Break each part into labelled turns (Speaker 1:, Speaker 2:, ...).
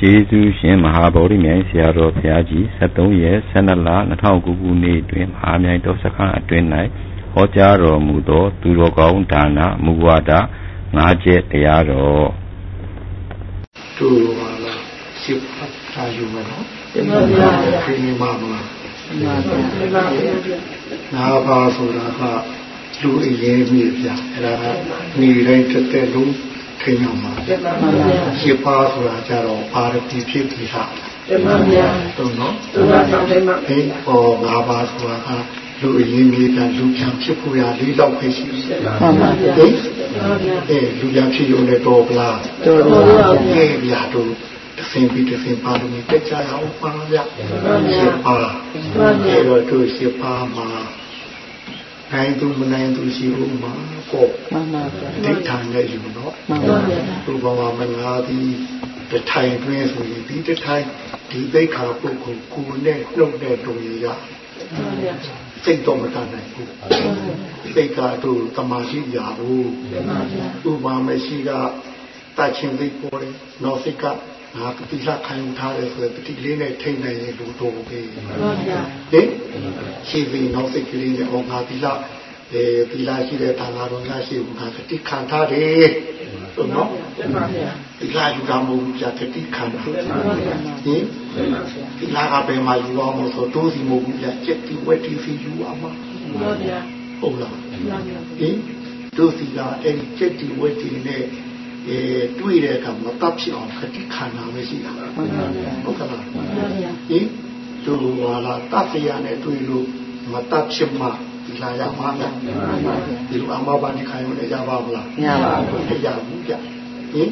Speaker 1: ကျေးဇူးရှင်မဟာဗောဓိမြိုင်ဆရာတော်ဘုရားကြီး73ရက်12လ2009ခုနှစ်တွင်မဟာမြိုင်တော်စခန်းအတွင်း၌ဟောကြားတော်မူသော သူတော်ကောင်းဒါနမူဝါဒ၅ချက်တရားတော်
Speaker 2: သူပါလားစိတ်ထားယူမယ်နော်
Speaker 3: ဒီမှာဗျာ
Speaker 2: ဒီမှာမလား
Speaker 3: ဒီမှာဗျာ
Speaker 2: နာပါဆိုတာကလူအရေးကြီးဗျာအဲ့ဒါကနေတိုင်းတက်တဲ့လူ ထိန်အောင်ပါရှင်းပါဆိုတာကြတော့ပါရတိဖြစ်ပြီဟာ
Speaker 3: တမန်ဗျာ
Speaker 2: တုံနော်
Speaker 3: သူကဆောင်တယ်မှာ
Speaker 2: ဟေးဟောငါးပါးဆိုတာကလူအရင်ကြီးကလူချံဖြစ်ဖို့ရလေးတော့ပဲရှိတယ်
Speaker 3: မှန်ပါဗျာဟေး
Speaker 2: အဲလူချံဖြစ်ရုံနဲ့တော့ဗလား
Speaker 3: တော်ပါ
Speaker 2: ဗျာဟေးဗျာတို့တဆင်ပြီးတဆင်ပါလို့တက်ကြရအောင်ပါဗျာရှင်းပါအဲတော့တို့ရှင်းပါမှာ နိုင်သူမနိုင်သူရှိဦးမှာပေါ့
Speaker 3: မှန်ပါဗျာ
Speaker 2: ဒိဋ္ဌာန်နဲ့ယူတော့
Speaker 3: မှန်ပါဗျာ
Speaker 2: ဘုရားမငါသည်တထိုင်တွင်းဆိုရင်ဒီတထိုင်ဒီသိခါပုဂ္ဂိုလ်ကိုယ်နဲ့နှုတ်နဲ့တူရရစိတ်တော့မတတ်နိုင်ဘူးစိတ်ကတော့တမာရှိရာဘူးဥပမာမရှိကတချင်းသိပေါ်တယ်နောက်စိတ်က ငါပတိလခံယူထားတယ်ဆိုရင်ပတိလေးနဲ့ထိနိုင်ရင်လူတော်ပဲဟုတ်ပါဟင်ရှိပြီနောက်စိတ်ကလေးနဲ့ဟောငါပတိလအဲပတိလရှိတဲ့ဌာနတော်ကရှိဘူးငါပတိခံထားတယ်ဆိုနော်ပတိလယူတာမဟုတ်ဘူးပြပတိခံထားဟင်ပတိလကဘယ်မှာယူအောင်လို့ဆိုတိုးစီမဟုတ်ဘူးပြကြက်တီဝက်တီစီယူအောင်ပါဟုတ်ပါဟုတ်လားဟင်တိုးစီကအဲ့ဒီကြက်တီဝက်တီနဲ့ အဲတွေ့တဲ့အခါမတပ်ဖြစ်အောင်ခတိခန္ဓာပဲရှိတာဟုတ်ကလားဟင်တို့ဟာလာတပ်စရာနဲ့တွေ့လို့မတပ်ဖြစ်မှဒီလာရမှာလားဒီလိုအမဘာဒီခိုင်လို့ရပါမလား
Speaker 3: မရပါဘူး
Speaker 2: မရဘူးကြဟင်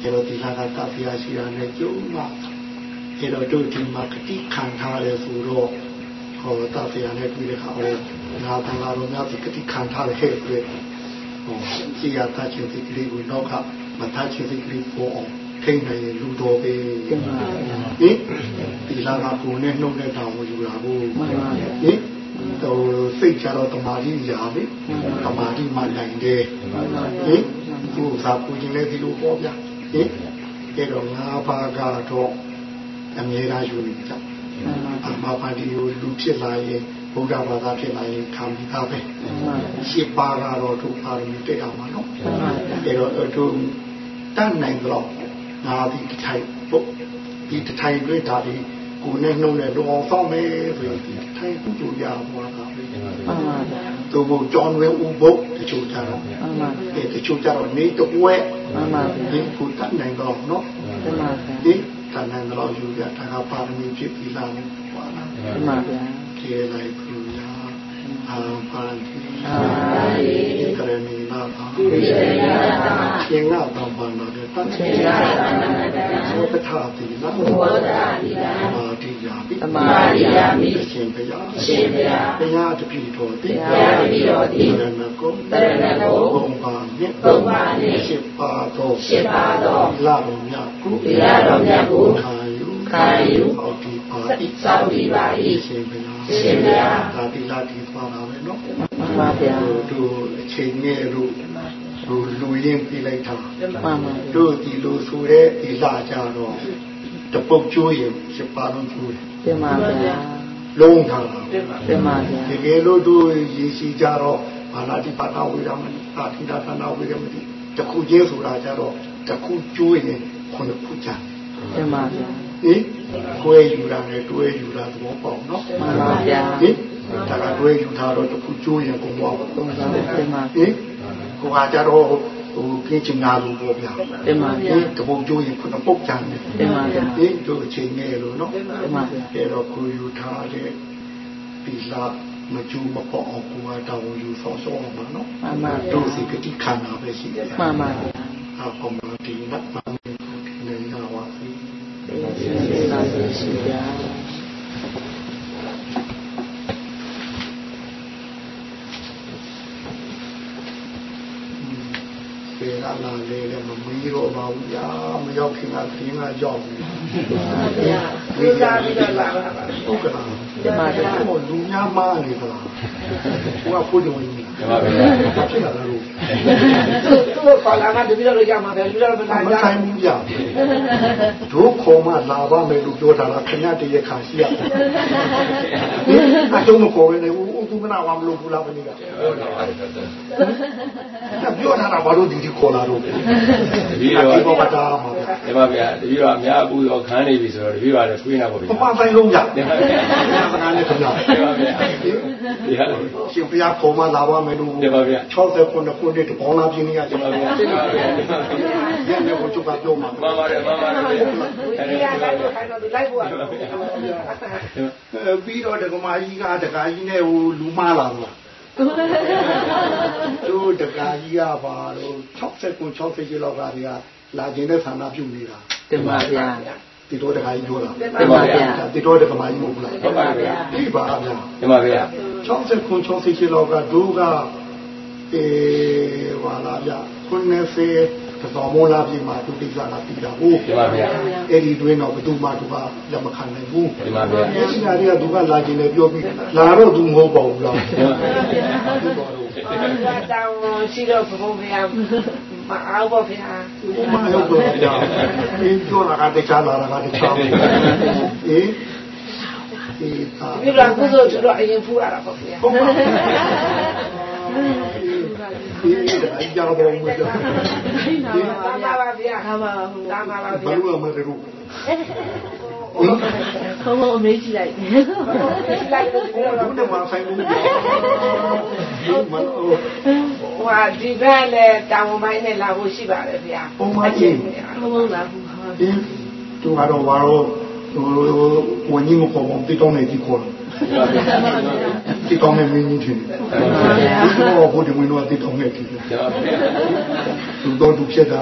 Speaker 2: ကျွန်တော်ဒီလာကတပ်စရာရှိတာနဲ့ကျုံမှကျွန်တော်တို့ဒီမှာခတိခံထားတယ်ဆိုတော့ဟောတပ်စရာနဲ့တွေ့တဲ့အခါဟောငါတန်လာတော့များဒီခတိခံထားတယ်ဟဲ့ဆိုတဲ့ဟောကြည်ရတာချင်းဒီကလေးကိုနောက်က မထားချင်စိတ်ကလေးပေါ်အောင်ထိတ်နိုင်လူတော်ပဲဟင်ဒီလာကကိုနဲ့နှုတ်နဲ့တောင်းယူလာဖို့ဟင်ဟိုစိတ်ချတော့တမာတိရာပဲတမာတိမှနိုင်တယ်ဟင်သူသာပူခြင်းလည်းဒီလိုပေါ့ဗျာဟင်အဲ့တော့ငါးပါးကတော့အမြဲတမ်းယူနေကြအမှားပါတီကိုလူဖြစ်လာရင်ဘုရားဘာသာဖြစ်လာရင်ခံပြီးသားပဲရှင်းပါကတော့သူပါရမီတက်အောင်ပါနော်အဲ့တော့သူ တတ်နိုင်တော့ငါဒီထိုင်ပုတ်ဒီထိုင်တွေ့တာဒီကိုနဲ့နှုံးနဲ့လုံအောင်ဆောင်မယ်ဆိုရင်ဒီထိုင်ကုသိုလ်ရမှာတာပဲမှန်ပါဗျာသူဘုကြောင်းဝဲဥပုတ်တချို့ကြတော့မှန်ပါဗျာတချို့ကြတော့နေတော့ဝဲ
Speaker 3: မှန်ပါဗျာ
Speaker 2: ဒီကိုတတ်နိုင်တော့နော်
Speaker 3: မှန်ပါဗျာ
Speaker 2: ဒီတတ်နိုင်တော့ယူရတာကပါရမီဖြစ်ပြီးလာလို့ပါလား
Speaker 3: မှန်ပါဗျာ
Speaker 2: ကျေလိုက်ပြုရအာပါတိ
Speaker 3: အာရိ
Speaker 2: ကရဏီနာပါ
Speaker 3: ဝိသေယတာ
Speaker 2: ရှင်ငါတော်ပါလာတဲ့တတ်
Speaker 3: ရှင်ငါတော်ပါလာတဲ့
Speaker 2: သောတထာတိနာ
Speaker 3: ဘောဓာတိနာ
Speaker 2: မာတိယာပိ
Speaker 3: သမာရိယာမိ
Speaker 2: ရှင်ဘုရား
Speaker 3: ရှင်ဘုရား
Speaker 2: ဘုရားတပိတော်တိ
Speaker 3: ဘုရားတပိတော်တိ
Speaker 2: တရဏဂုံ
Speaker 3: တရဏဂုံ
Speaker 2: ဘုံပါမြတ်
Speaker 3: ဘုံပါနှင့်
Speaker 2: ရှိပါသော
Speaker 3: ရှိပါသော
Speaker 2: လာတော်မြတ်ကို
Speaker 3: လာတော်မြတ်ကို
Speaker 2: ခံယူ
Speaker 3: ခံယူ
Speaker 2: ဟောတိပါ
Speaker 3: တိသောက်ဒီပါ၏
Speaker 2: ရှင်ဘုရား
Speaker 3: ရှင်ဘုရား
Speaker 2: ဒါတိလာတိသွားတာပဲနော်
Speaker 3: မှန် ပါဗျာ
Speaker 2: တို့အချိန်ငယ်တို့တို့လူရင်းပြလိုက်တာ
Speaker 3: မှန်ပါ
Speaker 2: တို့ဒီလိုဆိုတဲ့ဒီလာကြတော့တပုတ်ကျိုးရင်စပါလုံးကျိုး
Speaker 3: တယ်မှန်ပါဗျာ
Speaker 2: လုံးထားတာ
Speaker 3: မှန်ပါဗျာ
Speaker 2: တကယ်လို့တို့ရည်ရှိကြတော့ဘာလာတိပါတာဝေရမတိအာတိတာသနာဝေရမတိတခုချင်းဆိုတာကြတော့တခုကျိုးရင်ခုနှစ်ခုကြ
Speaker 3: မှန်ပါဗျာ
Speaker 2: ဟင်တွဲယူတာနဲ့တွဲယူတာသဘောပေါက်နော်
Speaker 3: မှန်ပါဗျာ
Speaker 2: ဟင် ဒါကတွဲယူထားတော့တခုကျိုးရင်ကုန်သွားပါ
Speaker 3: ဘူးမှန်ပါဗျာဟင်
Speaker 2: ကိုကကြတော့ဟိုကင်းချင်ငါလို့ပေါ့ဗျာ
Speaker 3: တင်ပါဗျာ
Speaker 2: တပုံကျိုးရင်ခုနပုတ်ကြတယ်
Speaker 3: တင်ပါဗျာ
Speaker 2: ဟင်တို့အချိန်ငယ်လို့နော်
Speaker 3: တင်ပါဗျာ
Speaker 2: အဲ့တော့ကိုယူထားတဲ့ပီလာမကျူမပေါ့အောင်ကိုကတောင်းယူဆောဆောအောင်ပါနော်
Speaker 3: မှန်ပါ
Speaker 2: တို့စီကတိခန္ဓာပဲရှိတယ်
Speaker 3: မှန်ပါဗျာ
Speaker 2: အပေါ်မှာဒီနတ်ပါနေရပါစီ
Speaker 3: ကျေးဇူးပါရှင် ဗျာ
Speaker 2: လာလေလည်းမမီးတော့ပါဘူးညာမရောက်ခင်ကခင်းကကြောက် ပြီ
Speaker 4: ကျူစားပြီးတော့လာပါပါ
Speaker 2: ဟုတ်ကဲ့လား
Speaker 3: တင်ပါဗျာ
Speaker 2: ဟိုလူများမားနေသလားဟိုကဖို့ကြုံနေ
Speaker 1: ဓမ္မဗျာ
Speaker 2: တာဖြစ်လာလို့
Speaker 4: သူသူ့ခေါ်လာမှတပည့်တော်ရမှာပဲတပည့်တော်မ
Speaker 2: မ
Speaker 4: လာကြ
Speaker 2: ဆိုင်ဘူးပြတို့ခေါ်မှလာပါမယ်လို့ပြောတာလားခင်ဗျတည်းရခါရှိရတယ်အတုံးမခေါ်ဘဲနဲ့ဦးဦးသူမနာဝမလို့ဘူးလားဘယ်နည်းကပြောတာကဘာလို့ဒီဒီခေါ်လာတော့
Speaker 1: တပည့်တော်
Speaker 2: ဒီဘောကတာမှာ
Speaker 1: ဓမ္မဗျာတပည့်တော်အများအပူရောခန်းနေပြီဆိုတော့တပည့်တော်လည်းထွေးနေပါဗျာ
Speaker 2: ပပဆိုင်လုံးကြ
Speaker 1: ဓမ္မဗျာ
Speaker 2: ခဏနဲ့ခင်ဗျာ
Speaker 1: ဓမ္မဗျာဒီဟာ
Speaker 2: ရှင်ဘုရားခေါ်မှလာပါမယ်လို့
Speaker 1: တင်ပါဗျာ
Speaker 2: 60ခုနှစ်ခုနှစ်တပေါင်းလာပြင်းနေရ
Speaker 1: ဓ
Speaker 2: ကြ
Speaker 1: မ္မ
Speaker 2: ပါ
Speaker 1: ဗျာတင်ပါဗျာ
Speaker 2: ညနေကိုချုပ်ကပြောမှာ
Speaker 1: မှန်ပါတယ်မှန်ပါတယ်ဗျာ
Speaker 4: ဒီကလိုက်တော့ခိုင်းတော့လိုက်ဖို့ရတယ်
Speaker 2: ပြီးတော့ဒကမာကြီးကဒကာကြီးနဲ့ဟိုလူမလာဘူးလားတို့ဒကာကြီးကပါတော့60ခု60ကျော်လောက်ကတွေက လာခြင်းတဲ့ဆန္ဒပြုနေတာ
Speaker 3: တင်ပါဗျာ
Speaker 2: ဒီတော့ဒကာကြီးပြောတာ
Speaker 3: တင်ပါဗျာ
Speaker 2: ဒီတော့ဒကမာကြီးမဟုတ်ဘူးလား
Speaker 1: ဟုတ်ပါဗျာ
Speaker 2: ဒီပါဗျာ
Speaker 1: ဓမ္မဗျာ
Speaker 2: 60ခု60ကျော်လောက်ကတို့ကအဲဟာလာဗျာ90တော်မောလာပြီမှာသူတိကျလာပြီးတာဟုတ်
Speaker 1: ဓမ္မဗျာ
Speaker 2: အဲ့ဒီတွင်းတော့ဘယ်သူမှသူကလက်မခံနိုင်ဘူး
Speaker 1: ဓမ္မဗျာ
Speaker 2: မျက်စိနာတွေကသူကလာခြင်းနဲ့ပြောပြီးလာတော့သူမဟုတ်ပါဘူးလား
Speaker 1: ဓမ္မဗျာ
Speaker 2: ဒီတော့တော့
Speaker 4: ဘာတောင်းရှိတော့ဘုံဘုရား မအောင်ပါဗျာ
Speaker 2: ဘုမရောက်တော့ကြာဒီပြောတာကတခြားလာတာကတခြားပဲအေးဒီသာ
Speaker 4: ပြီးတော့ကုသိုလ်တို့အရင်ဖူးရတာပေါ့ဗျာ
Speaker 2: ဟုတ်ပါဒီအကြောင်းပေါ်မှာတော့
Speaker 4: သာပါပါဗျာ
Speaker 5: ဒါပါဟို
Speaker 4: သာပါပါ
Speaker 2: ဘ
Speaker 4: ဗျာ
Speaker 2: ယ်လိုမှမรู้
Speaker 5: ဘုံဘုံအမေးကြည့်လိုက်တယ်
Speaker 4: လိုက်တော့ပြီး
Speaker 2: ဘု
Speaker 4: တော့
Speaker 2: န်းနဲ့မဆိုင်ဘူးဒီမလို့
Speaker 4: ဟိုဒီဘက်လည်းတောင်ပိုင်းနဲ့လာဖို့ရှိပါတယ်ဗျာ
Speaker 5: ဘုံဘုံလာဘူးဟာ
Speaker 2: ဒီသူကတော့ဘာလို့ဟိုဝင်ကြီးမခေါ်ဘူးတိတောင်းနေကြီးခေါ်တယ် တိတောင်းနေမင်းကြီးထင်တယ်ဒီတော့ဘုဒ္ဓမင်းတို့တိတောင်းနေကြီး
Speaker 1: ဓမ္မဗျာ
Speaker 2: သူတော့သူဖြစ်တာ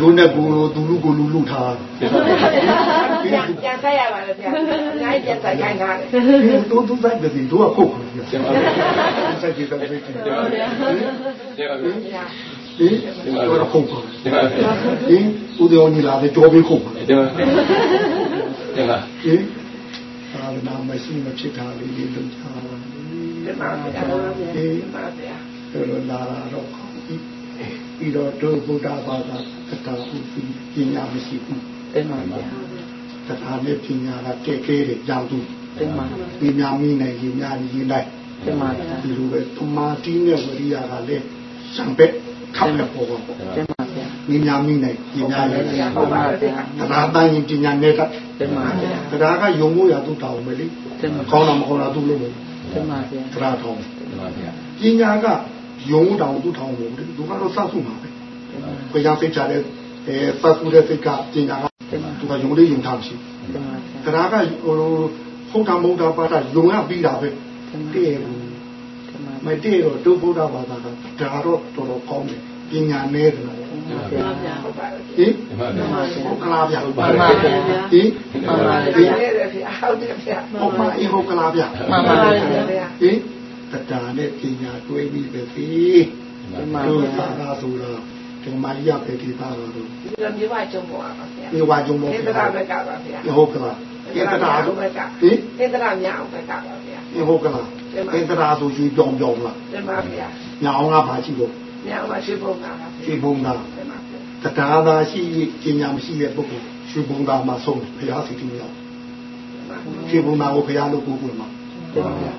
Speaker 2: သူနဲ့ကိုသူလူကိုလူလူထား
Speaker 4: ပြန်ပြန်ဆက်ရပါတယ်ဗျာအများကြီးပြန်ဆက်ခိုင်းထားတယ်
Speaker 2: သူသူစိုက်တယ်သူကခုတ်ခုတ်ပြ
Speaker 1: ဓမ္မဗျာ
Speaker 2: စိုက်ကြည့်တယ်ဒီ
Speaker 1: ဓမ္မဗျာဓမ္မဗျာ
Speaker 4: ဗျာ
Speaker 2: ဒီတော့ခုတ်ခုတ်
Speaker 1: ဓမ္မဗျာ
Speaker 2: ဒီဦးတော်ညီလာတဲ့ကြောပေးခုတ်
Speaker 1: ဓမ္မဗျာဓမ္မ
Speaker 2: ဒီ အာနာမရှိမဖြစ်တာလေးလေးလုပ်ချာ
Speaker 4: ဒီမှာဗျာဒီမှာဗျာ
Speaker 2: အဲ့လိုလာတော့ပြီးတော့ဒုဗုဒ္ဓဘာသာတတာဟုပညာမရှိဘူး
Speaker 3: တင်ပါဗျာ
Speaker 2: တခါနဲ့ပညာကကဲကဲတဲ့ကြောင့်သူ
Speaker 3: တင်ပါ
Speaker 2: ဒီများမိနိုင်ရင်များရင်လိုက်
Speaker 3: တင်ပါဗျာ
Speaker 2: ဒီလိုပဲသမာဓိနဲ့ဝိရိယကလည်းစံပက်ခပ်တဲ့ပေါ်ပေါ်
Speaker 3: တင်ပါ ဗျာ
Speaker 2: မိများမိနိုင်ရင်များရင်
Speaker 3: ဟုတ်ပါဗျာ
Speaker 2: တရားတိုင်းရင်ပညာနဲ့က
Speaker 3: တင်ပါဗျာ
Speaker 2: တရားကယုံမှုရသူတောင်းမယ်လေ
Speaker 3: တင်ပါ
Speaker 2: ကောင်းတာမကောင်းတာသူလုပ်မယ်
Speaker 3: တင်ပါဗျာ
Speaker 2: တရားထောင်း
Speaker 1: ဓမ္မဗျာ
Speaker 2: ပညာကယုံတောင်းသူထောင်းလို့သူကတော့စဆုမှာပဲဘယ်ကြောင့်စိတ်ချတဲ့အဲစဆုတဲ့စိတ်ကပညာက
Speaker 3: တင်ပါ
Speaker 2: သူကယုံလေးယုံထားမရှိ
Speaker 3: တင်ပါဗျာ
Speaker 2: တရားကဟိုဟုတ်တာမဟုတ်တာပါတာယုံရပြီးတာပဲ
Speaker 3: တင်ပါ
Speaker 2: တည့်ဘူး
Speaker 3: တင်ပါ
Speaker 2: မတည့်တော့ဒုဗုဒ္ဓဘာသာကဒါတော့တော်တော်ကောင်းတယ်ပညာနဲ့တယ်
Speaker 3: ဗျာ
Speaker 4: ဟုတ်ပါတ
Speaker 2: ဟင်
Speaker 4: ယ်
Speaker 1: ဓမ္မဗျာ
Speaker 2: ဟုတ်ကလားဗျာ
Speaker 3: မှန်ပါဗျာ
Speaker 2: ဟင်
Speaker 3: မှန်ပါ
Speaker 2: ဟင်
Speaker 4: ဗျာရဲ့ဗျာဟုတ်တယ်ဗျာ
Speaker 2: ဟုတ်ပါအေးဟုတ်ကလားဗျာ
Speaker 3: မှန်ပါဗျာ
Speaker 4: ဗျာ
Speaker 2: ဟင်တရားနဲ့ပညာတွဲပြီးပဲစီ
Speaker 3: တင်ပါ
Speaker 2: တို့
Speaker 3: ဗျာ
Speaker 2: သာသာဆိုတာဒီမှာရပဲဒီသားတော့
Speaker 4: ဒီလိုမျိုးပါကြုံပေါ်ပါဗျာ
Speaker 2: ဒီဝါကြုံမော
Speaker 4: သေတရာဘက်ကပါဗျာ
Speaker 2: ဟုတ်ကလားဒီတရားဆို
Speaker 4: ဘက်က
Speaker 2: ဟင်
Speaker 4: သေတရာမြောက်ဘက်ကပါဗျာ
Speaker 2: ဒီဟုတ်ကလားဒီတရားဆိုရွှေပြောင်းပြောင်းလား
Speaker 4: ဒီမှာဗျာ
Speaker 2: ညာအောင်ကပါရှိတော့
Speaker 4: မြောက်မှာရှိပုံတာပါ
Speaker 2: ရွှေဘုံသား
Speaker 4: ဒီမှာဗျာ
Speaker 2: တရားသာရှိပညာမရှိတဲ့ပုဂ္ဂိုလ်ရွှေဘုံသားမှာဆုံးဘုရားစီတီမြောက်ရွှေဘုံသားကိုဘုရားလို့ကိုယ်ကိုယ်မှာ
Speaker 3: တင်ပါဗျာ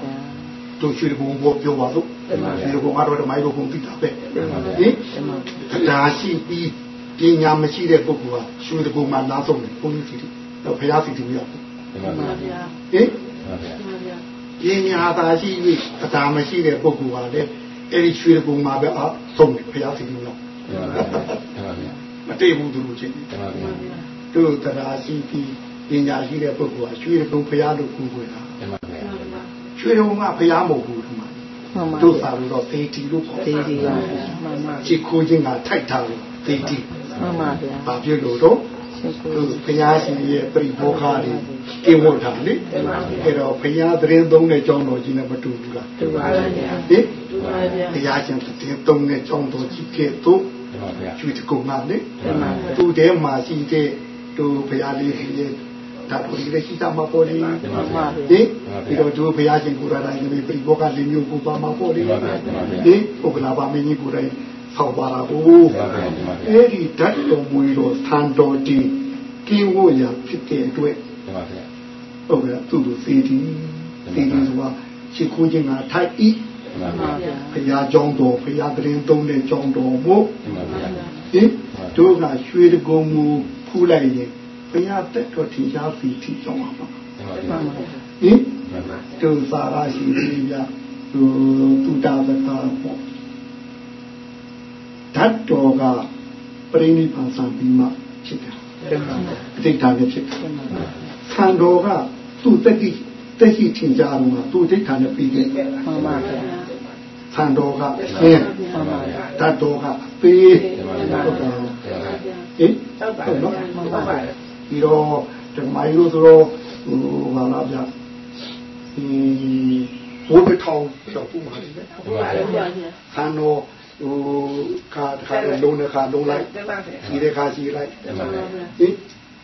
Speaker 2: တို့ရွှေဘုံဘောပြောပါစို့ရွှေဘုံကတော့ဓမ္မယုံဘုံသိတာပဲဟင်တရားရှိပြီးပညာမရှိတဲ့ပုဂ္ဂိုလ်ကရွှေဘုံမှာလားဆုံးတယ်ဘုန်းကြီးစီတီတော့ဘုရားစီတီမြောက်
Speaker 1: ဓမ္မ
Speaker 5: မှန်
Speaker 1: ဗျာ
Speaker 5: ပါဗျာ
Speaker 2: ဟင်
Speaker 1: ဓမ္မဗျာ
Speaker 5: မှန်ပါဗျာ
Speaker 2: ပညာသာရှိပြီးတရားမရှိတဲ့ပုဂ္ဂိုလ်ကလည်း အဲ့ဒီရွှေဘုံမှာပဲအဆုံးတယ်ဘုရားစီတီမြောက်
Speaker 1: ဓမ္မဗျာဓမ္မဗျာ
Speaker 2: မတည့်ဘူးသူတို့ချင်း
Speaker 1: ဓမ္မဗျာ
Speaker 2: တို့တရားရှိပြီးပညာရှိတဲ့ပုဂ္ဂိုလ်ကရွှေဘုံဘုရားလို့ကိုယ်ကိုယ်တာ
Speaker 1: ဓမ္မဗျာ
Speaker 2: ရွှေဘုံကဘုရားမဟုတ်ဘူးဒီမှာ
Speaker 3: မှန်ပါ
Speaker 2: တို့သာလို့တော့သေတီလို့ခေါ်
Speaker 3: သေး
Speaker 2: တာ
Speaker 3: သေးပါဗျာမှန်ပါ
Speaker 2: ချစ်ခိုးခြင်းကထိုက်တာလို့သေတီ
Speaker 3: မှန်ပါဗျာ
Speaker 2: ဘာဖြစ်လို့တော့
Speaker 3: ရှင်ကို
Speaker 2: တို့ဘုရားရှင်ရဲ့ပြိဘောခါတွေကင်းဝတ်တာလေအဲ့တော့ဘုရားသတင်းသုံးတဲ့ကြောင်းတော်ကြီးနဲ့မတူဘူးလား
Speaker 3: တူပါဗျာ
Speaker 2: ဟင်
Speaker 5: တူပါဗျာ
Speaker 2: ဘုရားရှင်သတင်းသုံးတဲ့ကြောင်းတော်ကြီးကဲ့သို့
Speaker 1: ဓမ္မဗျာ
Speaker 2: ကျွေးတကုံကလေ
Speaker 3: တင်ပါ
Speaker 2: သူ့ထဲမှာရှိတဲ့တို့ဘုရားလေးရဲ့ဒါတို့ဒီလက်ရှိတာမှာပေါ်လေ
Speaker 3: မှန်ပါဗျာ
Speaker 2: ဟင်ပြီးတော့တို့ဘုရားရှင်ကိုယ်တိုင်လည်းပြိဘောကလေးမျိုးကိုပါမှာပေါ်လေဟင်ပုဂ္ဂလာပါမင်းကြီးကိုယ်တိုင် ဆောက်ပါတာကိုအဲ့ဒီဓာတ်တော်မူတော်သံတော်တီကင်းဝတ်ရဖြစ်တဲ့အတွက်ဟုတ်ကဲ့သူ့လိုစေတီစေတီဆိုတာရှိခိုးခြင်းကထိုက်ဤ
Speaker 3: မှန်ပါဗျာ
Speaker 2: ဘုရားကျောင်းတော်ဘုရားတရင်သုံးတဲ့ကျောင်းတော်မို့ဟင်တို့ကရွှေတကုံမူဖူးလိုက်ရင်ဘုရားတက်တော်ထင်ရှားစီထီကျောင်းပါပါ
Speaker 3: မှန်ပါဗျာ
Speaker 2: ဟင်သူစာရရှိသေးပြသူသူတာသကာပေါ့ ဓာတ်တော်ကပရိနိဗ္ဗာန်ဆံပြီးမှဖြစ်တယ်အတိတ်တာလည်းဖြစ်တယ်ဆံတော်ကသူ့တက်တိတက်ရှိထင်ကြတော့ကသူ့အတိတ်တာနဲ့ပြီးတယ်
Speaker 3: မှန်ပါဗျာ
Speaker 2: ဆံတော်ကဆင်း
Speaker 3: မှန်ပါဗျာ
Speaker 2: ဓာတ်တော်ကပေးဟုတ်ကဲ့ဟင်
Speaker 4: ဟုတ်ပါဘူးဟုတ်ပါဘူး
Speaker 2: ပြီးတော့ဓမ္မယုဆိုတော့ဟိုဟာလာဗျာဒီဘိုးတစ်ထောင်တော့ပုံမှန်တယ်
Speaker 4: ဟုတ်ပါဘူးဟုတ်
Speaker 2: ဆန်တော် ဟိုခါခါလုံးနဲ့ခါလုံးလိုက်
Speaker 4: ပါဘူး
Speaker 2: ဒီတဲ့ခါစီလိုက်ဟင်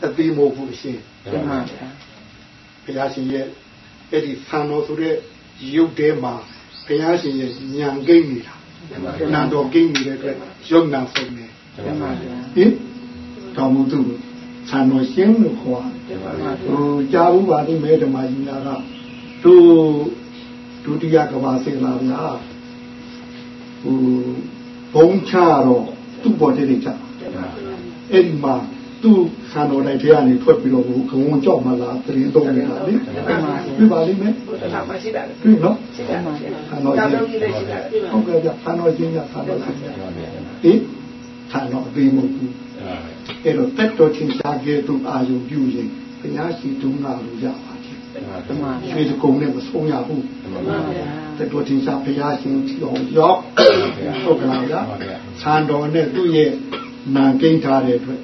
Speaker 2: အသေးမဟုတ်ဘူးရှင်
Speaker 3: မှန်ပါဗျာ
Speaker 2: ဘုရားရှင်ရဲ့အဲ့ဒီဆန်တော်ဆိုတဲ့ရုပ်ထဲမှာဘုရားရှင်ရဲ့ဉာဏ်ကိန်းနေတာဉာဏ်တော်ကိန်းနေတဲ့အတွက်ရုပ်နာဆုံးနေ
Speaker 3: မှန်ပါဗျာ
Speaker 2: ဟင်တော်မူသူဆန်တော်ရှင်းလို့ခေါ်တယ်
Speaker 3: မှန်ပါဗျာ
Speaker 2: ဟိုကြာဘူးပါလိမ့်မယ်ဓမ္မကြီးများကသူဒုတိယကဘာစေလာဗျာ ဟိုဘုံချတော့သူ့ဘော်တဲ့တွေချအဲ့ဒီမှာသူ့ဆန်တော်တိုင်းထဲကနေထွက်ပြီးတော့ဟိုခဝန်းကြောက်မှလာတရင်တော့နေတာလေပြပါလိမ့်မယ်
Speaker 4: ဘုရားမရှိပါဘူး
Speaker 2: ပြနော်
Speaker 4: ရှိပါဘူး
Speaker 2: ဆန်တော်
Speaker 4: တောင်း
Speaker 2: ရှ
Speaker 4: လို့
Speaker 2: င်း
Speaker 4: ကြီးလည်းရှိပါဘူး
Speaker 2: ဟုတ်ကဲ့ဗျဆန်တော်ရှင်းရဆန်တော်ရှင်းရဟင်ဆန်တော်အသေးမဟုတ်ဘူးအဲ့တော့တက်တော်ချင်းရှားခဲ့သူအာယုပြုရင်ဘုရားရှိတုံးလာလို့ရပါ တယ်
Speaker 3: မှန်ပါဗျာ
Speaker 2: ရွှေစကုံနဲ့မဆုံးရဘူး
Speaker 3: မှန်ပါဗျာ
Speaker 2: တတော်တင်စားဘုရားရှင်ထီအောင်ရောက်ဟုတ်ကလားဗျာဆံတော်နဲ့သူ့ရဲ့နာကိန်းထားတဲ့အတွက်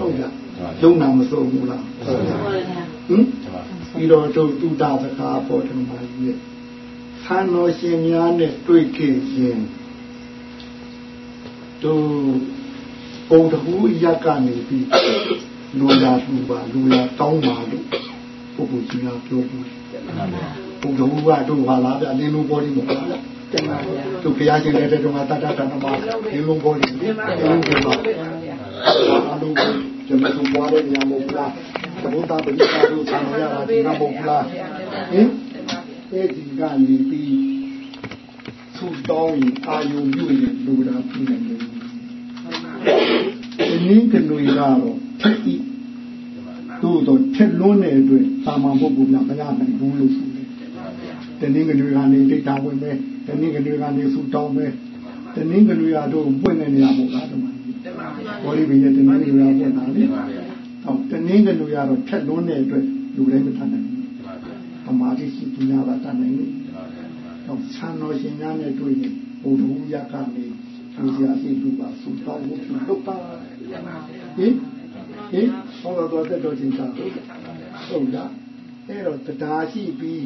Speaker 2: ဟုတ်လားလုံနာမဆုံးဘူးလားဟုတ်လားဟင်ပြီးတော့တို့တူတာစကားပေါ်တယ်မှာကြီးရဲ့ဆံတော်ရှင်များနဲ့တွေ့ခဲ့ရင်တို့ပုံတကူရက်ကနေပြီးလူလာလူပါလူလာတောင်းပါလို့ ပုဂ္ဂိုလ်ကြီးကပြောဘူးပုံတကူကတို့ဟာလားဗျလင်းလုံးပေါ်ဒီမဟုတ်လား
Speaker 3: တမန်ပါဗျာ
Speaker 2: သူဘုရားရှင်တဲ့တုန်းကတတ္တတဏမဒီလုံးပေါ်နေတယ်ဒီလုံးပေါ်မှာအလုံးကျွန်တော်တို့ပွားတဲ့နေရာမဟုတ်လားသဘုတာပရိသတ်တို့ဆံရတာဒီမှာမဟုတ်လားဟင်အဲဒီကနေပြီးသူတောင်းရင်အာယုံပြုရင်လူတာပြီးနေတယ်ဒီနည်းကလူရတော့ထက်ဤ သူ့တော့ထက်လွန်းတဲ့အတွက်သာမန်ပုဂ္ဂိုလ်များမရနိုင်ဘူးလို့ဆိုတယ်တနည်းကလူကနေဒိဋ္ဌာဝင်ပဲတနည်းကလူကနေသူတောင်းပဲတနည်းကလူရတို့ပွင့်နေနေရမို့လားတမန်ဘောလိဘိရဲ့တနည်းကလူရပွင့်တာလေတော့တနည်းကလူရတော့ထက်လွန်းတဲ့အတွက်လူတိုင်းမတတ်နိုင်ဘူးပမာတိရှိသူများပါတတ်နိုင်တယ်တော့ဆံတော်ရှင်များနဲ့တွေ့ရင်ဘုဒ္ဓဟူရကနေသူစရာရှိသူပါသူတောင်းဖို့လုပ်ပါဟင်ဟင် ဟောတော့တက်တော်ချင်းသာဟုတ်လားအဲ့တော့တရားရှိပြီး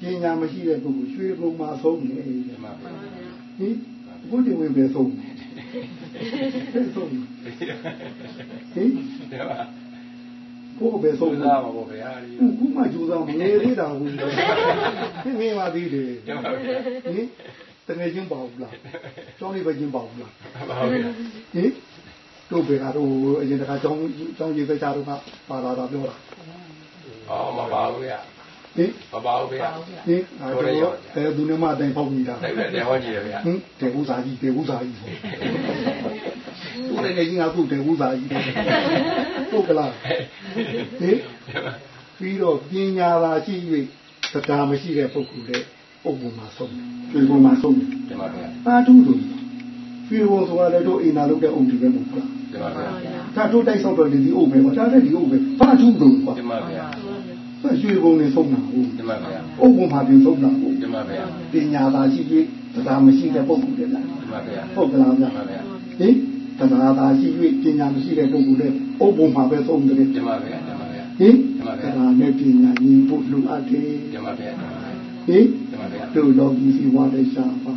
Speaker 2: ပညာမရှိတဲ့ပုဂ္ဂိုလ်ရွှေဘုံမှာဆုံးနေတယ်ဟင်အခုတင်ဝင်ပဲဆုံးပဲဆုံးဟင်ကိုယ်ပဲဆုံး
Speaker 6: စားပါဗောဗျာဒီ
Speaker 2: ခုမှကြိုးစားမနေသေးတာဘူးပြင်းနေပါသေးတယ်ဟင်တကယ်ချင်းပါဘူးလားကျောင်းလေးပဲချင်းပါဘူးလား
Speaker 6: ပါဗျာ
Speaker 2: ဟင် တို့ဘေကတော့အရင်တခါကျောင်းကျောင်းရေးကြတော့ကပါလာတာပြောတာ
Speaker 6: အော်မပါဘူးဗျာ
Speaker 2: ဟင်
Speaker 6: မပါဘူးဗျာ
Speaker 2: ဟင်အဲတော့အဲသူနဲ့မအတိုင်းပေါက်နေတာ
Speaker 6: တိုက်တယ်ဟောကြည့်ရဗျာ
Speaker 2: ဟင်တေဘူးစာကြီးတေဘူးစာကြီးသူလည်းငယ်ချင်းကသူ့တေဘူးစာကြီးဟုတ်ကလားဟင်ပြီးတော့ပညာသာရှိ၍တရားမရှိတဲ့ပုဂ္ဂိုလ်တဲ့ပုဂ္ဂိုလ်မှာဆုံးတယ်ဒီပုံမှာဆုံးတယ်
Speaker 6: ဒီမှာဗျာ
Speaker 2: အာထုသူ ပြီးတော့ဆိုတာလည်းတို့အိမ်နာလုပ်တဲ့အုပ်တွေပဲမဟုတ်လား
Speaker 6: ဒီမှာဗျာ
Speaker 2: ဒါတို့တိုက်ဆောက်တော့ဒီအုပ်ပဲပေါ့ဒါလည်းဒီအုပ်ပဲဘာထုသူကွာ
Speaker 6: ဒီမှာဗျာ
Speaker 2: ဆက်ရွှေဘုံနဲ့ဆုံးတာဟုတ်
Speaker 6: ဒီမှာဗျာ
Speaker 2: အုပ်ဘုံမှာပြင်ဆုံးတာဟုတ်
Speaker 6: ဒီမှာဗျာ
Speaker 2: ပညာသာရှိ၍တရားမရှိတဲ့ပုဂ္ဂိုလ်တွေလား
Speaker 6: ဒီမှာဗျာ
Speaker 2: ဟုတ်ကလားဗျာ
Speaker 6: ဒီမှာဗျာ
Speaker 2: ဟင်တရားသာရှိ၍ပညာမရှိတဲ့ပုဂ္ဂိုလ်တွေအုပ်ဘုံမှာပဲဆုံးတယ်ဟင်
Speaker 6: ဒီမှာဗျာဒီမှာဗျာ
Speaker 2: တရားနဲ့ပညာညီဖို့လူအပ်တယ်
Speaker 6: ဒီမှာဗျာ
Speaker 2: ဟင်
Speaker 6: ဒီမှာဗျာ
Speaker 2: တို့လောကီစီဝါတဲ့ရှားပါ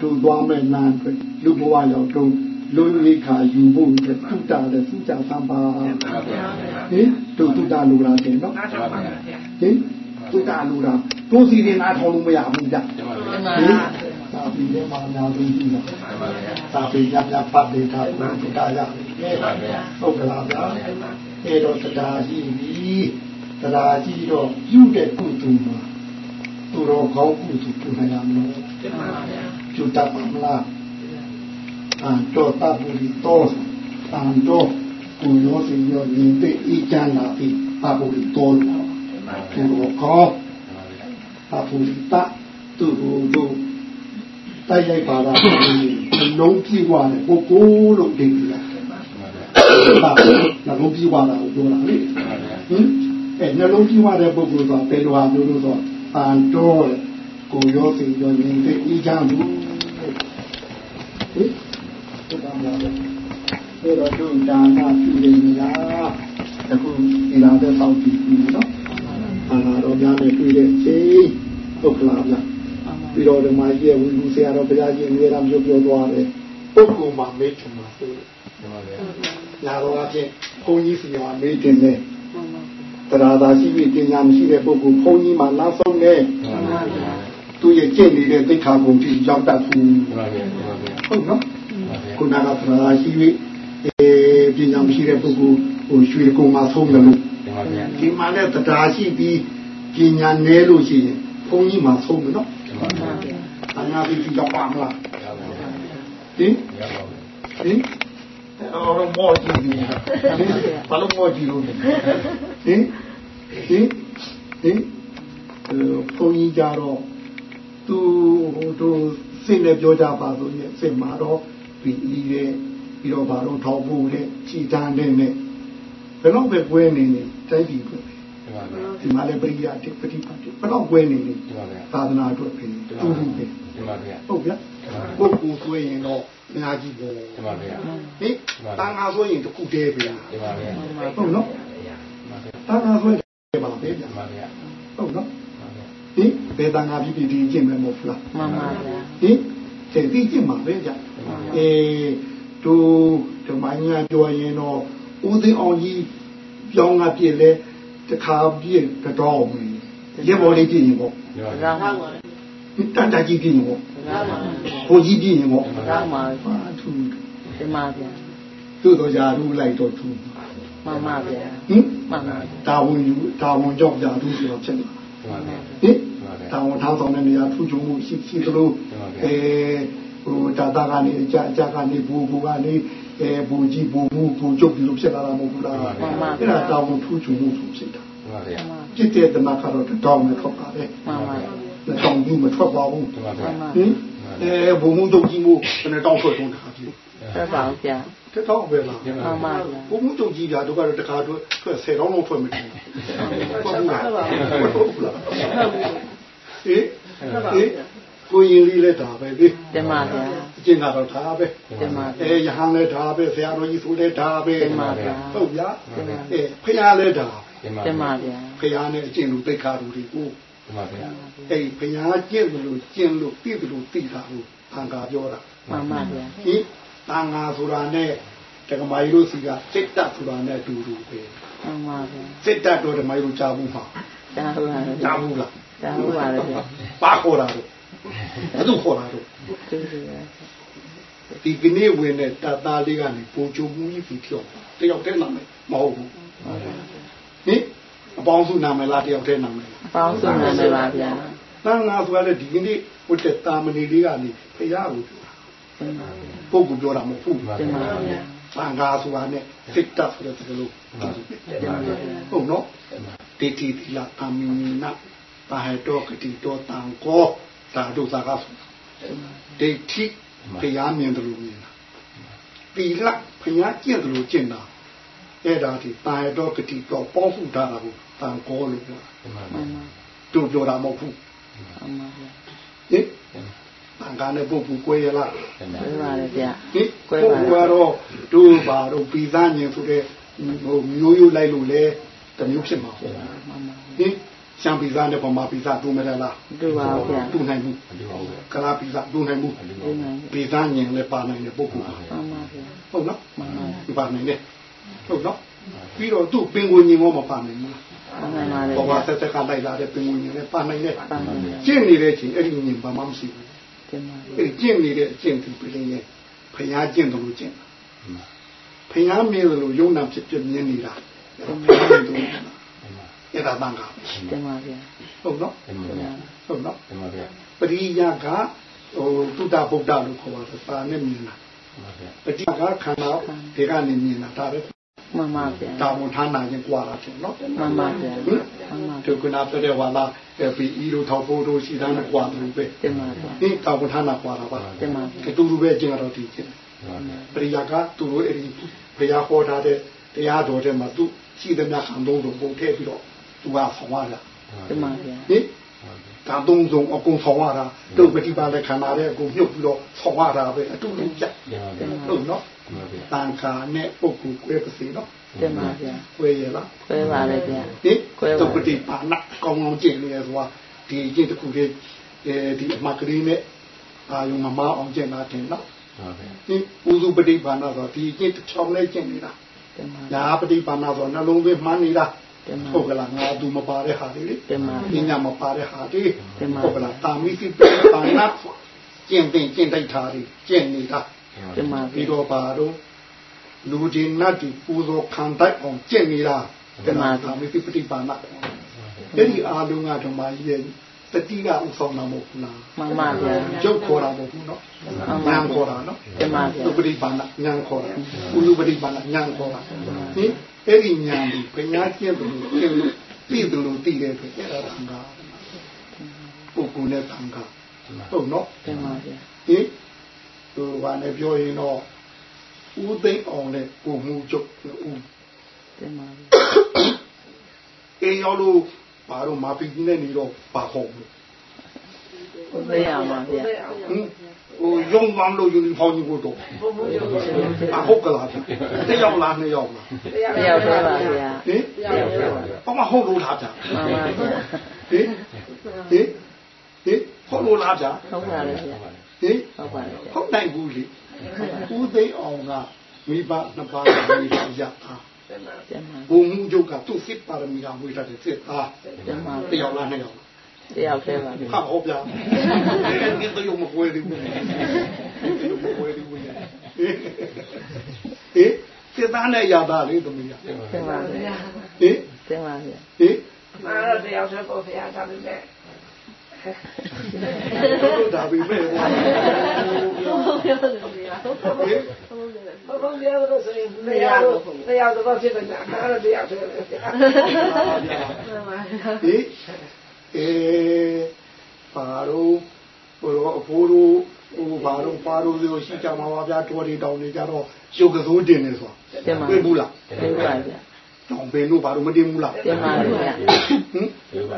Speaker 6: ဒီမှာ
Speaker 2: တို့သွားမဲ့လမ်းအတွက်လူဘဝရောက်တော့လုံရိခါယူဖို့အတွက်တုတ္တာလည်းသူကြသံပါဟင်တို့တုတ္တာလူလားတင်နော်
Speaker 4: နားထောင်ပါဗျာ
Speaker 2: ဟင်တုတ္တာလူလားတို့စီရင်နားထောင်လို့မရဘူးကြ
Speaker 3: မှန်ပါ
Speaker 2: ဟင်သာပြီးလည်းမများဘူးကြည့်လားသာပြီးရပြပတ်ဒေတာဘုရားရဟုတ်ကလားဗျာအဲ့တော့တရားရှိပြီတရားရှိတော့ပြုတဲ့ကုသိုလ်မှာသူတော်ကောင်းကုသိုလ်ပြုနိုင်ရမလို့ပြု တတ်ပါမလားအန်တော့တပ်ပြီးတော့အန်တော့ကိုရောစီရောညီတဲ့ဤချမ်းလာပြီပါဘူးတော်သူတော်ကောင်းပါဘူးတသူတို့တိုက်ရိုက်ပါတာလုံးကြည့်သွားတယ်ပုဂ္ဂိုလ်လို့တင်ပြတာပါနှလုံးကြည့်သွားတာကိုပြောတာလေဟင်အဲနှလုံးကြည့်သွားတဲ့ပုဂ္ဂိုလ်ဆိုဘယ်လိုဟာမျိုးလို့ဆိုအန်တော့ ကိုရောစီရောညီတဲ့ဤချမ်းဘူးဟင်ဒီကမှာလေဒါတော့သူဒါနာပြုနေလားအခုဒီလာတဲ့ပေါက်ကြည့်ပြီးနော်အာနာတော်များနဲ့တွေ့တဲ့ချိန်ဟုတ်ကလားဗျပြီးတော့ဒီမှာရဲ့ဝီလူဆရာတော်ဘုရားကြီးအမြဲတမ်းပြောပြောသွားတယ်ပုဂ္ဂိုလ်မှာမေ့ချင်ပါဆိုညာတော်အဖြစ်ဘုန်းကြီးစီမှာမေ့တင်တယ်တရားသာရှိပြီးပညာမရှိတဲ့ပုဂ္ဂိုလ်ဘုန်းကြီးမှာနောက်ဆုံးတယ် သူရဲ့ကျင့်နေတဲ့သိက္ခာပုံကြီးရောက်တတ်ဘူးဟုတ်နော်ခုနကတရားရှိပြီးအဲပညာမရှိတဲ့ပုဂ္ဂိုလ်ဟိုရွှေကုံမှာဆုံးတယ်လို့ဒီမှာလည်းတရားရှိပြီးပညာနည်းလို့ရှိရင်ဘုန်းကြီးမှာဆုံးတယ်နော်အနာပြီးကြောက်ပါမလားဟင်ဟင်အော်မော်ကြီးပြီဘာလို့မော်ကြီးလို့ဟင်ဟင်ဟင်ဘုန်းကြီးကြတော့ သူဟိုတို့စင်နဲ့ပြောကြပါဆိုရင်စင်မှာတော့ပြီးပြီးတဲ့ပြီးတော့ဘာလို့ထောက်ဖို့တဲ့ခြိတန်းတဲ့နဲ့ဘယ်တော့ပဲကွဲနေနေတိုက်ပြီးကွဲဒီမှာလည်းပရိယာတိပฏิပတ်တိဘယ်တော့ကွဲနေနေသာသနာအတွက်ဖြစ်တူတူပဲဟုတ်ဗျာပုဂ္ဂိုလ်ဆိုရင်တော့အများကြီးပေါ့ဟင်တန်ခါဆိုရင်တခုတည်းဗျာဟုတ်နော်တန်ခါဆိုရင်ပါပဲဗျာဟုတ်နော်ဟင် ဘယ်တန်ခါဖြစ်ဖြစ်ဒီကျင့်မယ်မဟုတ်လား
Speaker 3: မှန်ပါဗျာ
Speaker 2: ဟင်တဲ့ဒီကျင့်မှာပဲဗျာအေးတို့ဓမ္မညာပြောရင်တော့ဦးသိအောင်ကြီးပြောင်းကပြည့်လဲတခါပြည့်တော့မယ်ရေဘော်လေးပြည့်ရင်ပေါ့
Speaker 3: ရောင်းပါ
Speaker 2: တန်တကြီးပြည့်ရင်ပေါ့
Speaker 3: ရောင်းပါ
Speaker 2: ဘိုးကြီးပြည့်ရင်ပေါ့
Speaker 3: ရောင်းပါ
Speaker 2: ဟာသူ
Speaker 3: ဒီမှာဗျာ
Speaker 2: သူ့တော့ယာရုလိုက်တော့သူ
Speaker 3: မှန်ပါဗျာ
Speaker 2: ဟင်
Speaker 3: မှန်ပါ
Speaker 2: တာဝန်ယူတာဝန်ကြောင့်ယာရုဆိုတော့ဖြစ်လာ ဟင်တာဝန်ထောက်ဆောင်တဲ့နေရာထူးချွန်မှုရှိရှိသလိုအဲဟိုတာတာကနေကြာကြာကနေဘူဘူကနေအဲဘူကြီးဘူမှုဘူကျုပ်ဒီလိုဖြစ်လာတာမဟုတ်ဘူးလားအဲ့ဒါတာဝန်ထူးချွန်မှုဆိုဖြစ်တာပြစ်တဲ့တမခါတော့တောင်းနဲ့ထွက်ပါလေ
Speaker 3: မှန်ပါ
Speaker 2: လက်တောင်းပြီးမထွက်ပါဘူး
Speaker 3: မှန်ပါ
Speaker 2: ဟင်အဲဘူမှုတုတ်ကြီးမှုဘယ်နဲ့တောင်းထွက်ဆုံးတာပြီ
Speaker 3: သက်ပါဗျာ
Speaker 2: တက်တော့ပဲလား
Speaker 3: မှန်ပါဗျာ
Speaker 2: ဘုံမှုတုံကြီးတာတို့ကတော့တခါတော့ထွက်ဆယ်တော့လုံးထွက်မတယ်ဟုတ်ဘူးလားဟုတ်လားဟေးဟေးကိုရင်လေးလည်းဒါပဲလေ
Speaker 3: တင်ပါဗျာ
Speaker 2: အကျင့်ကတော့ဒါပဲ
Speaker 3: တင်ပါ
Speaker 2: အဲယဟန်လည်းဒါပဲဆရာတော်ကြီးဆိုလည်းဒါပဲ
Speaker 3: တင်ပါဗျာ
Speaker 2: ဟုတ်ဗျာအဲဖရာလည်းဒါ
Speaker 3: တင်ပါဗျာ
Speaker 2: ဖရာနဲ့အကျင့်လူသိက္ခာလူတွေကိုအဲဖရာကျင့်လို့ကျင့်လို့သိတယ်လို့သိတာလို့သံဃာပြောတာ
Speaker 3: မှန်ပါဗျာ
Speaker 2: ဟ င်သံဃာဆိုတာနဲ့တက္ကမကြီးတို့စီကစိတ်တက်ဆိုတာနဲ့အတူတူပဲ
Speaker 3: မှန်ပါဗျာ
Speaker 2: စိတ်တက်တော့ဓမ္မကြီးတို့ကြားဘူးမှာ
Speaker 3: တာဟုတ်ပါဗျာ
Speaker 2: ကြားဘူးလား
Speaker 3: တာဟုတ်ပါဗျာ
Speaker 2: ပါခေါ်တာတော့ဘယ်သူခေါ်တာတော့
Speaker 3: ကျေးဇူးပါ
Speaker 2: ဒီကနေ့ဝင်တဲ့တသားလေးကနေပုံချုံမှုကြီးပြီး跳တယောက်တည်းနာမယ်မဟုတ်ဘူးဟင်အပေါင်းစုနာမယ်လားတယောက်တည်းနာမယ်လား
Speaker 3: အပေါင်းစုနာမယ်ပါဗျာ
Speaker 2: သံဃာဆိုတာလည်းဒီကနေ့ဝတ်တဲ့တာမဏေလေးကနေဖရာကို ပြောတာ
Speaker 3: တင်ပါ
Speaker 2: ပုဂ္ဂိုလ်ပြောတာမဟုတ်ဘူး
Speaker 3: တင်ပါဗျာ
Speaker 2: သံဃာဆိုတာနဲ့စိတ်တက်ဆိုတဲ့စကားလုံးဟုတ်နော်တေတီတိလာအမီနာပါဟတောကတိတောတံကောသာဒုသာကဆိုဒိဋ္ဌိတရားမြင်တယ်လို့မြင်တာတိလဖျားကျင့်တယ်လို့ကျင့်တာအဲ့ဒါဒီပါဟတောကတိတောပေါင်းစုထားတာကိုတံကောလို့ပြောတာ
Speaker 3: မှန်ပါ
Speaker 2: တို့ပြောတာမဟုတ်ဘူး
Speaker 3: မှန်ပါဗျာ
Speaker 2: ဟင် တန်ခါနဲ့ပုပ်ပူကွဲရလား
Speaker 3: ပြောပါလေဗျာ
Speaker 2: ဟင်ပုပ်ပူကတော့တို့ပါတော့ပြီးသားညင်ဆိုတဲ့ဟိုမျိုးရိုးလိုက်လို့လေတမျိုးဖြစ်မှာပေါ့
Speaker 3: မှန်ပါ
Speaker 2: ဟင်ရှမ်းပိစာနဲ့ဗမာပိစာတူမရလား
Speaker 3: တူပါဗျာ
Speaker 2: တူနိုင်ဘူး
Speaker 6: အတူပါဗျာ
Speaker 2: ကလားပိစာတူနိုင်ဘူး
Speaker 3: တူနိုင်ပြီ
Speaker 2: ပိစာညင်လည်းပါနိုင်တဲ့ပုဂ္ဂိုလ်ပါ
Speaker 3: မှန်ပါဗျာ
Speaker 2: ဟုတ်နော်
Speaker 3: မှန်ပါ
Speaker 2: ဒီပါနိုင်တယ်ဟုတ်နော်ပြီးတော့သူ့ပင်ကိုညင်ရောမပါနိုင်ဘူး
Speaker 3: မှန်ပါလေ
Speaker 2: ဘော
Speaker 3: ဗျာ
Speaker 2: ဘာဆက်ဆက်ကလိုက်လာတဲ့ပင်ကိုညင်လည်းပါနိုင်တယ်
Speaker 3: ပါပါဗျာ
Speaker 2: ကျင့်နေတဲ့အချိန်အဲ့ဒီညင်ဘာမှမရှိဘူး
Speaker 3: တင်ပါ
Speaker 2: အဲ့ဒီကျင့်နေတဲ့အကျင့်ဒီပြင်းရဲ့ဖျားကျင့်တယ်လို့ကျင့်တာဖျားမြင်တယ်လို့ယုံနာဖြစ်ဖြစ်မြင်နေတာအဲ့ဒါတန်ခါ
Speaker 3: တင်ပါဗျာ
Speaker 2: ဟုတ်နော်
Speaker 6: တင်ပါဗျာ
Speaker 2: ဟုတ်နော်
Speaker 6: တင်ပါဗျာ
Speaker 2: ပရိယကဟိုတုတ္တဗုဒ္ဓလို့ခေါ်ပါတယ်ပါနဲ့မြင်တာ
Speaker 6: တင်ပါဗျာ
Speaker 2: ပရိယကခန္ဓာဒီကနေမြင်တာဒါပဲ
Speaker 3: မှန်ပါဗျာ
Speaker 2: တာဝန်ဌာနချင်းကြွာတာချင်းနော်
Speaker 3: မှန်ပါဗျာမှန်ပါ
Speaker 2: ဒုက္ခနာပြတဲ့ဝါလာပီအီတို့ထောက်ဖို့တို့ရှိတာနဲ့ကြွာတယ်လို့ပဲ
Speaker 3: တင်ပါဗျာ
Speaker 2: ဒီတာဝန်ဌာနကြွာတာပါ
Speaker 3: တင်ပါ
Speaker 2: ကတူတူပဲကျင်တော့ဒီချင်းပရိယကသူတို့အဲ့ဒီဘုရားဟောထားတဲ့တရားတော်ထဲမှာသူရှိတဲ့မြတ်ခံသုံးတော်ပုံထည့်ပြီးတော့သူကဆောင်ရတာ
Speaker 3: တင်ပါဗျာ
Speaker 2: ဟင်ဒါသုံးဆုံးအကုန်ဆောင်ရတာတို့ပฏิပါတဲ့ခန္ဓာတွေအကုန်ညှုပ်ပြီးတော့ဆောင်ရတာပဲအတူတူကြ
Speaker 6: တင်ပါဗျာ
Speaker 2: ဟုတ်နော်
Speaker 6: တင်ပါဗျာ
Speaker 2: တန်ခါနဲ့ပုဂ္ဂိုလ်ကွဲပါစေနော်
Speaker 3: တင်ပါဗျာ
Speaker 2: ကွဲရလား
Speaker 3: ခွဲပါလေဗျာ
Speaker 2: ဟင်
Speaker 3: ကွဲပါ
Speaker 2: တုပတိပါဏကောင်းကောင်းကျင့်နေရဆိုတာဒီကျင့်တစ်ခုတည်းအဲဒီအမှတ်ကလေးနဲ့အာယုံမမအောင်ကျင့်တာတင်နော်
Speaker 6: တင်ပါဗျာ
Speaker 2: ဒီဥစုပฏิပါဏဆိုဒီကျင့်တစ်ချောင်းလေးကျင့်နေတာ
Speaker 3: တင်ပါ
Speaker 2: ညာပฏิပါဏဆိုနှလုံးသွင်းမှန်းနေတာ
Speaker 3: တင်ပါ
Speaker 2: ဟုတ်ကလားငါသူမပါတဲ့ဟာတွေလေ
Speaker 3: တင်ပါ
Speaker 2: ပညာမပါတဲ့ဟာတွေ
Speaker 3: တင်ပါ
Speaker 2: ဟုတ်ကလားတာမိစိပပါဏကျင့်တင်ကျင့်တိုက်တာတွေကျင့်နေတာ
Speaker 3: တင်ပါ
Speaker 2: ပြီးတော့ပါတော့လူဒီနတ်ဒီပူဇော်ခံတိုက်အောင်ကျင့်နေတာတာမိစိပฏิပါဏအဲ့ဒီအာလုံးကဓမ္မကြီးရဲ့တတိကဥဆောင်တာမဟုတ်ဘူးလား
Speaker 3: မှန်ပါဗျာ
Speaker 2: ကျုပ်ခေါ်တာမဟုတ်ဘူးနော်
Speaker 3: မှန်ပါ
Speaker 2: ညာခေါ်တာနော်
Speaker 3: တင်ပါဗျာ
Speaker 2: ဥပရိပါဏညာခေါ်တာဥလူပရိပါဏညာခေါ်တာဟင်အဲ့ဒီညာဒီပညာကျင့်တယ်လို့ကျင့်လို့သိတယ်လို့သိတဲ့အတွက်အဲ့ဒါသံဃာပုဂ္ဂိုလ်နဲ့သံဃာဟုတ်နော်
Speaker 3: တင်ပါဗျာ
Speaker 2: ဟင် သူကလည်းပြောရင်တော့ဦးသိမ့်အောင်နဲ့ကိုမှုချုပ်ဦး
Speaker 3: တင်ပါဗျာ
Speaker 2: အင်းရောလို့ဘာလို့မာပီနဲ့နေတော့ပါဟုတ်ဘူး
Speaker 3: ဘုရားပါဗျာ
Speaker 2: ဟင်ဟိုရုံကောင်းလို့ယူနီဖောင်းကြီးကိုတော့အဟုတ်ကလားတယောက်လားနှစ်ယောက်လား
Speaker 3: တယောက်တည်းပါဗျာ
Speaker 2: ဟင်
Speaker 3: တယောက်တည်းပါ
Speaker 2: ဘာမှဟုတ်လို့လားဗျာ
Speaker 3: မှန်ပါဗျာ
Speaker 2: ဟင်ဟင်ဟင်ဟုတ်လို့လားဗျာ
Speaker 3: ဟုတ်ပါလေဗျာ
Speaker 2: ဟင်
Speaker 3: ဟုတ်ပါလေဗျာ
Speaker 2: ဟုတ်နိုင်ဘူးလေဦးသိန်းအောင်ကမိဘနှစ်ပါးကိုမိတာရတာ
Speaker 3: တင်ပါ
Speaker 2: ဘုံမှုချုပ်ကသူ့စစ်ပါရမီကဝေထားတဲ့စစ်သား
Speaker 3: တင်ပါ
Speaker 2: တယောက်လားနှစ်ယောက်လား
Speaker 3: တယောက်တည်းပါဗျာ
Speaker 2: ဟာဟုတ်ဗျာအဲ့ဒီတော့မကွဲဘူးဒီမကွဲဘူးဟင်စစ်သားနဲ့ရတာလေသမီးရဟင်
Speaker 3: တင်ပါဗျာ
Speaker 2: ဟင်
Speaker 3: တင်ပါဗျာ
Speaker 2: ဟင်
Speaker 4: မာတော့တရားဆွဲပေါ်ဖရားထားပြီမဲ့
Speaker 2: တို့ဒါပြီမဲ့ဟင်
Speaker 4: ဘုံဘုံပြောလို့ဆိုရင်တရားတော့တရားတော့ဖြစ်နေတာမာတော့တရားဆွဲတယ်
Speaker 2: ဟေးအေးပါတော့ဘိုးတော်အဖိုးတို့ဟိုဘာတို့ပါတို့ဆိုရှိကြမှာပါဗျာတော်တွေတောင်းနေကြတော့ရုပ်ကစိုးတင်နေဆို
Speaker 3: တင်ပါ
Speaker 2: တွေ့ဘူးလား
Speaker 3: တင်ပါဗျာ
Speaker 2: တောင်းပင်တို့ဘာတို့မတင်ဘူးလား
Speaker 3: တင်ပါဗျာ
Speaker 2: ဟင်
Speaker 6: တင်ပါ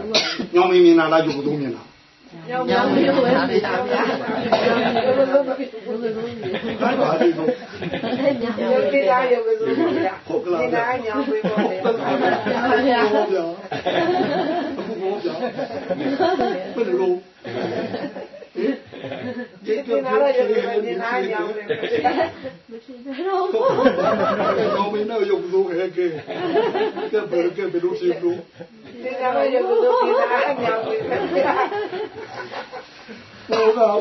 Speaker 2: ညောင်မင်းမြင်လာလားရုပ်ကစိုးမြင်လား
Speaker 4: ညောင်းညောင်းပြောပဲတာဗျာ
Speaker 2: ဘာပါလိမ့်လို့
Speaker 4: ရုပ်တရားရုပ်ကဆိုဗျာဒီတိုင်းညောင်းပြီးပေါ်တယ်
Speaker 2: ဟုတ်ပါဗျာဟုတ်ပါဗျာဟုတ်ပါဗျာဘယ်လို ဒီ
Speaker 4: ဒီနာရရုပ်ကဒီတိုင်းညောင်းပြီး
Speaker 2: ကောင်းမင်းတို့ရုပ်ကစိုးခဲခဲကဲဘယ်ကဲဘယ်လိုရှိလို့
Speaker 4: ဒီနာရရုပ်ကဒီတိုင်းညောင်းပြီး
Speaker 2: ဟောက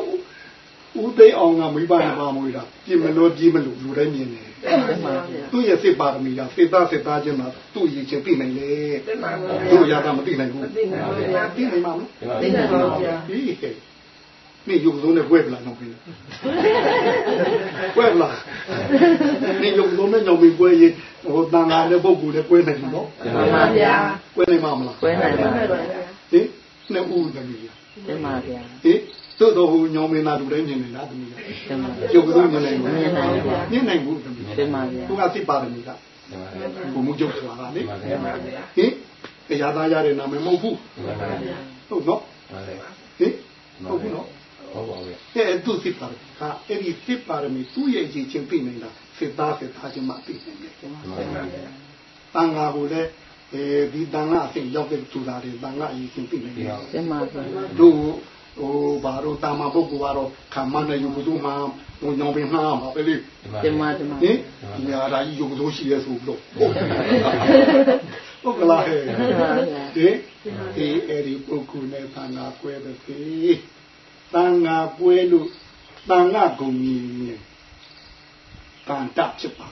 Speaker 2: ဦးသိအောင်ကမိဘနှစ်ပါးမွေးတာပြင်မလို့ပြင်မလို့လူတိုင်းမြင်တယ်
Speaker 3: တင်ပါဗျာ
Speaker 2: သူ့ရဲ့စိတ်ပါရမီကစိတ်သားစိတ်သားချင်းမှာသူ့ရည်ချင်းသိနိုင်လေ
Speaker 4: တင်ပါဘူး
Speaker 2: သူ့ရတာမသိနိုင်ဘူး
Speaker 4: သိနေပါဗျာ
Speaker 2: သိနိုင်မှာမလား
Speaker 6: တင်ပါ
Speaker 3: တင်ပါဗျာ
Speaker 2: ဒီဟဲ့ နေရုပ်စုံနဲ့ကွဲပလာတော့ပြီကွဲပလာနေရုပ်စုံနဲ့ညောင်ပြီးကွဲရင်ဟိုတန်လာတဲ့ပုဂ္ဂိုလ်နဲ့ကွဲနိုင်ဘူးနော်
Speaker 3: မှန်ပါဗျာ
Speaker 2: ကွဲနိုင်မှာမလား
Speaker 3: ကွဲနိုင်ပါဗျာ
Speaker 2: ဟင်နှစ်ဦးသမီး
Speaker 3: တင်ပါဗျာ
Speaker 2: ဟင်သို့တော်ဟိုညောင်မင်းသားလူတိုင်းမြင်နေတာသမီး
Speaker 3: တင်ပါ
Speaker 2: ရုပ်စုံမြင်နိုင်ဘူး
Speaker 3: မြင်နိုင်ပါ
Speaker 2: မြင်နိုင်ဘူးသမီး
Speaker 3: တင်ပါဗျာ
Speaker 2: သူကစိတ်ပါရမီကဘုံမှုကျုပ်ဆိုတာလေ
Speaker 6: တင်ပါ
Speaker 2: ဟင်တရားသားရတဲ့နာမည်မဟုတ်ဘူးဟုတ်နော်ဟင်ဟုတ်ဘူးနော်
Speaker 6: ဟုတ်ပါဗျာ
Speaker 2: အဲ့သူစစ်ပါရမီဟာအဲ့ဒီစစ်ပါရမီသူ့ရဲ့ရည်ချင်းသိနေတာ စစ်သားစစ်သားချင်းမှသိနေတယ်
Speaker 6: တင်ပါဗျာ
Speaker 2: တန်ဃာကိုလည်းအဲဒီတန်ကအသိရောက်တဲ့သူသားတွေတန်ကအရင်သိနေတယ်
Speaker 3: တင်ပါဗျာ
Speaker 2: တို့ဟိုဘာလို့တာမပုဂ္ဂိုလ်ကတော့ခံမနဲ့ယူဘူးမှဟိုညောင်ပင်မှားမှာပဲလေ
Speaker 3: တင်ပါတင်ပါ
Speaker 2: ဟင်ဒီဟာဒါကြီးယူဘူးရှိရဲဆိုပြီးတော့ဟုတ်ကလားဟဲ့
Speaker 3: တင်ပါဗျာ
Speaker 2: ဟင်ဒီအဲ့ဒီပုဂ္ဂိုလ်နဲ့သံဃာကွဲတဲ့ပြီ သံဃာကွဲလို့သံဃာဂုံကြီးတန်တဖြစ်ပါ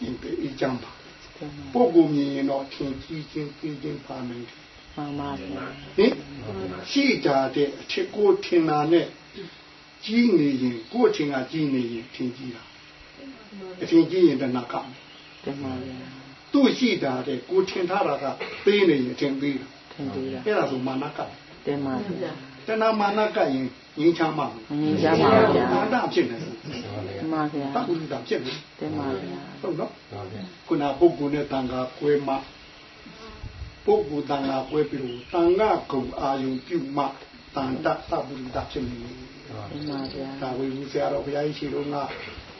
Speaker 2: ဒီအကြံပါ
Speaker 3: တင်ပါ
Speaker 2: ပုဂ္ဂိုလ်မြင်ရင်တော့ထင်ကြီးချင်းပြီးချင်းပါမယ်
Speaker 3: မှန်ပါဗျာ
Speaker 2: ဟင်ရှိတာတဲ့အထက်ကိုထင်တာနဲ့ကြီးနေရင်ကိုယ်ထင်ကကြီးနေရင်ထင်ကြီးတာအထင်ကြီးရင်တဏှာကမယ်
Speaker 3: တင်ပါဗျာ
Speaker 2: သူ့ရှိတာတဲ့ကိုယ်ထင်ထားတာကသေးနေရင်ထင်သေးတာ
Speaker 3: ထင်သေးတာ
Speaker 2: အဲ့ဒါဆိုမာနက
Speaker 3: တင်ပါဗျာ
Speaker 2: တဏှာမာနကရင်ငင်းချမ်းမှာ
Speaker 3: ငင်းချမ်းပါဗျာ
Speaker 2: မာနဖြစ်နေ
Speaker 3: တင်ပါဗျာ
Speaker 2: တခုလူတာဖြစ်နေ
Speaker 3: တင်ပါဗျာ
Speaker 2: ဟုတ်နော်ခုနပုဂ္ဂိုလ်နဲ့တန်ခါကွဲမှပုဂ္ဂိုလ်တန်ခါကွဲပြီးတော့တန်ခါကုံအာယုံပြုမှတန်တသဗ္ဗုဒ္ဓဖြစ်နေတယ်
Speaker 3: တင်ပါဗျာ
Speaker 2: ဒါဝေဘူးဆရာတော်ဘုရားကြီးရှိတော့က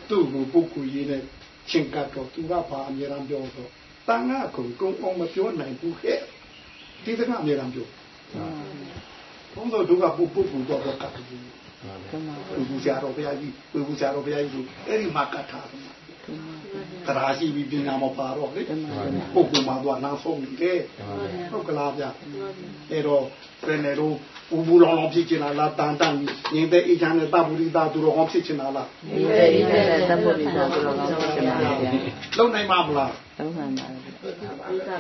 Speaker 2: သူ့ကိုပုဂ္ဂိုလ်ရေးနဲ့ချင်းကပ်တော့သူကဘာအမြဲတမ်းပြောတော့တန်ခါကုံကုံအောင်မပြောနိုင်ဘူးဟဲ့ဒီတကအမြဲတမ်းပြော ဘုန်းတော်တို့ကပုပုဂ္ဂိုလ်တော့ကတ်တယ်
Speaker 3: တင်ပါ
Speaker 2: ဝေဘူးဆရာတော်ဘုရားကြီးဝေဘူးဆရာတော်ဘုရားကြီးတို့အဲ့ဒီမှာကတ်ထားတယ် တရားရှိပြီးပညာမပါတော့လေ
Speaker 3: တင်ပါဗျာ
Speaker 2: ပုဂ္ဂိုလ်မှာတော့နားဆုံးနေတယ်ဟုတ်ကလားဗျအဲ့တော့ပြနေတော့ဘူဘူလောင်လောင်ဖြစ်ချင်တာလားတန်တန်ညီတဲ့အချမ်းနဲ့တပူရိတာသူတော်ကောင်းဖြစ်ချင်တာလား
Speaker 3: ဒီတဲ့ဒီတဲ့သတ်ဖို့ဒီသာတော့ကောင်းတင်ပါဗျာ
Speaker 2: လုံနိုင်မှာမလား
Speaker 3: လုံးမှန်ပါဗျာ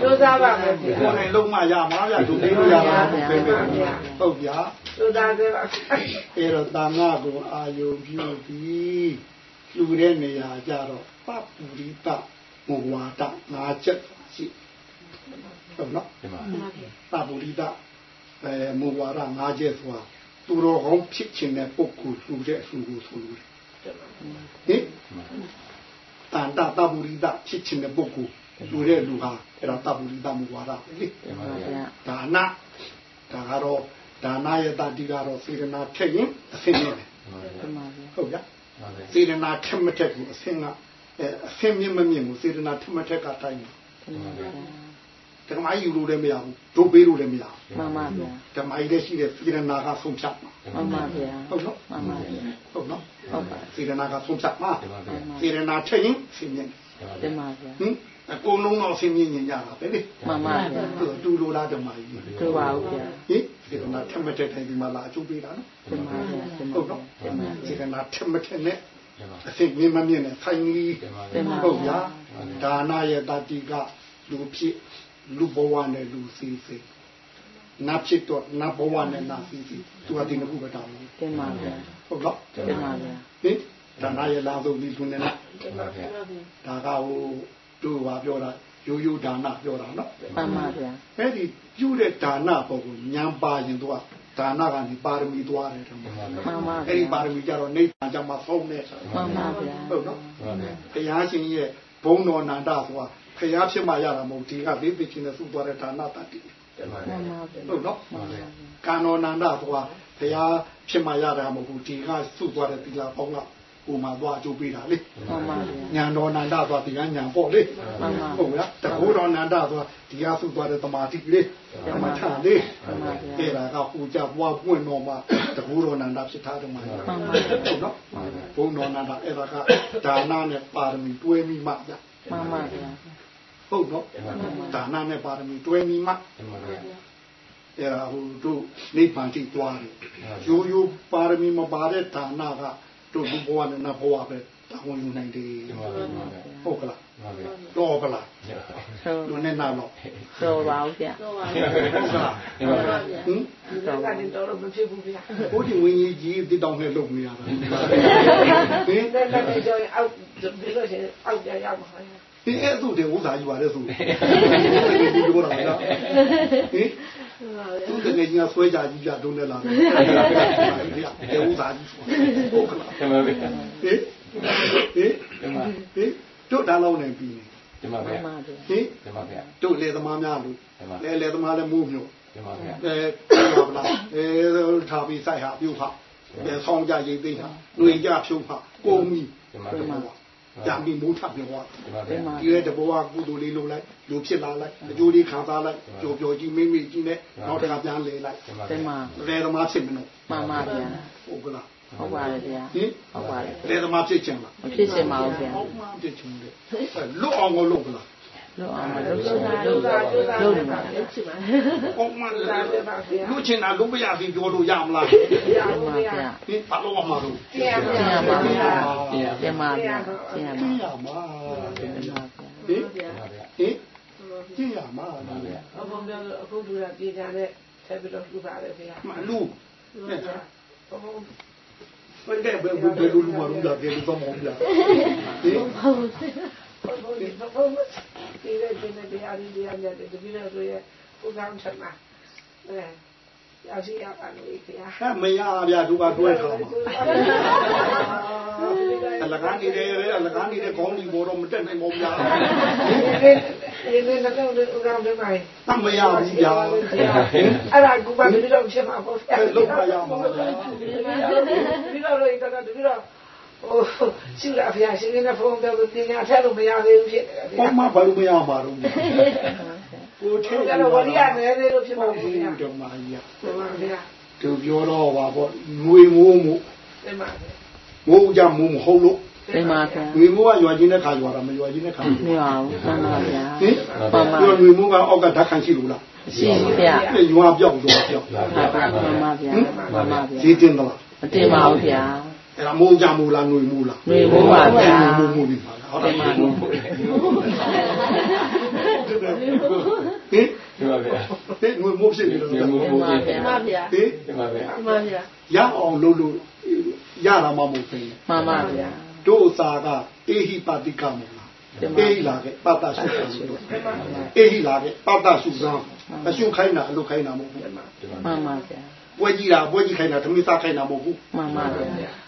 Speaker 4: ကျိုးစားပါမယ်
Speaker 2: ကိုယ်နဲ့လုံမရမှာဗျသူသေးလို့ရမှာမဟုတ်ဘူးဟုတ်ဗျာ
Speaker 4: ကျိုးစားသေးပါ
Speaker 2: အဲ့တော့တာငါကိုအာယုံပြုပြီးလူတဲ့နေရာကြတော့ ပပူရိတာဘဝတာငါချက်ရှိဟုတ်နော်သဗ္ဗုရိတအဲမူဝါဒ၅ချက်ဆိုတာသူတော်ကောင်းဖြစ်ခြင်းတဲ့ပုဂ္ဂိုလ်လူတဲ့အလူကိုဆိုလို့ဟင်တန်တာသဗ္ဗုရိတဖြစ်ခြင်းတဲ့ပုဂ္ဂိုလ်လူတဲ့လူဟာအဲ့ဒါသဗ္ဗုရိတမူဝါဒပဲလေ
Speaker 3: တင်ပါဗျာ
Speaker 2: ဒါနဒါကတော့ဒါနရဲ့တတိကတော့စေရနာထက်ရင်အဆင်းနေတယ်
Speaker 3: တင်ပါဗျာ
Speaker 2: ဟုတ်ဗျာစေရနာထက်မထက်ဘူးအဆင်းက အဲအဆင်းမြင့်မမြင့်ဘူးစေရနာထက်မထက်ကတိုင်းတယ်
Speaker 3: တင်ပါဗျာ
Speaker 2: ဓမ္မကြီးယူလို့လည်းမရဘူးတို့ပေးလို့လည်းမရဘူး
Speaker 3: မှန်ပါဗျာ
Speaker 2: ဓမ္မကြီးလည်းရှိတဲ့စေရနာကဆုံးဖြတ်မှာ
Speaker 3: မှန်ပါဗျာ
Speaker 2: ဟုတ်နော်
Speaker 3: မှန်ပါဗျာ
Speaker 2: ဟုတ်နော်
Speaker 3: ဟုတ်ပါ
Speaker 2: စေရနာကဆုံးဖြတ်မှာ
Speaker 3: မှန်ပါ
Speaker 2: စေရနာထက်ရင်ဆင်းရဲ
Speaker 3: တင်ပါဗျာ
Speaker 2: ဟင်အကုန်လုံးတော့ဆင်းရဲညင်ကြတာပဲလေ
Speaker 3: မှန်ပါဗျာ
Speaker 2: သူတူလိုလားဓမ္မကြီးဟင်
Speaker 3: တို့ပါဦးဗျာ
Speaker 2: စေရနာထက်မထက်တိုင်းဒီမှာလာအကျိုးပေးတာနော်
Speaker 3: တင်ပါဗျာတင်ပါ
Speaker 2: ဟုတ်
Speaker 3: ဗျာ
Speaker 2: နော်
Speaker 3: တင်ပါ
Speaker 2: စေရနာထက်မထက်နဲ့ အစိတ်မြင့်မမြင့်နဲ့ဆိုင်ကြီး
Speaker 3: တင်ပါ
Speaker 2: ဟုတ်ဗျာဒါနရဲ့တတိကလူဖြစ်လူဘဝနဲ့လူစီစီနတ်ဖြစ်တော့နတ်ဘဝနဲ့နတ်စီစီသူကဒီနှစ်ခုပဲတောင်းတယ်
Speaker 3: တင်ပါဗျာ
Speaker 2: ဟုတ်နော်
Speaker 3: တင်ပါဗျာ
Speaker 2: ဟင်ဒါနရဲ့လာဆုံးဒီလူနဲ့လားဒါကဟိုတို့ဘာပြောတာရိုးရိုးဒါနပြောတာနော်
Speaker 3: မှန်ပါဗျာ
Speaker 2: အဲ့ဒီပြုတဲ့ဒါနပုံကိုညံပါရင်သူက ဒါနကနေပါရမီသွားတယ်တဲ့
Speaker 3: မှန်ပါ
Speaker 2: အဲ့ဒီပါ
Speaker 3: ဗျာ
Speaker 2: ရမီကြတော့နေတန်ကြမှာဖုံးနေ
Speaker 3: မှန်ပါဗျာ
Speaker 2: ဟုတ်နော်တရားရှင်ရဲ့ဘုံတော်နန္ဒဆိုတာဖျားဖြစ်မှရတာမဟုတ်ဒီကလေးသိချင်းနဲ့စုသွားတဲ့ဒါနတတ္တိ
Speaker 3: မှန်ပါဗျာ
Speaker 2: ဟုတ်နော်
Speaker 3: မှန်ပါဗျာ
Speaker 2: ကာနောနန္ဒဆိုတာဖျားဖြစ်မှရတာမဟုတ်ဘူးဒီကစုသွားတဲ့သီလပေါင်းက ဟိုမှာသွားအကျိုးပေးတာလေ
Speaker 3: မှန်ပါဗျာ
Speaker 2: ညာတော်နန္ဒဆိုတာဒီကညာပေါ့လေ
Speaker 3: မှန်ပါ
Speaker 2: ဟုတ်လားတကူတော်နန္ဒဆိုတာဒီကစုသွားတဲ့တမာတိလေဓမ္မထလေ
Speaker 3: မှန်ပါဗျာ
Speaker 2: အဲ့ဒါကဟိုကြပွားပွင့်တော်မှာတကူတော်နန္ဒဖြစ်ထားတယ်မှာ
Speaker 3: မှန်ပါ
Speaker 2: ဟုတ်နော်ဘုံတော်နန္ဒအဲ့ဒါကဒါနနဲ့ပါရမီတွဲမိမှဗျ
Speaker 3: မှန်ပါဗျာ
Speaker 2: ဟုတ်နော်ဒါနနဲ့ပါရမီတွဲမိမှအဲ့ဒါဟိုတို့နိဗ္ဗာန်တိသွားတယ်ရိုးရိုးပါရမီမပါတဲ့ဒါနက တို့ဘုဘဝနဲ့နတ်ဘဝပဲတာဝန်ယူနိုင်တယ်ဟုတ်ကလားတော့ကလား
Speaker 3: ဆို
Speaker 2: လူနဲ့နာတော့
Speaker 3: ဆိုပါဦးဗျာ
Speaker 2: ဟုတ်ကလားဟင်
Speaker 4: ဒါကနေတော့မဖြစ်ဘူးဗျာ
Speaker 2: ဘုရားဝင်းကြီးကြီးတိတောင်းနဲ့လုပ်နေရတာဟင်
Speaker 4: ဒီနေ့လည်းကြောင်းအောက်ဒီလိုချင်းအောက်ကြရမှာ
Speaker 2: ဒီအဲ့သူတွေဥစားယူပါလေသူဒီလိုတော့လားဟင် သူတကယ်ကြီးဆွဲကြကြီးကြတုံးနေလာတယ်ဒီဥစားကြီးဟုတ်ကလားဟင်ဟင်ဟင်တို့ဒါလောက်နေပြီ
Speaker 3: မှန်ပါဗျာ
Speaker 2: ဟင်တို့လေသမားများလို့လေလေသမားလည်းမိုးမျိုးအဲပြောပါလားအဲထားပြီးစိုက်ဟာပြုတ်ဟာအဲဆောင်းကြရိတ်သိမ်းဟာຫນွေကြဖြုံးဟာကိုမီ
Speaker 3: မှန်ပါ
Speaker 2: ဟကြာပြီးမိုးထပ် ပြောသွား
Speaker 6: ဒီမှာ
Speaker 3: ဒီ
Speaker 6: ဗျာ
Speaker 3: မှာ
Speaker 2: ဒီရဲ့တဘောကကုသိုလ်လေးလုပ်လိုက်လူဖြစ်လာလိုက်အကျိုးလေးခံစားလိုက်ကြော်ကြော်ကြီးမိမိကြီးနဲ့နောက်တစ်ခါပြန်လေလိုက်
Speaker 6: ဒီမှာ
Speaker 3: ဒီမှာ
Speaker 2: လေသမားဖြစ်မလို့
Speaker 3: မှန်ပါဗျာ
Speaker 2: ဟုတ်ကလား
Speaker 3: ဟုတ်ပါတယ်ဗျာ
Speaker 2: ဟင်
Speaker 3: ဟုတ်ပါတယ်
Speaker 2: လေသမားဖြစ်ချင်လား
Speaker 3: မဖြစ်စင်ပါဘူးဗျာ
Speaker 2: ဟုတ်မှဖြစ်ချင်တယ်လွတ်အောင်ကိုလုပ်ကလား
Speaker 3: လို့အောင်မလုပ်စင်လို့လို့နေမှာ
Speaker 5: လုပ်ချင်ပါ
Speaker 2: ဟုတ်မှ
Speaker 4: လာတယ်ပါဗျာ
Speaker 2: လူချင်းတာလူမရစီပြောလို့ရမလား
Speaker 4: ရ
Speaker 3: ဒီ
Speaker 4: အောင်
Speaker 3: မှာ
Speaker 4: ဗျာ
Speaker 3: ဗျာ
Speaker 2: ဟင်ဘာလို့မှမလုပ်
Speaker 4: ပြန်
Speaker 3: ကျ
Speaker 4: ပြန်
Speaker 3: င်ရပါ
Speaker 4: ပါ
Speaker 3: ဗျာ
Speaker 4: ဗျာ
Speaker 3: ကျင်ပါဗျာကျင်ရ
Speaker 2: ကြ
Speaker 3: ပါ
Speaker 2: ည့်ရမှာ
Speaker 3: ကျင်ပါဗျာ
Speaker 2: ဟင်
Speaker 6: ဒီမှာဗျာ
Speaker 2: ဟင်ကြည့်ရမှာ
Speaker 4: အခုပြောလို့အခုလူကပြည်ကြတဲ့ဆက်ပြီးတော့လူပါတယ်ဗျာ
Speaker 2: မလူ
Speaker 4: ဟုတ်ကဲ့ဘုံ
Speaker 2: ဘယ်တဲ့ဘယ်ဘယ်လူလူမလူလာတယ်တော့မဟုတ်လားဟင်
Speaker 4: ဘုံဘုံဒီဘုံဒီတဲ့ဒီတဲ့တရားဒီတရားမြတ်တဲ့ဒီလိုဆိုရဥက္ကဋ္ဌဆက်မှာအဲရောက်ရှိရပါလို့ဗျာ
Speaker 2: အဲမရဗျာသူကတွဲထားမှာအလကားနေတယ်အလကားနေတဲ့ခေါင်းကြီးဘောတော့မတက်နိုင်ပါဘူးဗျာ
Speaker 4: ဒီနေ့လည်းတော့ဥက္ကဋ္ဌတွေမှာ
Speaker 2: အမရဘူးဗျာ
Speaker 4: အဲ့ဒါကူပါပြီးတော့ဖြစ်မှာပေါ့ဗျာ
Speaker 2: အဲလောက်ပါရမှာဗျာ
Speaker 4: ပြီးတော့လို့တော့ပြီးတော့ ဟိုရှိလာဖျားရှင်နေတဲ့ဖုန်းပြောလို့ပညာထက်လို့မရသေးဘူးဖြစ်နေတယ်
Speaker 2: ဘာမှဘာလို့မရမှာတော့ကိုထဲ
Speaker 4: ကျတော့ဝရိယနယ်သေးလို့ဖြစ်
Speaker 2: မ
Speaker 4: မှာ
Speaker 2: ဟုတ်
Speaker 4: ပေါ့
Speaker 2: ဘူး
Speaker 4: ဗျာ
Speaker 2: ဓမ္မကြီး
Speaker 4: မှန်ပါဗျာ
Speaker 2: သူပြောတော့ပါပေါ့ငွေမိုးမို့
Speaker 4: မှန်ပါဗျာ
Speaker 2: မိုးကြမိုးမဟုတ်လို့
Speaker 3: ဒီမှာဗျာ
Speaker 2: ငွေမိုးကရွာချင်းတဲ့ခါရွာတာမရွာချင်းတဲ့ခါ
Speaker 3: မရဘူးမှန်ပါဗျာ
Speaker 2: ဟင်
Speaker 3: မှန်ပါ
Speaker 2: ပြောငွေမိုးကအောက်ကဓာတ်ခံရှိလို့လား
Speaker 3: ရှိဗျာ
Speaker 2: အဲရွာပြောက်တော့ပြောက်
Speaker 3: မှန်ပါမှန်ပါဗျာမှန်ပါဗျာ
Speaker 2: ရေးတင်တော့
Speaker 3: မတင်ပါဘူးဗျာ
Speaker 2: အဲ့ဒါမိုးကြမိုးလားငွေမိုးလား
Speaker 3: ຫນွေမိုးပါဗျာ
Speaker 2: မိုးမိုးဒီပါဟုတ်တယ်ဟင်
Speaker 6: ဒီမှာဗျာ
Speaker 2: ဟင်ငွေမိုးဖြစ်နေတော့
Speaker 6: ဒီမိုးမိုးကြီး
Speaker 5: ဒီမှာဗျာ
Speaker 2: ဟင်
Speaker 6: ဒီမှာဗျာ
Speaker 5: ဒီမှာဗျာ
Speaker 2: ရအောင်လုပ်လို့ရတာမှမဟုတ်ဘူး
Speaker 3: မှန်ပါဗျာ
Speaker 2: တို့စာကအေဟိပါတိကမလားအေဟိလာကပတ္တရှုစံလို့အေဟိလာကပတ္တရှုစံအရှုခိုင်းတာအလုပ်ခိုင်းတာမဟုတ်ဘူး
Speaker 6: ဒီမှာ
Speaker 3: မှန်ပါဗျာ
Speaker 2: ပွဲကြီးတာပွဲကြီးခိုင်းတာသမီးစားခိုင်းတာမဟုတ်ဘူး
Speaker 3: မှန်ပါဗျာ
Speaker 2: သ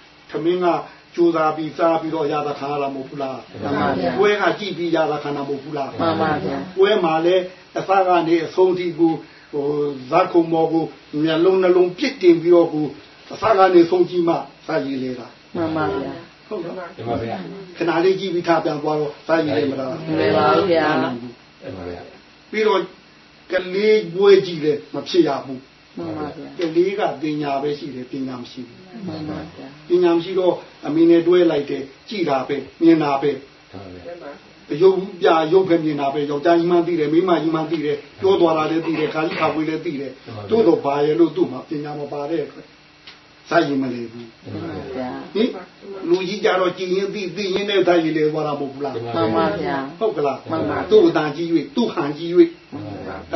Speaker 2: မင်းကကြိုးစားပြီးစားပြီးတော့ရတာခါရတာမဟုတ်ဘူးလား
Speaker 3: မှန်ပါဗျာ
Speaker 2: ပွဲကကြည့်ပြီးရတာခါတာမဟုတ်ဘူးလား
Speaker 3: မှန်ပါဗျာ
Speaker 2: ပွဲမှာလည်းအစကနေအဆုံးထိကိုဟိုဇာခုံမောကိုမျက်လုံးနှလုံးပြစ်တင်ပြီးတော့ကိုအစကနေဆုံးကြည့်မှစာရည်လေတာ
Speaker 3: မှန်ပါဗျာ
Speaker 2: ဟုတ်လား
Speaker 6: ဒီမှာဗျာ
Speaker 2: ခဏလေးကြည့်ပြီးထားပြန်သွားတော့စာရည်လေမလား
Speaker 3: မလွယ်ပါဘူးဗျာ
Speaker 6: ဒီမှာဗျာ
Speaker 2: ပြီးတော့ကလေးပွဲကြည့်လည်းမဖြစ်ရဘူး
Speaker 3: မှန်ပါဗျာ
Speaker 2: ကလေးကပညာပဲရှိတယ်ပညာမရှိဘူး
Speaker 3: မှန်ပါဗျာ
Speaker 2: ပညာမရှိတော့အမင်းနဲ့တွဲလိုက်တယ်ကြည်တာပဲမြင်တာပဲ
Speaker 6: ဒီမှာဗျာ
Speaker 2: ရုပ်ပြရုပ်ပဲမြင်တာပဲယောက်ျားကြီးမှသိတယ်မိန်းမကြီးမှသိတယ်ပြောသွားတာလည်းသိတယ်ခါကြီးခါပွေးလည်းသိတယ်တို့တော့ဘာရဲ့လို့သူ့မှာပညာမပါတဲ့အတွက် စာရင်မလေဘူး
Speaker 3: မှန်ပါဗျာ
Speaker 2: ဟင်လူကြီးကြတော့ကြည်ရင်သိသိရင်လည်းစာရင်လေသွားတာမဟုတ်ဘူးလား
Speaker 3: မှန်ပါဗျာ
Speaker 2: ဟုတ်ကလား
Speaker 3: မှန်ပါ
Speaker 2: သူ့အတန်ကြီး၍သူ့ဟန်ကြီး၍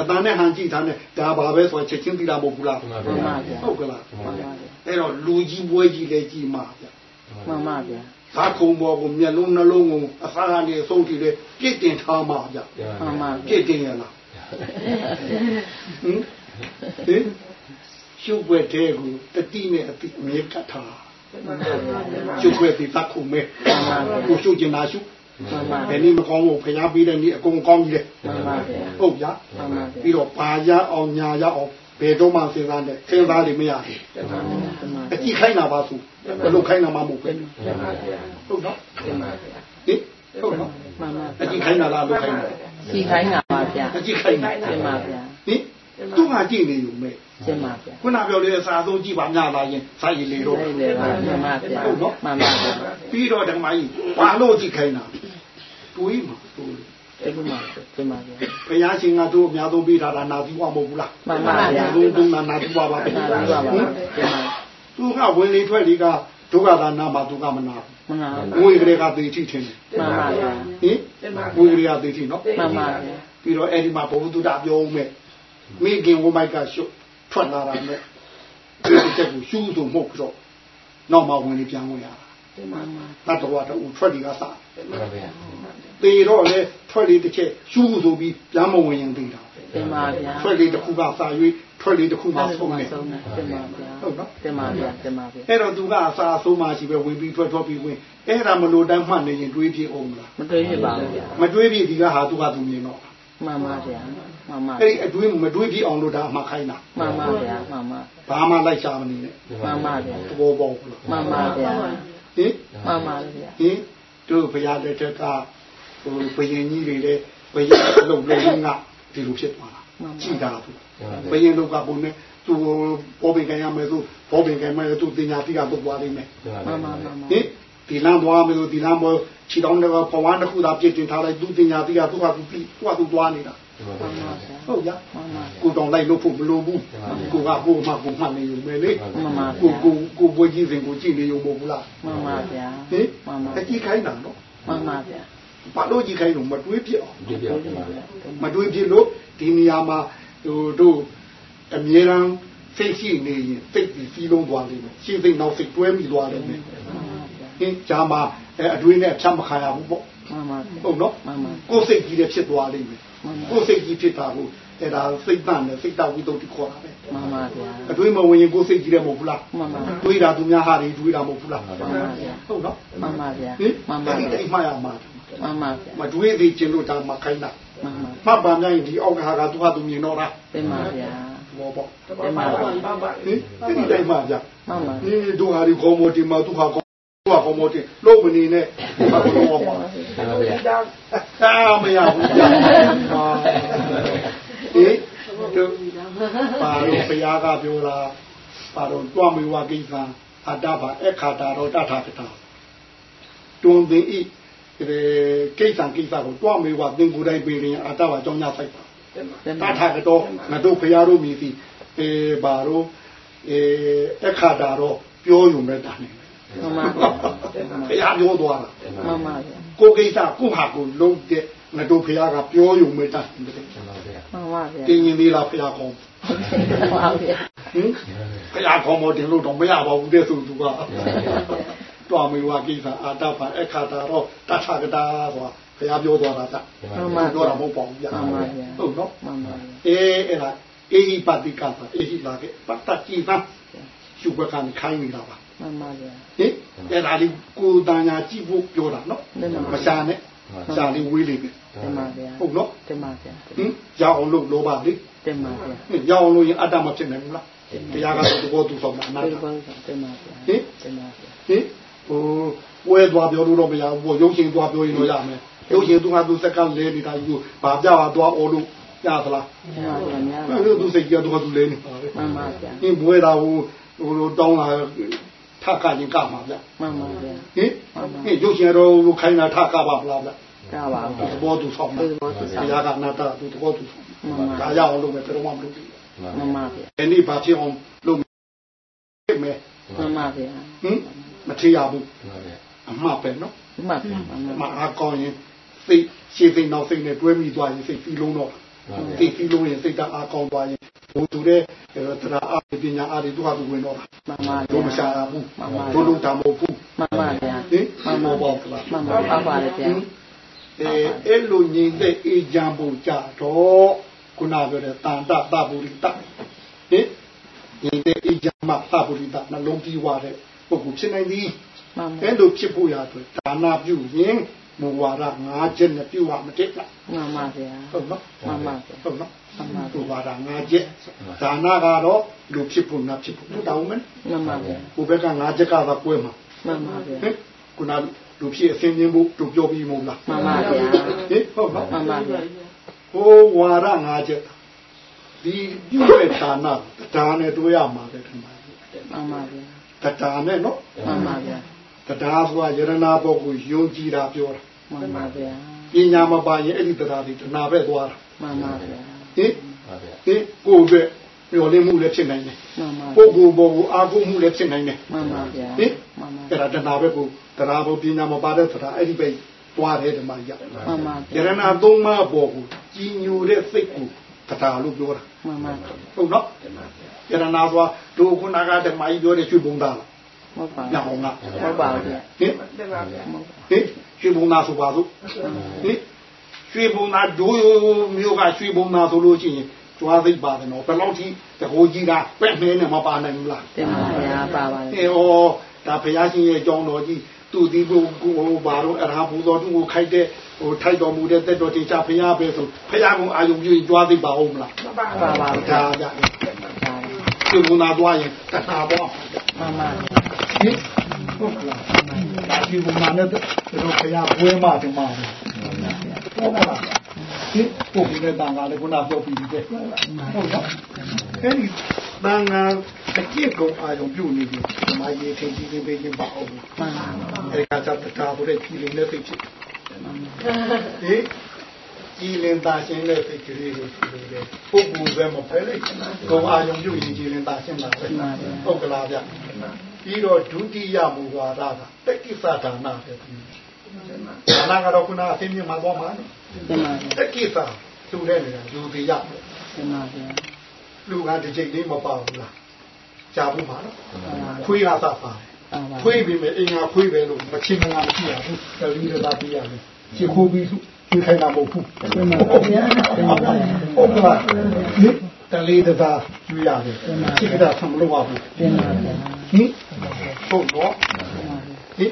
Speaker 2: အတန်နဲ့ဟန်ကြီးထားနဲ့ဒါပါပဲဆိုချက်ချင်းသိတာမဟုတ်ဘူးလား
Speaker 6: ဒီမှာ
Speaker 3: မှန်
Speaker 6: ဗျာ
Speaker 3: ပါဗျာ
Speaker 2: ဟုတ်ကလား
Speaker 3: မှန်ပါဗျာ
Speaker 2: အဲ့တော့လူကြီးပွဲကြီးလည်းကြီးမှာဗျ
Speaker 3: မှန်ပါဗျာ
Speaker 2: သာခုံပေါ်ကိုမျက်လုံးနှလုံးကိုအစားကနေအဆုံးထိလေပြစ်တင်ထားမှာဗျ
Speaker 6: ဒီမှာ
Speaker 3: မှန်ပါ
Speaker 2: ပြစ်တင်ရလားဟင်ဟင် ရှုပ်ွက်တဲ့ကိုတတိနဲ့အတိအမြဲကတ်ထားရှုပ်ွက်ပြီးသတ်ခုမဲကိုရှုပ်ကျင်တာရှု
Speaker 3: မှန်ပါ
Speaker 2: ဘယ်နည်းမကောင်းဘူးဖျားပေးတဲ့နည်းအကုန်ကောင်းကြီးလေ
Speaker 3: မှန်ပါဗျာ
Speaker 2: ဟုတ်ဗျာ
Speaker 3: မှန်ပါဗျာ
Speaker 2: ပြီးတော့ပါရအောင်ညာရအောင်ဘယ်တော့မှစဉ်းစားနဲ့စဉ်းစားလို့မရဘူး
Speaker 3: မှန်ပါဗျာ
Speaker 2: အကြည့်ခိုင်းတာပါသူဘယ်လိုခိုင်းတာမှမဟုတ်ဘူးဟုတ်နော်ဟင်ဟုတ်နော်
Speaker 3: မှန်ပါ
Speaker 2: အကြည့်ခိုင်းတာလားလို့ခိုင်းတာ
Speaker 3: စီခိုင်းတာပါဗျာ
Speaker 2: အကြည့်ခိုင်းတာ
Speaker 3: ကျင်ပါဗျာ
Speaker 2: ဟင် သူကကြည့်နေอยู่မဲ့
Speaker 3: ကျင်ပါဗျာ
Speaker 2: ခုနပြောလေအစာဆုံးကြည့်ပါများလာရင်စာရည်လေတော့
Speaker 3: အဲ့လေပါမှန်ပါဗျာမှန်ပါဗျာ
Speaker 2: ပြီးတော့ဓမ္မကြီးဘာလို့ကြည့်ခိုင်းတာတွေးမှာတွေး
Speaker 3: ဒီလိုမှကျင်ပါဗျာ
Speaker 2: ဘုရားရှင်ကတို့အများဆုံးပေးထားတာနာသီဝမဟုတ်ဘူးလား
Speaker 3: မှန်ပါဗျာ
Speaker 2: ဘုံဘုံနာနာသီဝပါပဲ
Speaker 3: နားပြီးပါပါကျင်ပါ
Speaker 2: သူကဝင်လေထွက်လေကဒုက္ခသာနာမှာသူကမနာ
Speaker 3: မှန်ပါ
Speaker 2: ဘူးငွေကလေးကသေထိထင်တယ်
Speaker 3: မှန်ပါဗျာ
Speaker 2: ဟင်ငွေကလေးကသေထိနော်
Speaker 3: မှန်ပါဗျာ
Speaker 2: ပြီးတော့အဲ့ဒီမှာဘုံသူတာပြောဦးမဲ့ မိခင်ဝမိုက်ကရှုပ်ထွက်လာတာနဲ့ဒီတက်ကိုရှူးဆိုမှုတ်ပြီးတော့နောက်မှဝင်လေပြန်ဝင်ရတာ
Speaker 3: မှန်ပါ
Speaker 2: တတ်တော်တူထွက်ဒီကစား
Speaker 6: ဒီမှာဗျာ
Speaker 2: သေတော့လေထွက်လေတစ်ချက်ရှူးဆိုပြီးပြန်မဝင်ရင်သေးတာ
Speaker 3: ကျင်ပါဗျာ
Speaker 2: ထွက်လေတစ်ခုကစာ၍ထွက်လေတစ်ခုမှဆုံးတယ်
Speaker 3: ဆုံးတယ်ကျင်ပါဗျာ
Speaker 2: ဟုတ်နော်
Speaker 3: ကျင်ပါဗျာကျင်ပါဗျာ
Speaker 2: အဲ့တော့သူကအစာအဆုံးမှရှိပဲဝင်ပြီးထွက်ထွက်ပြီးဝင်အဲ့ဒါမလို့တမ်းမှတ်နေရင်တွေးပြအောင်လား
Speaker 3: မတွေးဖြစ်ပါဘူးဗျာ
Speaker 2: မတွေးပြဒီကဟာသူကသူမြင်တော့
Speaker 3: မှန်ပါဗျာမှန်ပါ
Speaker 2: အဲ့ဒီအတွေးမတွေးပြအောင်လို့ဒါအမှခိုင်းတာ
Speaker 3: မှန်ပါဗျာမှန်ပါ
Speaker 2: ဘာမှလိုက်ရှာမနေနဲ့
Speaker 3: မှန်ပါဗျာ
Speaker 2: သဘောပေါက်ဘူးလား
Speaker 3: မှန်ပါဗျာ
Speaker 2: ဟင်
Speaker 3: မှန်ပါဗျာ
Speaker 2: ဟင်တို့ဘုရားလက်ထက်ကဟိုဘယင်ကြီးတွေလည်းဘယင်အလုံးလုံးကဒီလိုဖြစ်သွားတာကြည်တာသူဘယင်တို့ကပုံနဲ့သူပေါ်ပင်ကန်ရမယ်သူပေါ်ပင်ကန်မယ်သူတင်ညာတိကတော့သွားလိမ့်မယ်
Speaker 3: မှန်ပါမှန်ပါ
Speaker 2: ဟင် ဒီလမ်းသွားမယ်လို့ဒီလမ်းပေါ်ခြေတောင်းတော့ဘဝတစ်ခုသာပြည့်တင်ထားလိုက်သူတင်ညာတိကသူကသူပြီးသူကသူသွားနေတာ
Speaker 3: မှန်ပါဗျာ
Speaker 2: ဟုတ်ရ
Speaker 3: မှန်ပါ
Speaker 2: ကိုတောင်လိုက်လို့ဖို့မလိုဘူးကိုကကိုမှကိုမှတ်နေอยู่မယ်လေ
Speaker 3: မှန်ပါဗျာ
Speaker 2: ကိုကိုကိုဘွေးကြီးစဉ်ကိုကြည့်နေရုံမဟုတ်ဘူးလား
Speaker 3: မှန်ပါဗျာ
Speaker 2: ဟင်
Speaker 3: မှန်ပါ
Speaker 2: အကြည့်ခိုင်းတာနော်
Speaker 3: မှန်ပါဗျာ
Speaker 2: ဘာလို့ကြည့်ခိုင်းလို့မတွေးပြအောင်
Speaker 6: ဒီပြောပါဗျာ
Speaker 2: မတွေးပြလို့ဒီနေရာမှာဟိုတို့အမြဲတမ်းစိတ်ရှိနေရင်စိတ်ပြီးစီးလုံးသွားလိမ့်မယ်ရှင်းစိတ်နောက်စိတ်တွဲမိသွားလိမ့်မယ် ဟင်ဂျာမှာအဲအတွေးနဲ့ဖြတ်မခါရဘူးပေါ့
Speaker 3: မှန်ပါ
Speaker 2: ဟုတ်နော်
Speaker 3: မှန်ပါ
Speaker 2: ကိုယ်စိတ်ကြီးလည်းဖြစ်သွားလိမ့်မယ်
Speaker 3: မှန်ပါ
Speaker 2: ကိုယ်စိတ်ကြီးဖြစ်တာကိုအဲ့ဒါစိတ်တန်နဲ့စိတ်တဝိတ္တုခေါ်တာပဲ
Speaker 3: မှန်ပါဗျာ
Speaker 2: အတွေးမဝင်ရင်ကိုယ်စိတ်ကြီးလည်းမဟုတ်ဘူးလား
Speaker 3: မှန်ပါ
Speaker 2: တွေးတာသူများဟာတွေတွေးတာမဟုတ်ဘူးလား
Speaker 3: မှန်ပါဗျာ
Speaker 2: ဟုတ်နော်
Speaker 3: မှန်ပါဗျာ
Speaker 2: ဟင်
Speaker 3: မှန်ပါ
Speaker 2: အဲ့ဒီ
Speaker 3: ဗျာ
Speaker 2: အိမ်မှာရမှာ
Speaker 3: မှန်ပါဗျာ
Speaker 2: မတွေးသေးခြင်းလို့ဒါမှခိုင်းတာ
Speaker 3: မှန်ပါ
Speaker 2: မှတ်ပါများရင်ဒီအောက်ကဟာကသူဟာသူမြင်တော့တာ
Speaker 3: တင်ပါဗျာ
Speaker 2: ဘောပေါ့
Speaker 4: တမန်ပါပါပါ
Speaker 2: ဟင်အဲ့ဒီတိုင်းမှာဗျ
Speaker 3: မှန်ပါ
Speaker 2: ဒီတို့ဟာဒီခေါ်မိုတင်မှာသူဟာ ခေါ်သူဟာခေါ်မိုတင်လုံးမနေနဲ့ဘာလို့တော့ပါ
Speaker 6: မှန်ပါဗျာ
Speaker 4: ဒါ
Speaker 2: အာမရဘူးဗျာဟေးတို့ပါလို့ဘုရားကပြောတာပါတော့တွားမေဝကိစ္စအတ္တပါအခါတာတော့တထကတာတွန်သိဤဒီကိစ္စကိစ္စကိုတွားမေဝသင်ကိုယ်တိုင်ပြင်ရင်အတ္တပါကြောင်းညဆိုင်ပါ
Speaker 3: တင်
Speaker 2: တ
Speaker 3: ပါ
Speaker 2: ထကတော့ငါတို့ဖရာတို့မြည်သည်အဲဘာတော့အဲအခါတာတော့ပြောယူမဲ့တာနေ
Speaker 3: မှန်ပါ
Speaker 2: ဖရာပြောသွားတာ
Speaker 3: မှန်ပါဗျာ
Speaker 2: ကိုကိစ္စကိုဟာကိုလုံးတဲ့ငါတို့ဖရာကပြောယူမဲ့တာနေတယ်
Speaker 6: မှန်ပါဗျာ
Speaker 3: မှန်ပါဗျာ
Speaker 2: တင်းရင်လေးလားဖရာကောင်း
Speaker 3: မှန်ပါဗျာ
Speaker 2: ဟင်ဖရာကောင်းမတင်လို့တော့မရပါဘူးတဲ့ဆိုသူကတော်မေဝကိစ္စအာတဖာအခါတာတော့တထကတာဆိုတာဖရာပြောသွားတာက
Speaker 3: မှန်ပါ
Speaker 2: ပြောတာမဟုတ်ပါဘူးဗျာ
Speaker 3: မှန်ပါဗျာ
Speaker 2: ဟုတ်နော်
Speaker 3: မှန်ပါဗျာ
Speaker 2: အေးအဲ့ဒါအေဟိပတိကပါအေဟိလာကေပတ္တကြည်သာရှုဘကံခိုင်းနေတာပါ
Speaker 3: မှန်ပါဗျာ
Speaker 2: ဟင်အဲ့ဒါလေးကိုယ်တန်ညာကြည့်ဖို့ပြောတာနော်
Speaker 3: တင်ပါ
Speaker 2: မရှာနဲ့ရှာလေးဝေးလေးပဲ
Speaker 3: တင်ပါဗျာ
Speaker 2: ဟုတ်နော်
Speaker 3: တင်ပါဗျာ
Speaker 2: ဟင်ရအောင်လို့လောဘလေး
Speaker 3: တင်ပါဗျာ
Speaker 2: ဟင်ရအောင်လို့ရင်အတ္တမဖြစ်နိုင်ဘူးလားတရားကတော့သဘောတူဆောင်တာအနာတ္တ
Speaker 3: တင်ပါတင်ပါဗျာ
Speaker 2: ဟင်
Speaker 3: တင်ပါဗျာ
Speaker 2: ဟင်ဟိုဝဲသွားပြောလို့တော့မရဘူးပေါ့ရုပ်ရှင်သွားပြောရင်တော့ရမယ်ရုပ်ရှင်သူကသူစက္ကန့်လဲနေတာယူဘာပြပါသွားအော်လို့ရသလား
Speaker 3: တင်ပါဗျာများပါ
Speaker 2: အဲ့လိုသူစိတ်ကြတော့သူလဲနေတာပဲ
Speaker 3: မှန်ပါဗျာ
Speaker 2: ဟင်းဘွဲတာဟိုဟိုလိုတောင်းလာ ထကရင်ကမှာဗျ
Speaker 3: မှန်ပါဗျာ
Speaker 2: ဟင်ဟင်ရုပ်ရှင်တော်လိုခိုင်းတာထကပါမလားဗျ
Speaker 3: ကြပါဗျာ
Speaker 2: သဘောတူဆောင်မှာ
Speaker 3: သဘောတူဆောင်
Speaker 2: ဘုရားကနာတာသူသဘောတူဆောင်
Speaker 3: မှန်ပါ
Speaker 2: ဒါရအောင်လုပ်မယ်ဘယ်တော့မှမလုပ်ဘူး
Speaker 3: မှန်ပါဗျာ
Speaker 2: ဒီနေ့ဘာဖြစ်အောင်လုပ်မယ်
Speaker 3: မှန်ပါဗျာ
Speaker 2: ဟင်မထရဘူး
Speaker 6: မှန်ပါဗျာ
Speaker 2: အမှားပဲနော်
Speaker 3: မှန်ပါမှန်
Speaker 2: မ
Speaker 3: ပါ
Speaker 2: အားကောင်းရင်စိတ်ရှည်စိတ်နောက်စိတ်နဲ့တွဲမိသွားရင်စိတ်ပြီးလုံးတော့
Speaker 6: မှန်ပါ
Speaker 2: စိ
Speaker 6: ဗျာ
Speaker 2: တ်ပြီးလုံးရင်စိတ်တအားကောင်းသွားရင် ဘုသူတဲ့တရားအားပညာအားတွေသူဟာသူဝင်တော့တာ
Speaker 3: မှန်ပါ
Speaker 2: တို့မ
Speaker 3: ဗျာ
Speaker 2: ရှာရဘူးတို့လုံးတာမဟုတ်ဘူး
Speaker 3: မှန်ပါဗျာ
Speaker 2: ဟင်မှန်ပါပါလား
Speaker 3: မှန်ပါပါပါတယ်ဗျာ
Speaker 2: အဲအဲ့လိုညီတဲ့အေးချမ်းဖို့ကြတော့ခုနပြောတဲ့တန်တတပုရိတဟင်ညီတဲ့အေးချမ်းမှသပုရိတနှလုံးပြီးွားတဲ့ပုဂ္ဂိုလ်ဖြစ်နိုင်သည်
Speaker 3: မှန်ပါ
Speaker 2: အဲ့လိုဖြစ်ဖို့ရအတွက်ဒါနာပြုရင်မူဝါဒ၅ချက်နဲ့ပြုရမတည့်လား
Speaker 3: မှန်ပါဗျာ
Speaker 2: ဟုတ်နော်
Speaker 3: မှန်ပါဗျာ
Speaker 2: ဟုတ်နော်
Speaker 3: မှန်ပါ
Speaker 2: မူဝါဒ၅ချက်ဒါနာကတော့လူဖြစ်ဖို့နာဖြစ်ဖို့တောင်းမယ်
Speaker 3: မှန်ပါဗျာ
Speaker 2: ဟိုဘက်က၅ချက်ကသာကွဲမှာ
Speaker 3: မှန်ပါဗျာ
Speaker 2: ဟင်ခုနလူဖြစ်အစင်းင်းဖို့တို့ပြောပြီးမို့လား
Speaker 3: မှန်ပါဗျာ
Speaker 2: ဟင်ဟုတ်နော်
Speaker 3: မှန်ပါဗျာ
Speaker 2: ဟိုဝါရ၅ချက်ဒီပြုတဲ့ဌာနဒါနဲ့တွေ့ရမှာပဲထင်ပါဘူး
Speaker 3: မှန်ပါဗျာ
Speaker 2: တရားနဲ့နော်
Speaker 3: မှန်ပါဗျာ
Speaker 2: တရားဆိုတာယရနာပုဂ္ဂိုလ်ယုံကြည်တာပြောတာ
Speaker 3: မှန်ပါဗျာ
Speaker 2: ပညာမပါရင်အဲ့ဒီတရားတွေတဏှာပဲသွားတာ
Speaker 3: မှန်ပါဗျာ
Speaker 2: ဟင်
Speaker 6: မှန်ပါဗျာ
Speaker 2: ဟင်ကိုယ်အတွက်မျောလင်းမှုလည်းဖြစ်နိုင်တယ်
Speaker 3: မှန်ပါ
Speaker 2: ပုဂ္ဂိုလ်ပေါ်ကိုအာဟုမှုလည်းဖြစ်နိုင်တယ်
Speaker 3: မှန်ပါဗျာ
Speaker 2: ဟင်
Speaker 3: မှန်ပါ
Speaker 2: အဲ့ဒါတဏှာပဲကိုတရားဘုပညာမပါတဲ့တရားအဲ့ဒီပဲသွားတယ်ဓမ္မကြီး
Speaker 3: မှန်ပါ
Speaker 2: ယရနာသုံးပါးပေါ်ကိုကြီးညိုတဲ့စိတ်ကိုတရားလို့ပြောတာ
Speaker 3: မှန်ပါ
Speaker 2: ဟုတ်နော်ယရနာသွားဒုခုနကဓမ္မကြီးပြောတဲ့ရွှေဘုံသား
Speaker 3: ဟုတ်ပါ
Speaker 2: ညောင်းက
Speaker 3: ဟုတ်ပါဗျာ
Speaker 2: ဟင်
Speaker 4: တင်ပါဗျာ
Speaker 2: ဟင်ရွှေဘုံသားဆိုပါစို့ဟင် ရွှေဘုံသားဒိုးမျိုးကရွှေဘုံသားဆိုလို့ရှိရင်ကြွားသိပ်ပါတယ်နော်ဘယ်လောက်ထိတကိုကြီးကပဲ့မဲနဲ့မပါနိုင်ဘူးလား
Speaker 3: တင်ပါဗျာပါပါ
Speaker 2: ဟေဩဒါဘုရားရှင်ရဲ့အကြောင်းတော်ကြီးသူဒီကိုကိုဘာလို့အရဟံဘုသောသူကိုခိုက်တဲ့ဟိုထိုက်တော်မူတဲ့တက်တော်တင်ချဘုရားပဲဆိုဘုရားကအာယုံပြုကြွားသိပ်ပါအောင်မလား
Speaker 4: ပါပါ
Speaker 3: ပါပါ
Speaker 2: ဒါ
Speaker 3: ဗျာ
Speaker 2: ကြရွှေဘုံသားသွားရင်တဏှာပေါ့
Speaker 3: မှန်ပါ
Speaker 2: ဟင်ဟုတ်လားဒီဘုံမှာနဲ့တို့ခရဝဲမှဒီမှာ ဟုတ်ပါလားဒီပုံပြီးတဲ့တန်ကလည်းခုနပြောပြီးပြီတဲ့ဟုတ်နော်အဲ့ဒီတန်ကတကြည့်ကုန်အာရုံပြုနေပြီဒီမှာရေးထင်ကြည့်နေပေးခြင်းပါအောင်အဲ့ဒါကတတာဘုရဲ့ပြည်လေးနဲ့သိချစ်ဟေးကြည်လင်သားရှင်းတဲ့စိတ်ကလေးကိုရှိနေတယ်ပုဂ္ဂိုလ်ပဲမဖဲလိုက်ကုန်အာရုံပြုရင်ကြည်လင်သားရှင်းတာပဲဟုတ်ကလားဗျပြီးတော့ဒုတိယမူဝါဒကတက္ကိသဒါနပဲပြီး ဒါနကတော့ခုနအသိမြင်မှာတော့မှာနော်
Speaker 3: တင်ပါဗျာ
Speaker 2: တက္ကိသသူတဲ့နေတာယူသေးရမယ်
Speaker 3: တင်ပါဗျာ
Speaker 2: လူကတစ်ချိန်လေးမပါဘူးလားကြာဘူးပါနော်ခွေးကသပါတယ်
Speaker 3: ပါပါ
Speaker 2: ခွေးပြီးမယ်အင်္ဂါခွေးပဲလို့မချင်းမငါမရှိရဘူးတလီရတာပြရမယ်ချစ်ခိုးပြီးခွေးခိုင်းတာမဟုတ်ဘူး
Speaker 3: တင်ပါဗျာတင်ပါဗျာ
Speaker 2: ဟုတ်ကလားဒီတလေးတသားယူရတယ်ချစ်ကတာဆံမလို့ပါဘူး
Speaker 3: တင်ပါဗျာ
Speaker 2: ဟင်ဟုတ်တော့ ဟင်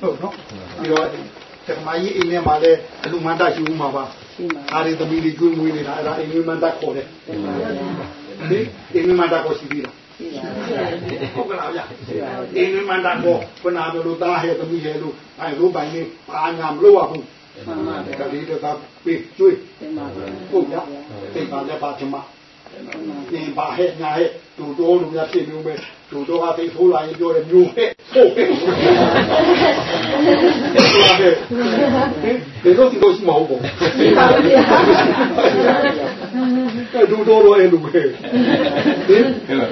Speaker 2: ဟုတ်တော့ပြီးတော့တခမကြီးအိမ်ထဲမှာလည်းအလူမန္တရှိဦးမှာပါ
Speaker 3: ရှိပါ
Speaker 2: အားရသမီးလေးကျွေးမွေးနေတာအဲ့ဒါအိမ်မန္တခေါ်တယ်
Speaker 3: တင်ပါဗျာ
Speaker 2: ဟင်အိမ်မန္တကိုရှိသေးလား
Speaker 3: ရှိပါ
Speaker 2: ဟုတ်ကလားဗျအိမ်မန္တကိုခုနကလိုသားဟဲ့သမီးဟဲ့လို့အဲလိုပိုင်နေပါညာမလို့ရဘူး
Speaker 3: မှန်ပါဗျာ
Speaker 2: ကလေးတသားပြေးကျွေး
Speaker 3: တင်ပါဗျာ
Speaker 2: ဟုတ်ဗျသိပါလည်းပါချမသင်ပါဟဲ့ညာဟဲ့တူတော်လူများဖြစ်မျိုးပဲ တူတော်ကသိဖိုးလာရင်ပြောတယ်မျိုးဟဲ့ဟုတ်ဟဲ့ဒီလိုဒီလိုရှိမဟုတ်ဘူးအဲ့ဒူတော်တော့အဲ့လိုပဲဒီ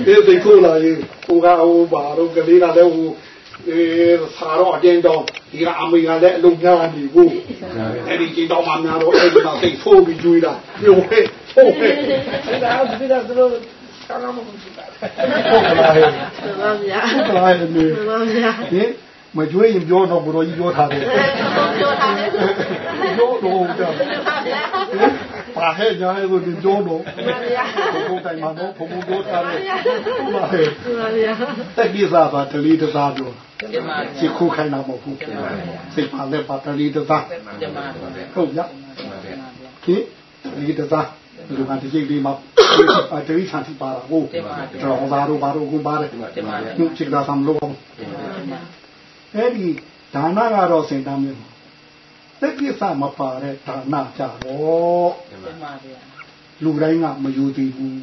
Speaker 2: ဒီသိခိုးလာရင်ဟိုကဟိုဘာတော့ကလေးကလည်းဟိုအဲစာတော့အတင်းတော့ဒီကအမေကလည်းအလုံးများနေဘူးအဲ့ဒီကျင်းတော့မှများတော့အဲ့ဒီတော့သိဖိုးပြီးကျွေးတာမျိုးဟဲ့ဟုတ်ဟဲ့
Speaker 4: ဒါကဒီကသူတို့ ဆောင်းမကုန်ရှိတာ
Speaker 2: ဟုတ်ကလားဟဲ့
Speaker 5: တင်ပါဗျာ
Speaker 2: ဟုတ်ကလားဟဲ့နေ
Speaker 5: တင်ပါဗျာ
Speaker 2: ဟင်မကျွေးရင်ပြောတော့ဘုရောကြီးပြောထားတယ်
Speaker 5: ပြောထားတယ်
Speaker 2: ပြောတော့ကြ
Speaker 5: ပါဗျာ
Speaker 2: ပါဟဲ့ညာရဲ့ကိုပြောတော့
Speaker 5: ပါဗျာ
Speaker 2: ဘုံတိုင်မှာတော့ဘုံပြောထားတယ်ဟုတ်ပါဟဲ့
Speaker 5: ပါဗျာ
Speaker 2: တက်ကိစ္စပါတလီတသားပြော
Speaker 3: တင်ပါ
Speaker 2: ချစ်ခုခိုင်းတာမဟုတ်ဘူးစိတ်ပါလက်ပါတလီတသား
Speaker 3: တင်ပါ
Speaker 2: ဟုတ်ကြခေတလီတ သားလူကတကြိတ်လေးမှာအတရိချန်စီပါတာဟုတ်တော့ဘာလို့ဘာလို့ကိုပါတယ်
Speaker 3: တင်ပါ
Speaker 2: သူချစ်တာသံလို့အဲ့ဒီဒါနကတော့စင်တမ်းမျိုးတက်ကိစ္စမပါတဲ့ဒါနကြတော့
Speaker 3: တင်ပါဗျာ
Speaker 2: လူတိုင်းကမယူသေးဘူး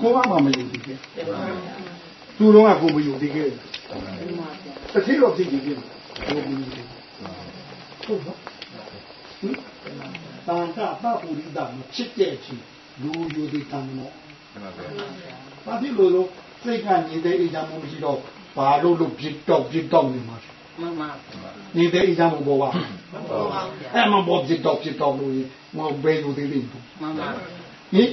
Speaker 2: ကိုကမှမယူသေးဘူး
Speaker 3: တင်ပါဗျာ
Speaker 2: သူတို့ကကိုမယူသေးခဲ့
Speaker 3: တင်ပါဗျာ
Speaker 2: တစ်ထည့်တော့ဖြစ်ကြည့်ပြီကိုမယူသေးဟုတ်နော်ဟင် တန်တာပပူရိတာမချစ်တဲ့ချင်းလူယူသေးတမ်းတော့ဘာဖြစ်လို့လို့စိတ်ကနေတဲ့အိမ်ချမ်းမှုမရှိတော့ဘာလို့လို့ပြစ်တော့ပြစ်တော့နေမှာ
Speaker 3: မှန်ပါ
Speaker 2: နေတဲ့အိမ်ချမ်းမှုပေါ်ပါ
Speaker 3: ဟုတ်ပါဗျာ
Speaker 2: အဲ့မှာပေါ်ပြစ်တော့ပြစ်တော့လို့မဘယ်ယူသေးလိမ့်ဘူး
Speaker 3: မှန်ပါ
Speaker 2: ဟင်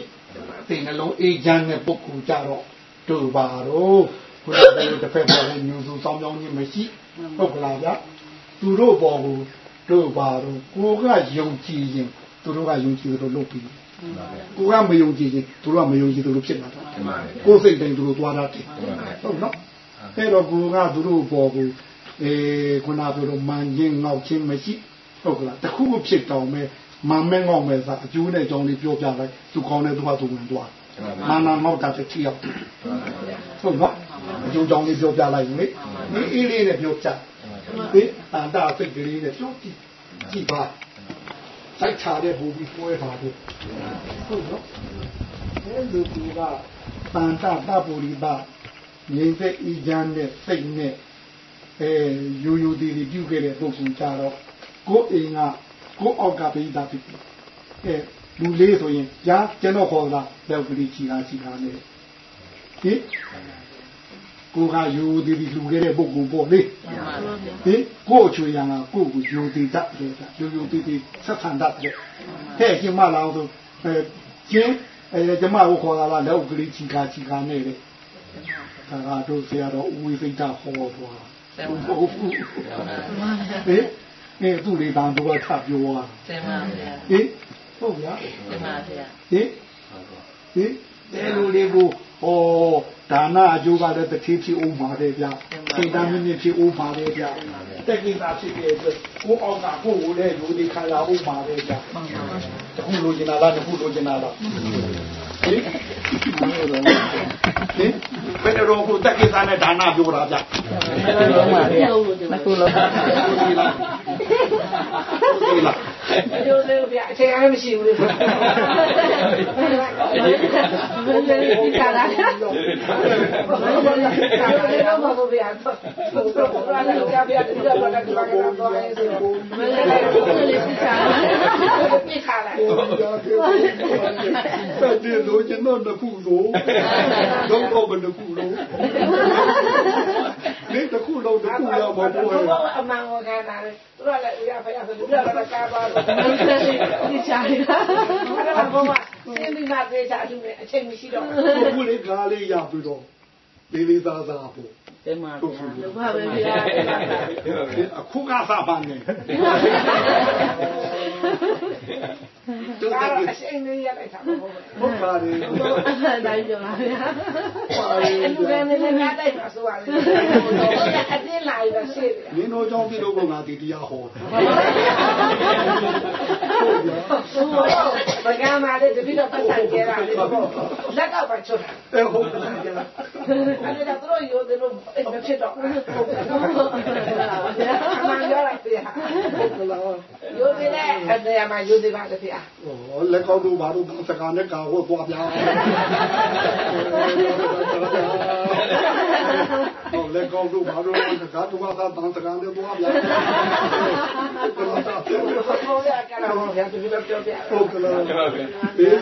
Speaker 2: ဒီနှလုံးအေးချမ်းတဲ့ပုဂ္ဂိုလ်ကြတော့တူပါတော့ဘုရားတဲ့တစ်ဖက်ပေါ်ညူစုစောင်းကြောင်းကြီးမရှိဟုတ်ကလားဗျသူတို့ပေါ်ကိုတို့ပါတော့ကိုကယုံကြည်ရင် သူတို့ကယုံကြည်တယ်လို့လုပ်ပြီးကိုကမယုံကြည်ရင်သူတို့ကမယုံကြည်တယ်လို့ဖြစ်မှာတော့ကိုယ်စိတ်တိုင်းသူတို့သွားတာတည်းဟုတ်နော်အဲ့တော့ကိုကသူတို့ပေါ်ကိုအဲခုနပြောလို့မန်ချင်းငေါက်ချင်းမရှိဟုတ်ကလားတခုခုဖြစ်တော့မဲ့မန်မဲငေါက်မဲ့စားအကျိုးနဲ့အကြောင်းလေးပြောပြလိုက်သူကောင်းတဲ့သူကသူဝင်သွားမာနာငေါက်တာတစ်ချီရောက်ဟုတ်နော်အကျိုးကြောင့်လေးပြောပြလိုက်လေဒီအေးလေးနဲ့ပြောပြဒီအန္တာစိတ်ကလေးနဲ့ပြောကြည့်ကြည့်ပါ စိုက်ချတဲ့ဘူပြီးပွဲပါတယ်ဟုတ်နော်အဲလူကတန်တာတပူရိပါငြိမ့်သက်ဤချမ်းတဲ့စိတ်နဲ့အဲယူယူတီတီပြုခဲ့တဲ့ပုဂ္ဂိုလ်ကြတော့ကိုယ်အိမ်ကကိုယ်အောက်ကပိဒါဖြစ်တယ်အဲလူလေးဆိုရင်ညာကျွန်တော်ခေါ်တာလက်ကလေးချီတာချီတာနဲ့ဟင် ကိုကယူတီတီလူခဲ့တဲ့ပုဂ္ဂိုလ်ပေါ့လေ
Speaker 3: မှန်ပါ
Speaker 2: ဟင်ကို့ချွေရံကကို့ကိုယူတီတတ်တယ်ယူယူတီတီဆက်ဆံတတ်တယ်တဲ့ရှင်မလာအောင်ဆိုအဲကျင်းအဲကျမကိုခေါ်လာလားလက်ကလေးချီတာချီတာနဲ့လေဒါကတို့ဆရာတော်ဦးဝိသိတဟောသွား
Speaker 3: တင်
Speaker 2: ဟုတ်ဘူးဟင်အဲသူ့လေးတန်တော့ထပ်ပြောသွား
Speaker 3: တင်ပါဗျာ
Speaker 2: ဟင်ဟုတ်ဗျာ
Speaker 3: တင်ပါဗျာ
Speaker 2: ဟင်ဟင် အဲလိုလေးကိုဟောဒါနအကျိုးကလည်းတစ်ထည်ဖြစ်ဦးပါတယ်ဗျစိတ်တမ်းမြင့်ဖြစ်ဦးပါတယ်ဗျတက်ကိတာဖြစ်တဲ့အတွက်ကိုအောင်ကကိုကိုလည်းလူဒီခါလာဦးပါတယ်ဗျတခုလိုချင်တာလားတခုလိုချင်တာလား ဟင်ဘယ်တော့ကိုတက်ကိစ္စနဲ့ဒါနပြောတာဗျ
Speaker 3: လုံးပါဗျာမခုလုံး
Speaker 2: ဒီလားဒီလား
Speaker 4: ကျိုးလေးဗျာအချိန်အားမရှိဘူးလေဘယ်လိုလဲခါလာဘယ်လိုလဲခါလာတော့မဟုတ်ဗျာတော့တော့ဘာလဲကြာဗျာဒီတော့ဘာကတော့တော့အဲဆိုမလဲလေခါလာပြခါလာ
Speaker 2: တက်တယ်လို့ကျွန်တော်နှစ်ခုလို့တော့တော့ဘယ်နှစ်ခုလို့ဒီတစ်ခုလုံးတစ်ခုရောက်မပေါ်ဘူး
Speaker 4: အမှန်ကိုခံတာလေသူကလည်းဦးရဖရဆိုသူကလည်းကားပါတော့
Speaker 5: ဒီချာရ
Speaker 4: အဲ့ဒါကဘာမှစင်းပြီးမှသေးချာသူနဲ့အချိန်မရှိတော့ဘူး
Speaker 2: ဘုလေးကားလေးရပြီးတော့လေးလေးသားသားပေါ့
Speaker 3: တင်ပါ
Speaker 2: ဟုတ်
Speaker 3: ဗျာ
Speaker 2: ဘူး
Speaker 5: ဘာပဲပြရ
Speaker 2: အခုကစားပါနေ တူတ
Speaker 4: ဒါ
Speaker 2: ယ်
Speaker 4: တော့အချိန်လေးရလိုက်တာမဟုတ်ဘူး
Speaker 2: ဟုတ်ပါလေ
Speaker 5: တိုင်းပြောပါဗျာ
Speaker 4: အဲ့လူကနေလည်းငါတိုက်မှာဆိုရတယ်အတင်းလာရရှိတယ်
Speaker 2: မင်းတို့ကြောင့်ဒီလိုကငါဒီတရားဟောတယ်
Speaker 4: ဘကမှာလည်းတပိတော့ပတ်ဆိုင်ကြတာလေလက်ကပါချွတ်တာ
Speaker 2: အဲဟုတ်ပါလား
Speaker 4: အဲ့ဒါတော့ရိုးတယ်လို့မဖြစ်တော့ဘူးအမှန်ပြောလိုက်ပြဟာရိုးတယ်လေအဲ့ဒါမှရိုးတယ်ပါလေပြဟာ
Speaker 2: ဟောလက်ကောက်တို့ဘာတို့စကားနဲ့ကာဟောသွားပြားဟောလက်ကောက်တို့ဘာတို့စကားတို့ကသာတန်စကားနဲ့သွားပြား
Speaker 4: ဟိုရကလာဟောရတပိတော့ပြောပြ
Speaker 2: ဟုတ်ကလားအေး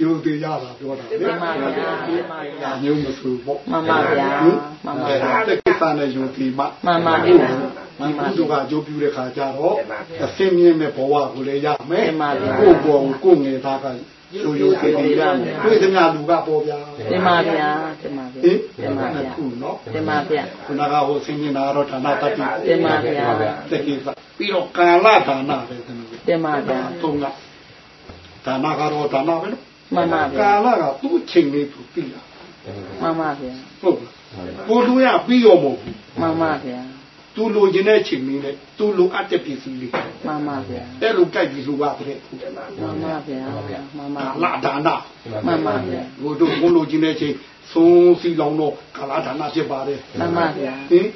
Speaker 2: ယူသေးရတာပြောတာလေ
Speaker 3: တင်ပါဗျာတင်ပါဗျာ
Speaker 2: ညုံမဆူပေါ့
Speaker 3: မှန်ပါဗျာမှန်ပါ
Speaker 2: အဲ
Speaker 3: ဗျာ
Speaker 2: ဒါကိစ္စနဲ့ယူသေးမှ
Speaker 3: မှန်ပါဗျာ မှ
Speaker 2: ဒီ
Speaker 3: န်ပါ
Speaker 2: ကု
Speaker 3: ဗျာ
Speaker 2: သိုလ်ကအကျိုးပြုတဲ့ခါကျတော့အစင်းမြင့်တဲ့ဘဝကိုလည်းရမယ်
Speaker 3: တင်ပါဗျာ
Speaker 2: ကိုယ့်ဘောကိုကိုယ်ငယ်သားကရိုးရိုးသေးသေးပါတွေ့သမျှလူကပေါ်ဗျာ
Speaker 3: တင်ပါဗျာတင်ပါဗျာ
Speaker 2: ဟင်
Speaker 3: တင်ပါဗျာ
Speaker 2: ခုနော်
Speaker 3: တင်ပါဗျာ
Speaker 2: ခုနကဟိုစင်းမြင့်တာတော့ဌာနတတိ
Speaker 3: တင်ပါဗျာ
Speaker 2: တကိစ္စပြီးတော့ကာလဒါနပဲသမီး
Speaker 3: တင်ပါဗျာ
Speaker 2: သုံးကဒါနကတော့ဒါနပဲနော်
Speaker 3: မှန်ပါဗျာ
Speaker 2: ကာလကသူ့ချိန်လေးသူပြီးတာ
Speaker 3: မှန်ပါဗျာ
Speaker 2: ဟုတ်လားကိုလူရပြီးရောမဟုတ်ဘူး
Speaker 3: မှန်ပါဗျာ
Speaker 2: သူလိုချင်တဲ့ချိန်လေးနဲ့သူလိုအပ်တဲ့ပစ္စည်းလေး
Speaker 3: မှန်ပါဗျာ
Speaker 2: အဲ့လိုကြိုက်ပြီးလူရတဲ့
Speaker 3: မှန်ပါဗျာမှန်ပါ
Speaker 2: ကာလ
Speaker 3: ဗျာ
Speaker 2: ဒါန
Speaker 3: မှန်ပါဗျာ
Speaker 2: ဘုတို့ကိုလိုချင်တဲ့ချိန်သုံးစီလောင်တော့ကာလဒါနဖြစ်ပါတယ်
Speaker 3: မှန်ပါဗျာ
Speaker 2: ဟင်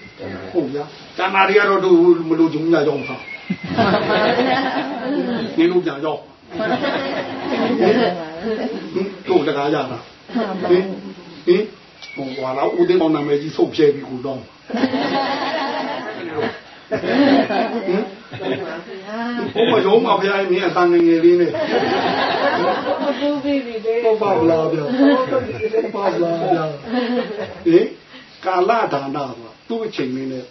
Speaker 2: ဟုတ်ဗျာဒါနာတွေကတော့သူမလိုချင်ဘူးညာကြောင်းဆောင်
Speaker 3: မှန်ပါဗျာ
Speaker 2: နင်းလို့ကြာကြောင်းဟင်တို့တကားရတာဟင်ဟင် ဟိုဟာလာဦးသိန်းအောင်နာမည်ကြီးဆုတ်ပြဲပြီးကိုတော့ဟင်ဘုမရုံးမဖျားမင်းအတန်ငယ်ငယ်လေးနဲ့
Speaker 4: မပူပြီးပြီလေ
Speaker 2: ပေါ့ပါလားဗျာပေါ့ပါလားဗျာဟင်ကာလဒါနဆိုသူ့အချိန်လေးနဲ့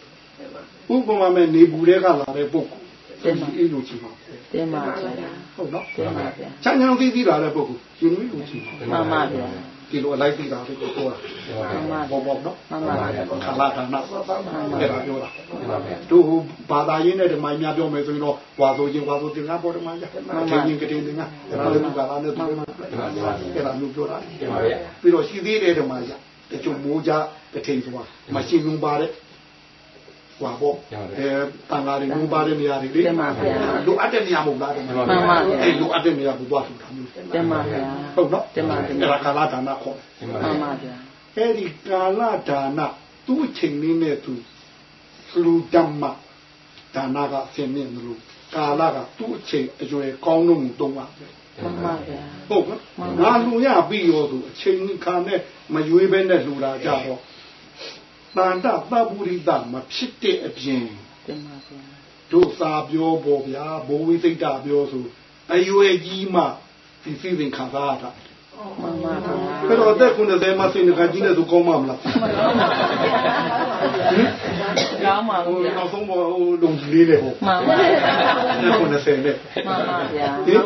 Speaker 2: ဥပမာမဲ့နေဘူးတဲ့ကလာတဲ့ပုဂ္ဂိုလ်အေးလို့ချင်ပါ
Speaker 3: တင်ပါဗျာ
Speaker 2: ဟုတ်နော်
Speaker 3: တင်ပါဗျာ
Speaker 2: ချမ်းချမ်းသိသိလာတဲ့ပုဂ္ဂိုလ်ရှင်လို့လို့ချင်ပါ
Speaker 3: မှန်ပါဗျာ
Speaker 2: ဒီလိုအလိုက်သိတာလေးကိုပြောတာ
Speaker 3: မှန်ပါ
Speaker 2: ဘောဘောနော်
Speaker 3: မှန်ပါဗျာ
Speaker 2: ကာလဒါနအဲ့ဒါပြောတာတို့ဘာသာရေးနဲ့ဓမ္မများပြောမယ်ဆိုရင်တော့ဝါဆိုရင်ဝါဆိုတင်ကားပေါ်ဓမ္မရချင်းချင်းကတင်တင်ကအဲ့ဒါလည်းကာလနဲ့တူတယ်အဲ့ဒါမျိုးပြောတာပြီးတော့ရှိသေးတယ်ဓမ္မရတချို့မိုးကြတထိန်ဆိုတာမရှိဘူးပါတဲ့ ဟွာပေါ့အဲတန်ဃာတွေဘူးပါတဲ့နေရာတွေလေလိုအပ်တဲ့နေရာမဟုတ်လားအဲ့လိုအပ်တဲ့နေရာကိုသွားထူတာမျိုး
Speaker 3: တင်ပါဗျာ
Speaker 2: ဟုတ်နော်
Speaker 3: တင်ပါတင်
Speaker 2: အဲ့
Speaker 3: ပါ
Speaker 2: ဒါကာလဒါနခေါ်တယ်
Speaker 3: မှန်ပါဗျာ
Speaker 2: အဲ့ဒီကာလဒါနသူ့ချိန်လေးနဲ့သူလူဓမ္မဒါနကဆင်းနေလို့ကာလကသူ့အချိန်အရွယ်ကောင်းလို့မှုတုံးပါပဲ
Speaker 3: မှန်ပါဗျာ
Speaker 2: ဟုတ်ကဲ့ငါလူရပြီးရောသူအချိန်ခါနဲ့မရွေးပဲနဲ့လူလာကြတော့ တန်တပပုရိတမဖြစ်တဲ့အပြင်
Speaker 3: တင်ပါဗျာ
Speaker 2: တို့စာပြောပေါ်ဗျာဘိုးဝိသိတ္တပြောဆိုအရွယ်ကြီးမှဒီစိစဉ်ခံစားရတာ
Speaker 3: မှန်ပါဗျာ
Speaker 2: အဲ့တော့အသက်90မှာစိတ်ကကြီးနေသူကောင်းမှာမလား
Speaker 3: ကောင်းပါ
Speaker 2: ဟို
Speaker 3: ဗျာ
Speaker 2: နောက်ဆုံးပေါ်ဟိုလုံကြီးလေးလေဟို
Speaker 3: မှန်ပါဗျာ
Speaker 2: 90နဲ့
Speaker 3: မှန်ပါဗျာ
Speaker 2: ဟင်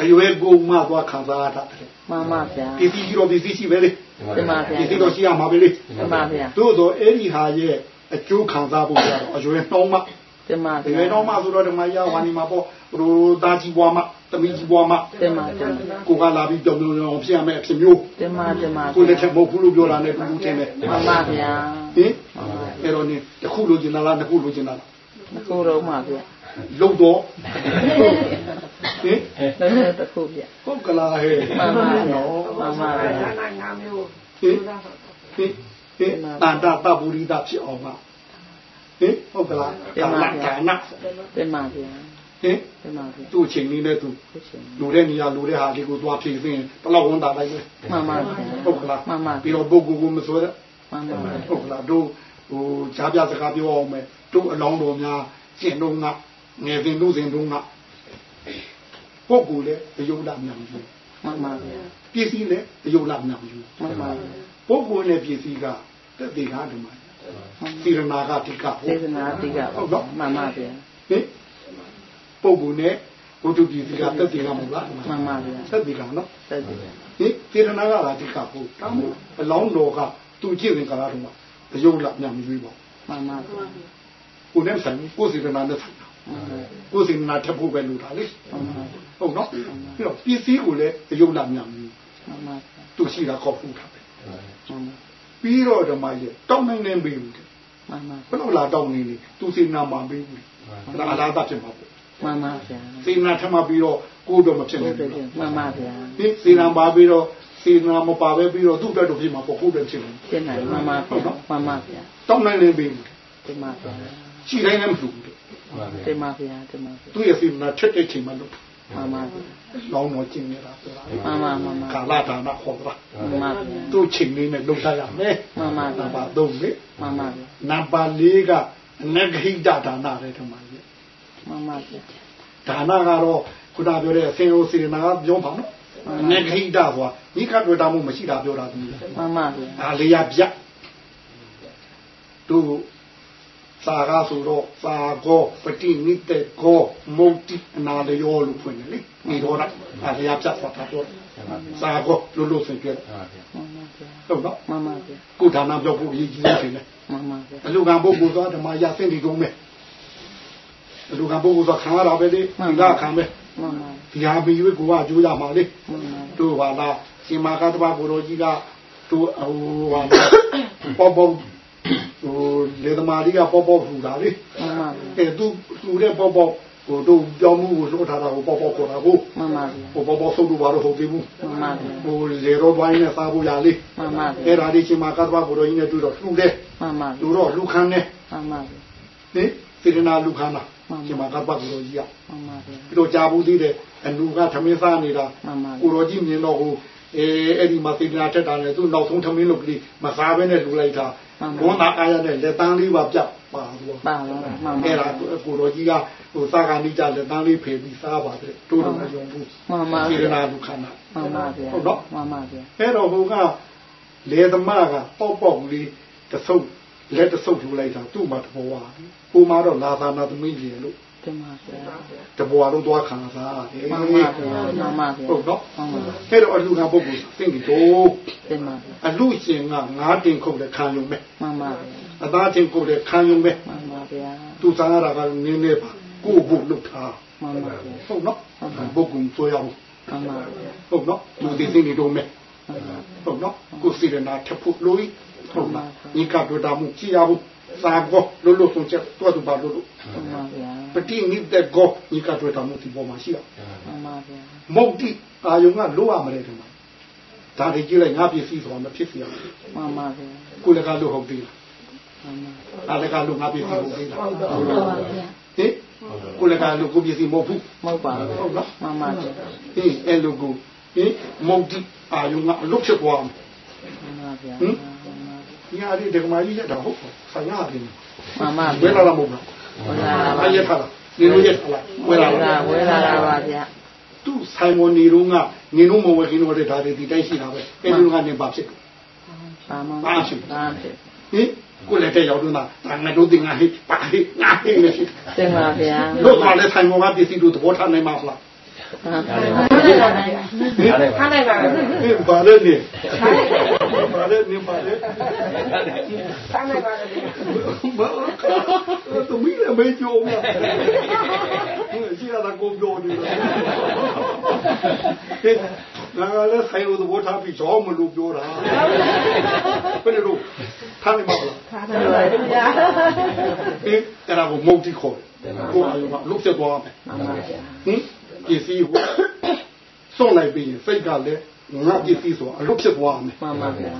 Speaker 2: အရွယ်ကိုမှသွားခံစားရတာ
Speaker 3: မှန်ပါဗျာ
Speaker 2: ပစ္စည်းကြီးတော့ပစ္စည်းရှိပဲလေ
Speaker 3: တင်ပါဗျာ
Speaker 2: ပစ္စည်းတော့ရှိရမှာပဲလေ
Speaker 3: တင်ပါဗျာ
Speaker 2: သို့တော့အဲ့ဒီဟာရဲ့အကျိုးခံစားဖို့ရတော့အရွယ်နှောင်းမှ
Speaker 3: တင်ပါ
Speaker 2: အ
Speaker 3: ဗျာ
Speaker 2: ရွယ်နှောင်းမှဆိုတော့ဒီမှာရဝါနီမှာပေါ့ဟိုသားကြီးဘွားမှသမီးကြီးဘွားမှ
Speaker 3: တင်ပါတင်ပါ
Speaker 2: ကိုကလာပြီးပြောင်းပြောင်းအောင်ဖြစ်ရမယ်အဖြစ်မျိုး
Speaker 3: တင်ပါတင်ပါ
Speaker 2: ကိုလည်းချက်မဟုတ်ဘူးလို့ပြောတာနဲ့ဘူးဘူးတင်တယ်
Speaker 3: မှန်ပါဗျာ
Speaker 2: ဟင်အဲ့တော့နေတစ်ခုလိုချင်တာလားနှစ်ခုလိုချင်တာလား
Speaker 3: ကိုတော့မှာဗျာ
Speaker 2: လုံတော့ဟဟင်
Speaker 3: လုံးလုံးတစ်ခုဗျာ
Speaker 2: ဟုတ်ကလားဟဲ့
Speaker 3: မှန်ပါဗျာ
Speaker 2: နော်
Speaker 3: မှန်ပါဗျာ
Speaker 4: နာငါမျိုး
Speaker 2: ဟင်ဟင်ဟင်တန်တာတပူရိတာဖြစ်အောင်ကဟင်ဟုတ်ကလားဒါနဒါန
Speaker 3: တင်ပါဗျာ
Speaker 2: ဟင်
Speaker 3: တင်ပါဗျာ
Speaker 2: သူ့ချိန်လေးနဲ့သူ
Speaker 3: ဖြစ်ရှင်
Speaker 2: လူတဲ့နေရာလူတဲ့ဟာလေးကိုသွားဖြည့်သိရင်ဘယ်လောက်ဝန်တာလိုက်လဲ
Speaker 3: မှန်ပါဗျာ
Speaker 2: ဟုတ်ကလား
Speaker 3: မှန်ပါ
Speaker 2: ပြီးတော့ပုဂ္ဂိုလ်ကိုမစွဲတဲ့
Speaker 3: မှန်ပါဗျာ
Speaker 2: ဟုတ်ကလားတို့ဟိုဈာပြစကားပြောအောင်မယ်တို့အလောင်းတော်များကျင့်တော့ငါ ငယ်စဉ်တို့စဉ်တို့ငါပုဂ္ဂိုလ်လည်းတယုံလာမြန်ယူ
Speaker 3: မှန်ပါဗျာ
Speaker 2: ပစ္စည်းလည်းတယုံလာမြန်ယူ
Speaker 3: မှန်ပါဗျာ
Speaker 2: ပုဂ္ဂိုလ်နဲ့ပစ္စည်းကတက်သေးကားဒီမှာသီရနာကတိကဟုတ်
Speaker 3: စေတနာတိကမှန်ပါဗျာ
Speaker 2: ဟင်ပုဂ္ဂိုလ်နဲ့ဝတ္ထုပစ္စည်းကတက်သေးကမဟုတ်လား
Speaker 3: မှန်ပါဗျာ
Speaker 2: တက်သေးကနော်
Speaker 3: သက်တည်
Speaker 2: ဟင်သီရနာကလာတိကဟုတ်တောင်းအလောင်းတော်ကသူကြည့်ရင်ကလားတော့တယုံလာမြန်ယူပါ
Speaker 3: မှန်ပါဗျာ
Speaker 2: ကိုယ်နဲ့ဆိုင်ကိုယ်စီရနာနဲ့ဆိုင် ကိုယ်စီရနာထပ်ဖို့ပဲလိုတာလေ
Speaker 3: မှန်ပါ
Speaker 2: ဟုတ်နော်ပြီးတော့ပစ္စည်းကိုလည်းအယုံလာမြန်ပြီ
Speaker 3: မှန်ပါ
Speaker 2: သူရှိတာကောက်ဖူးတာပဲ
Speaker 3: မှန်ပါ
Speaker 2: ပြီးတော့ဓမ္မကြီးတောင်းနိုင်နေပြီဘယ်
Speaker 3: မှန်ပါ
Speaker 2: လိုလာတောင်းနေလဲသူစီနာမှာပြီးပြီဒါအလားတဖြစ်မှာပေါ့
Speaker 3: မှန်ပါဗျာ
Speaker 2: စီနာထမပြီးတော့ကိုယ်တော့မဖြစ်
Speaker 3: ဟု
Speaker 2: နေ
Speaker 3: တ်တယ်
Speaker 2: ဘူး
Speaker 3: မှန်ပါဗျာ
Speaker 2: ဒီစီနာပါပြီးတော့စီနာမပါပဲပြီးတော့သူ့အတွက်တော့ဖြစ်မှာပေါ့ကိုယ်တော့ဖြစ်နေ
Speaker 3: ရှင်းတယ်မှန်ပါဗျာမှန်ပါဗျာ
Speaker 2: တောင်းနိုင်နေပြီ
Speaker 3: တင်ပါဗျာ
Speaker 2: ရှိတိုင်းလည်းမဖြစ်ဘူး
Speaker 3: တင်ပါဗျာတင်ပါဗျာ
Speaker 2: သူရဲ့စီနာထက်တဲ့ချိန်မှာလို့
Speaker 3: မှန်ပါဗျာ
Speaker 2: လောင်းတော့ကျင်နေတာဆိုတာ
Speaker 3: မှန်ပါမှန်ပါ
Speaker 2: ကာလဒါနခေါ်တာ
Speaker 3: မှန်ပါဗျာ
Speaker 2: သူ့ချိန်လေးနဲ့လုံထားရမယ်
Speaker 3: မှန်ပါ
Speaker 2: နံ
Speaker 3: ဗျာ
Speaker 2: ပါတ်3လေ
Speaker 3: မှန်ပါဗျာ
Speaker 2: နံပါတ်4ကအနဂဟိတဒါနတဲ့ထမကြီး
Speaker 3: မှန်ပါဗျာ
Speaker 2: ဒါနကတော့ခုနပြောတဲ့အစင်အိုစီနာကပြောပါနော်အနဂဟိတဆိုတာဤကတွေ့တာမှုမရှိတာပြောတာဒီ
Speaker 3: မှန်ပါဗျာ
Speaker 2: ဒါလေးရပြသူ စာကားဆိုတော့စာကောပတိနိတေကောမုတ်တိအနာလျောလို့ဖွင့်တယ်လေဒီတော့ဒါလေးရပြဆိုတာပြောစာကောလို့လို့ဆိုကြတယ်
Speaker 3: မှန်ပါဗျာ
Speaker 2: ဟုတ်နော်
Speaker 3: မှန်ပါဗျာ
Speaker 2: ကိုဒါနပြောဖို့ရည်ကြီးနေတယ်
Speaker 3: မှန်ပါဗျာ
Speaker 2: အလူကံပုဂ္ဂိုလ်သွားဓမ္မရဆင့်ဒီကုန်းပဲအလူကံပုဂ္ဂိုလ်သွားခံရတာပဲလေဒီကခံပဲ
Speaker 3: မှန်ပါ
Speaker 2: ဒီဟာပြီးရွေးကိုကအကျိုးရမှာလေ
Speaker 3: မှန်ပါ
Speaker 2: တို့ပါလားရှင်မာကတ္တဗကိုရောကြီးကတို့ဟိုဟာပေါ့ပေါ့ ဟိုလေသမားကြီးကပေါ့ပေါ့ထူတာလေ
Speaker 3: မှန်ပါ
Speaker 2: အဲသူသူတဲ့ပေါ့ပေါ့ဟိုတို့ကြောင်းမှုကိုလွတ်ထားတာကိုပေါ့ပေါ့ခေါ်တာကို
Speaker 3: မှန်ပါဗျာ
Speaker 2: ဟိုပေါ့ပေါ့ဆုံးလို့ပါတော့ဟုတ်သေးဘူး
Speaker 3: မှန်ပါဗျာ
Speaker 2: ဟိုလေရောပိုင်းနဲ့စားဖို့ရလေ
Speaker 3: မှန်ပါဗျာ
Speaker 2: အဲ့ဒါလေးရှင်မာကတ္တဗကိုရောကြီးနဲ့တွေ့တော့လှူတယ်
Speaker 3: မှန်ပါ
Speaker 2: လူတော့လူခန်းနဲ့
Speaker 3: မှန်ပါဗျာ
Speaker 2: ဟင်စေရနာလူခန်းလားရှင်မာကတ္တဗကိုရောကြီးက
Speaker 3: မှန်ပါဗျာ
Speaker 2: ပြီးတော့ကြာဘူးသေးတယ်အလူကသမင်းစားနေတာ
Speaker 3: မှန်ပါ
Speaker 2: ကိုရောကြီးမြင်တော့ဟို အဲအဲ့ဒီမှာသေနာထက်တာနဲ့သူ့နောက်ဆုံးသမင်းလုပ်ကလေးမစားဘဲနဲ့လူလိုက်တာဘွန်းသာအားရတဲ့လက်တန်းလေးပါပြတ်ပါသူ
Speaker 3: ပါပါမှန်ပါ
Speaker 2: အဲ့ဒါကိုရောကြီးကဟိုစားကနေကြလက်တန်းလေးဖေပြီးစားပါတယ်တို့တော့မယုံဘူး
Speaker 3: မှန်ပါ
Speaker 2: စေရ
Speaker 3: ဗျာ
Speaker 2: နာလူခန္ဓာ
Speaker 3: မှန်ပါဗျာ
Speaker 2: ဟုတ်တော့
Speaker 3: မှန်ပါဗျာ
Speaker 2: အဲ့တော့ဟိုကလေသမားကပေါက်ပေါက်လေးတဆုပ်လက်တဆုပ်ထူလိုက်တာသူ့မှာတဘောပါဟိုမှာတော့လာသာနာသမီးကြီးလို့
Speaker 3: တင်ပါဗျာ
Speaker 2: တဘောလုံးသွားခံစားတယ်
Speaker 3: မှန်ပါဗျာမှန်ပါဗျာ
Speaker 2: ဟုတ်တော့
Speaker 3: မှန်ပါ
Speaker 2: အဲ့တော့အလူနာပုဂ္ဂိုလ်သိပြီတော့
Speaker 3: တင်ပါဗျာ
Speaker 2: အလူရှင်ကငါးတင်ခုတ်တဲ့ခံယုံပဲ
Speaker 3: မှန်ပါဗျာ
Speaker 2: အသားတင်ခုတ်တဲ့ခံယုံပဲ
Speaker 3: မှန်ပါဗျာ
Speaker 2: သူစားရတာကနင်းနေပါကိုယ့်ဘုလုတ်ထား
Speaker 3: မှန်ပါဗျာ
Speaker 2: ဟုတ်နော်ပုဂ္ဂိုလ်ဆိုရအောင်
Speaker 3: မှန်ပါဗျာ
Speaker 2: ဟုတ်နော်လူသိသိနေတော့မယ်
Speaker 3: မှန်ပါ
Speaker 2: ဟုတ်နော်ကိုယ်စီရနာထပ်ဖို့လို့ဟုတ်လားဤကတွေ့တာမှုကြည့်ရဘူး စာကောလို့လို့ဆုံးချက်တော့သူပါလို့လို့
Speaker 3: မှန်ပါဗျာ
Speaker 2: ပတိနိတဲ့ကောဤကတွေ့တာမှုဒီပေါ်မှာရှိရ
Speaker 3: မှန်ပါဗျာ
Speaker 2: မုတ်တိအာယုံကလိုရမလဲဒီမှာဒါတွေကြည့်လိုက်ငါပစ္စည်းဆိုတာမဖြစ်စီရဘူး
Speaker 3: မှန်ပါဗျာ
Speaker 2: ကိုယ်လည်းကလို့ဟုတ်ပြီလား
Speaker 3: မှန်ပါ
Speaker 2: အားလည်းကလို့ငါပစ္စ ည်းဟုတ်ပြီလား
Speaker 3: ဟုတ်ပါဗျာ
Speaker 2: ဟင်ကိုယ်လည်းကလို့ကိုယ်ပစ္စည်းမဟုတ်ဘူး
Speaker 3: မဟုတ်ပါဘူး
Speaker 2: ဟုတ်လား
Speaker 3: မှန်ပါဗျာ
Speaker 2: ဟင်အဲ့လိုကိုဟင်မုတ်တိအာယုံကအလုတ်ဖြစ်သွားမယ်
Speaker 3: မှန်ပါဗျာ
Speaker 2: ညာရီဒကမာကြီးရတာဟုတ်ဆိုင်ရတယ်
Speaker 3: မှန်ပါ
Speaker 2: ဝဲ
Speaker 3: ဗျာ
Speaker 2: လာတာမဟုတ်လား
Speaker 3: ဝဲလာပါ
Speaker 2: အရက်ထားလားနေလို့ရက်ထားလားဝဲလာ
Speaker 3: ဝဲလာ
Speaker 2: လား
Speaker 3: ဝဲလာတာပါဗျာ
Speaker 2: သူဆိုင်ဝန်နေတော့ကနေတော့မဝဲခင်းတော့တဲ့ဓာတ်တွေဒီတိုင်းရှိတာပဲအဲ့ဒီကနေပါဖြစ်တယ်
Speaker 3: ပါမ
Speaker 2: ပါရှိ
Speaker 3: ပါဖြစ်
Speaker 2: ဟင်ကိုလည်းတဲ့ရောက်တော့တာငါတို့တင်ငါဟိပါဟိငါဟိနေရှိ
Speaker 3: တင်ပါဗျာ
Speaker 2: လို့ကလည်းဆိုင်ဝန်ကပစ္စည်းတို့သဘောထားနိုင်မှာလား
Speaker 3: မှန်ပါဗျာ
Speaker 4: ထားလိုက်ပါလား
Speaker 2: ဟင်ပါလေနေပါလေနေပါလေ
Speaker 4: ထားလိုက်ပါလား
Speaker 2: ဘာသူမီးလည်းမေးကြုံမှာရှိရတာကိုပြောနေတယ်ငါလည်းဆိုင်ဦးသဘောထားပြီးကြောင်းမလို့ပြောတာဘယ်လိုထားနေမှာလား
Speaker 5: ထားတယ်ပါဗျာ
Speaker 2: ဟင်အဲ့ဒါကိုမုတ်တိခေါ်တယ်ကိုအယုကလုတ်ဆက်သွားမယ်
Speaker 3: မှန်ပါဗျာ
Speaker 2: ဟင် ပစ္စည်းကိုစွန့်လိုက်ပြီးရင်စိတ်ကလည်းငါပစ္စည်းဆိုအလုပ်ဖြစ်သွားမယ်
Speaker 3: မှန်ပါဗျာ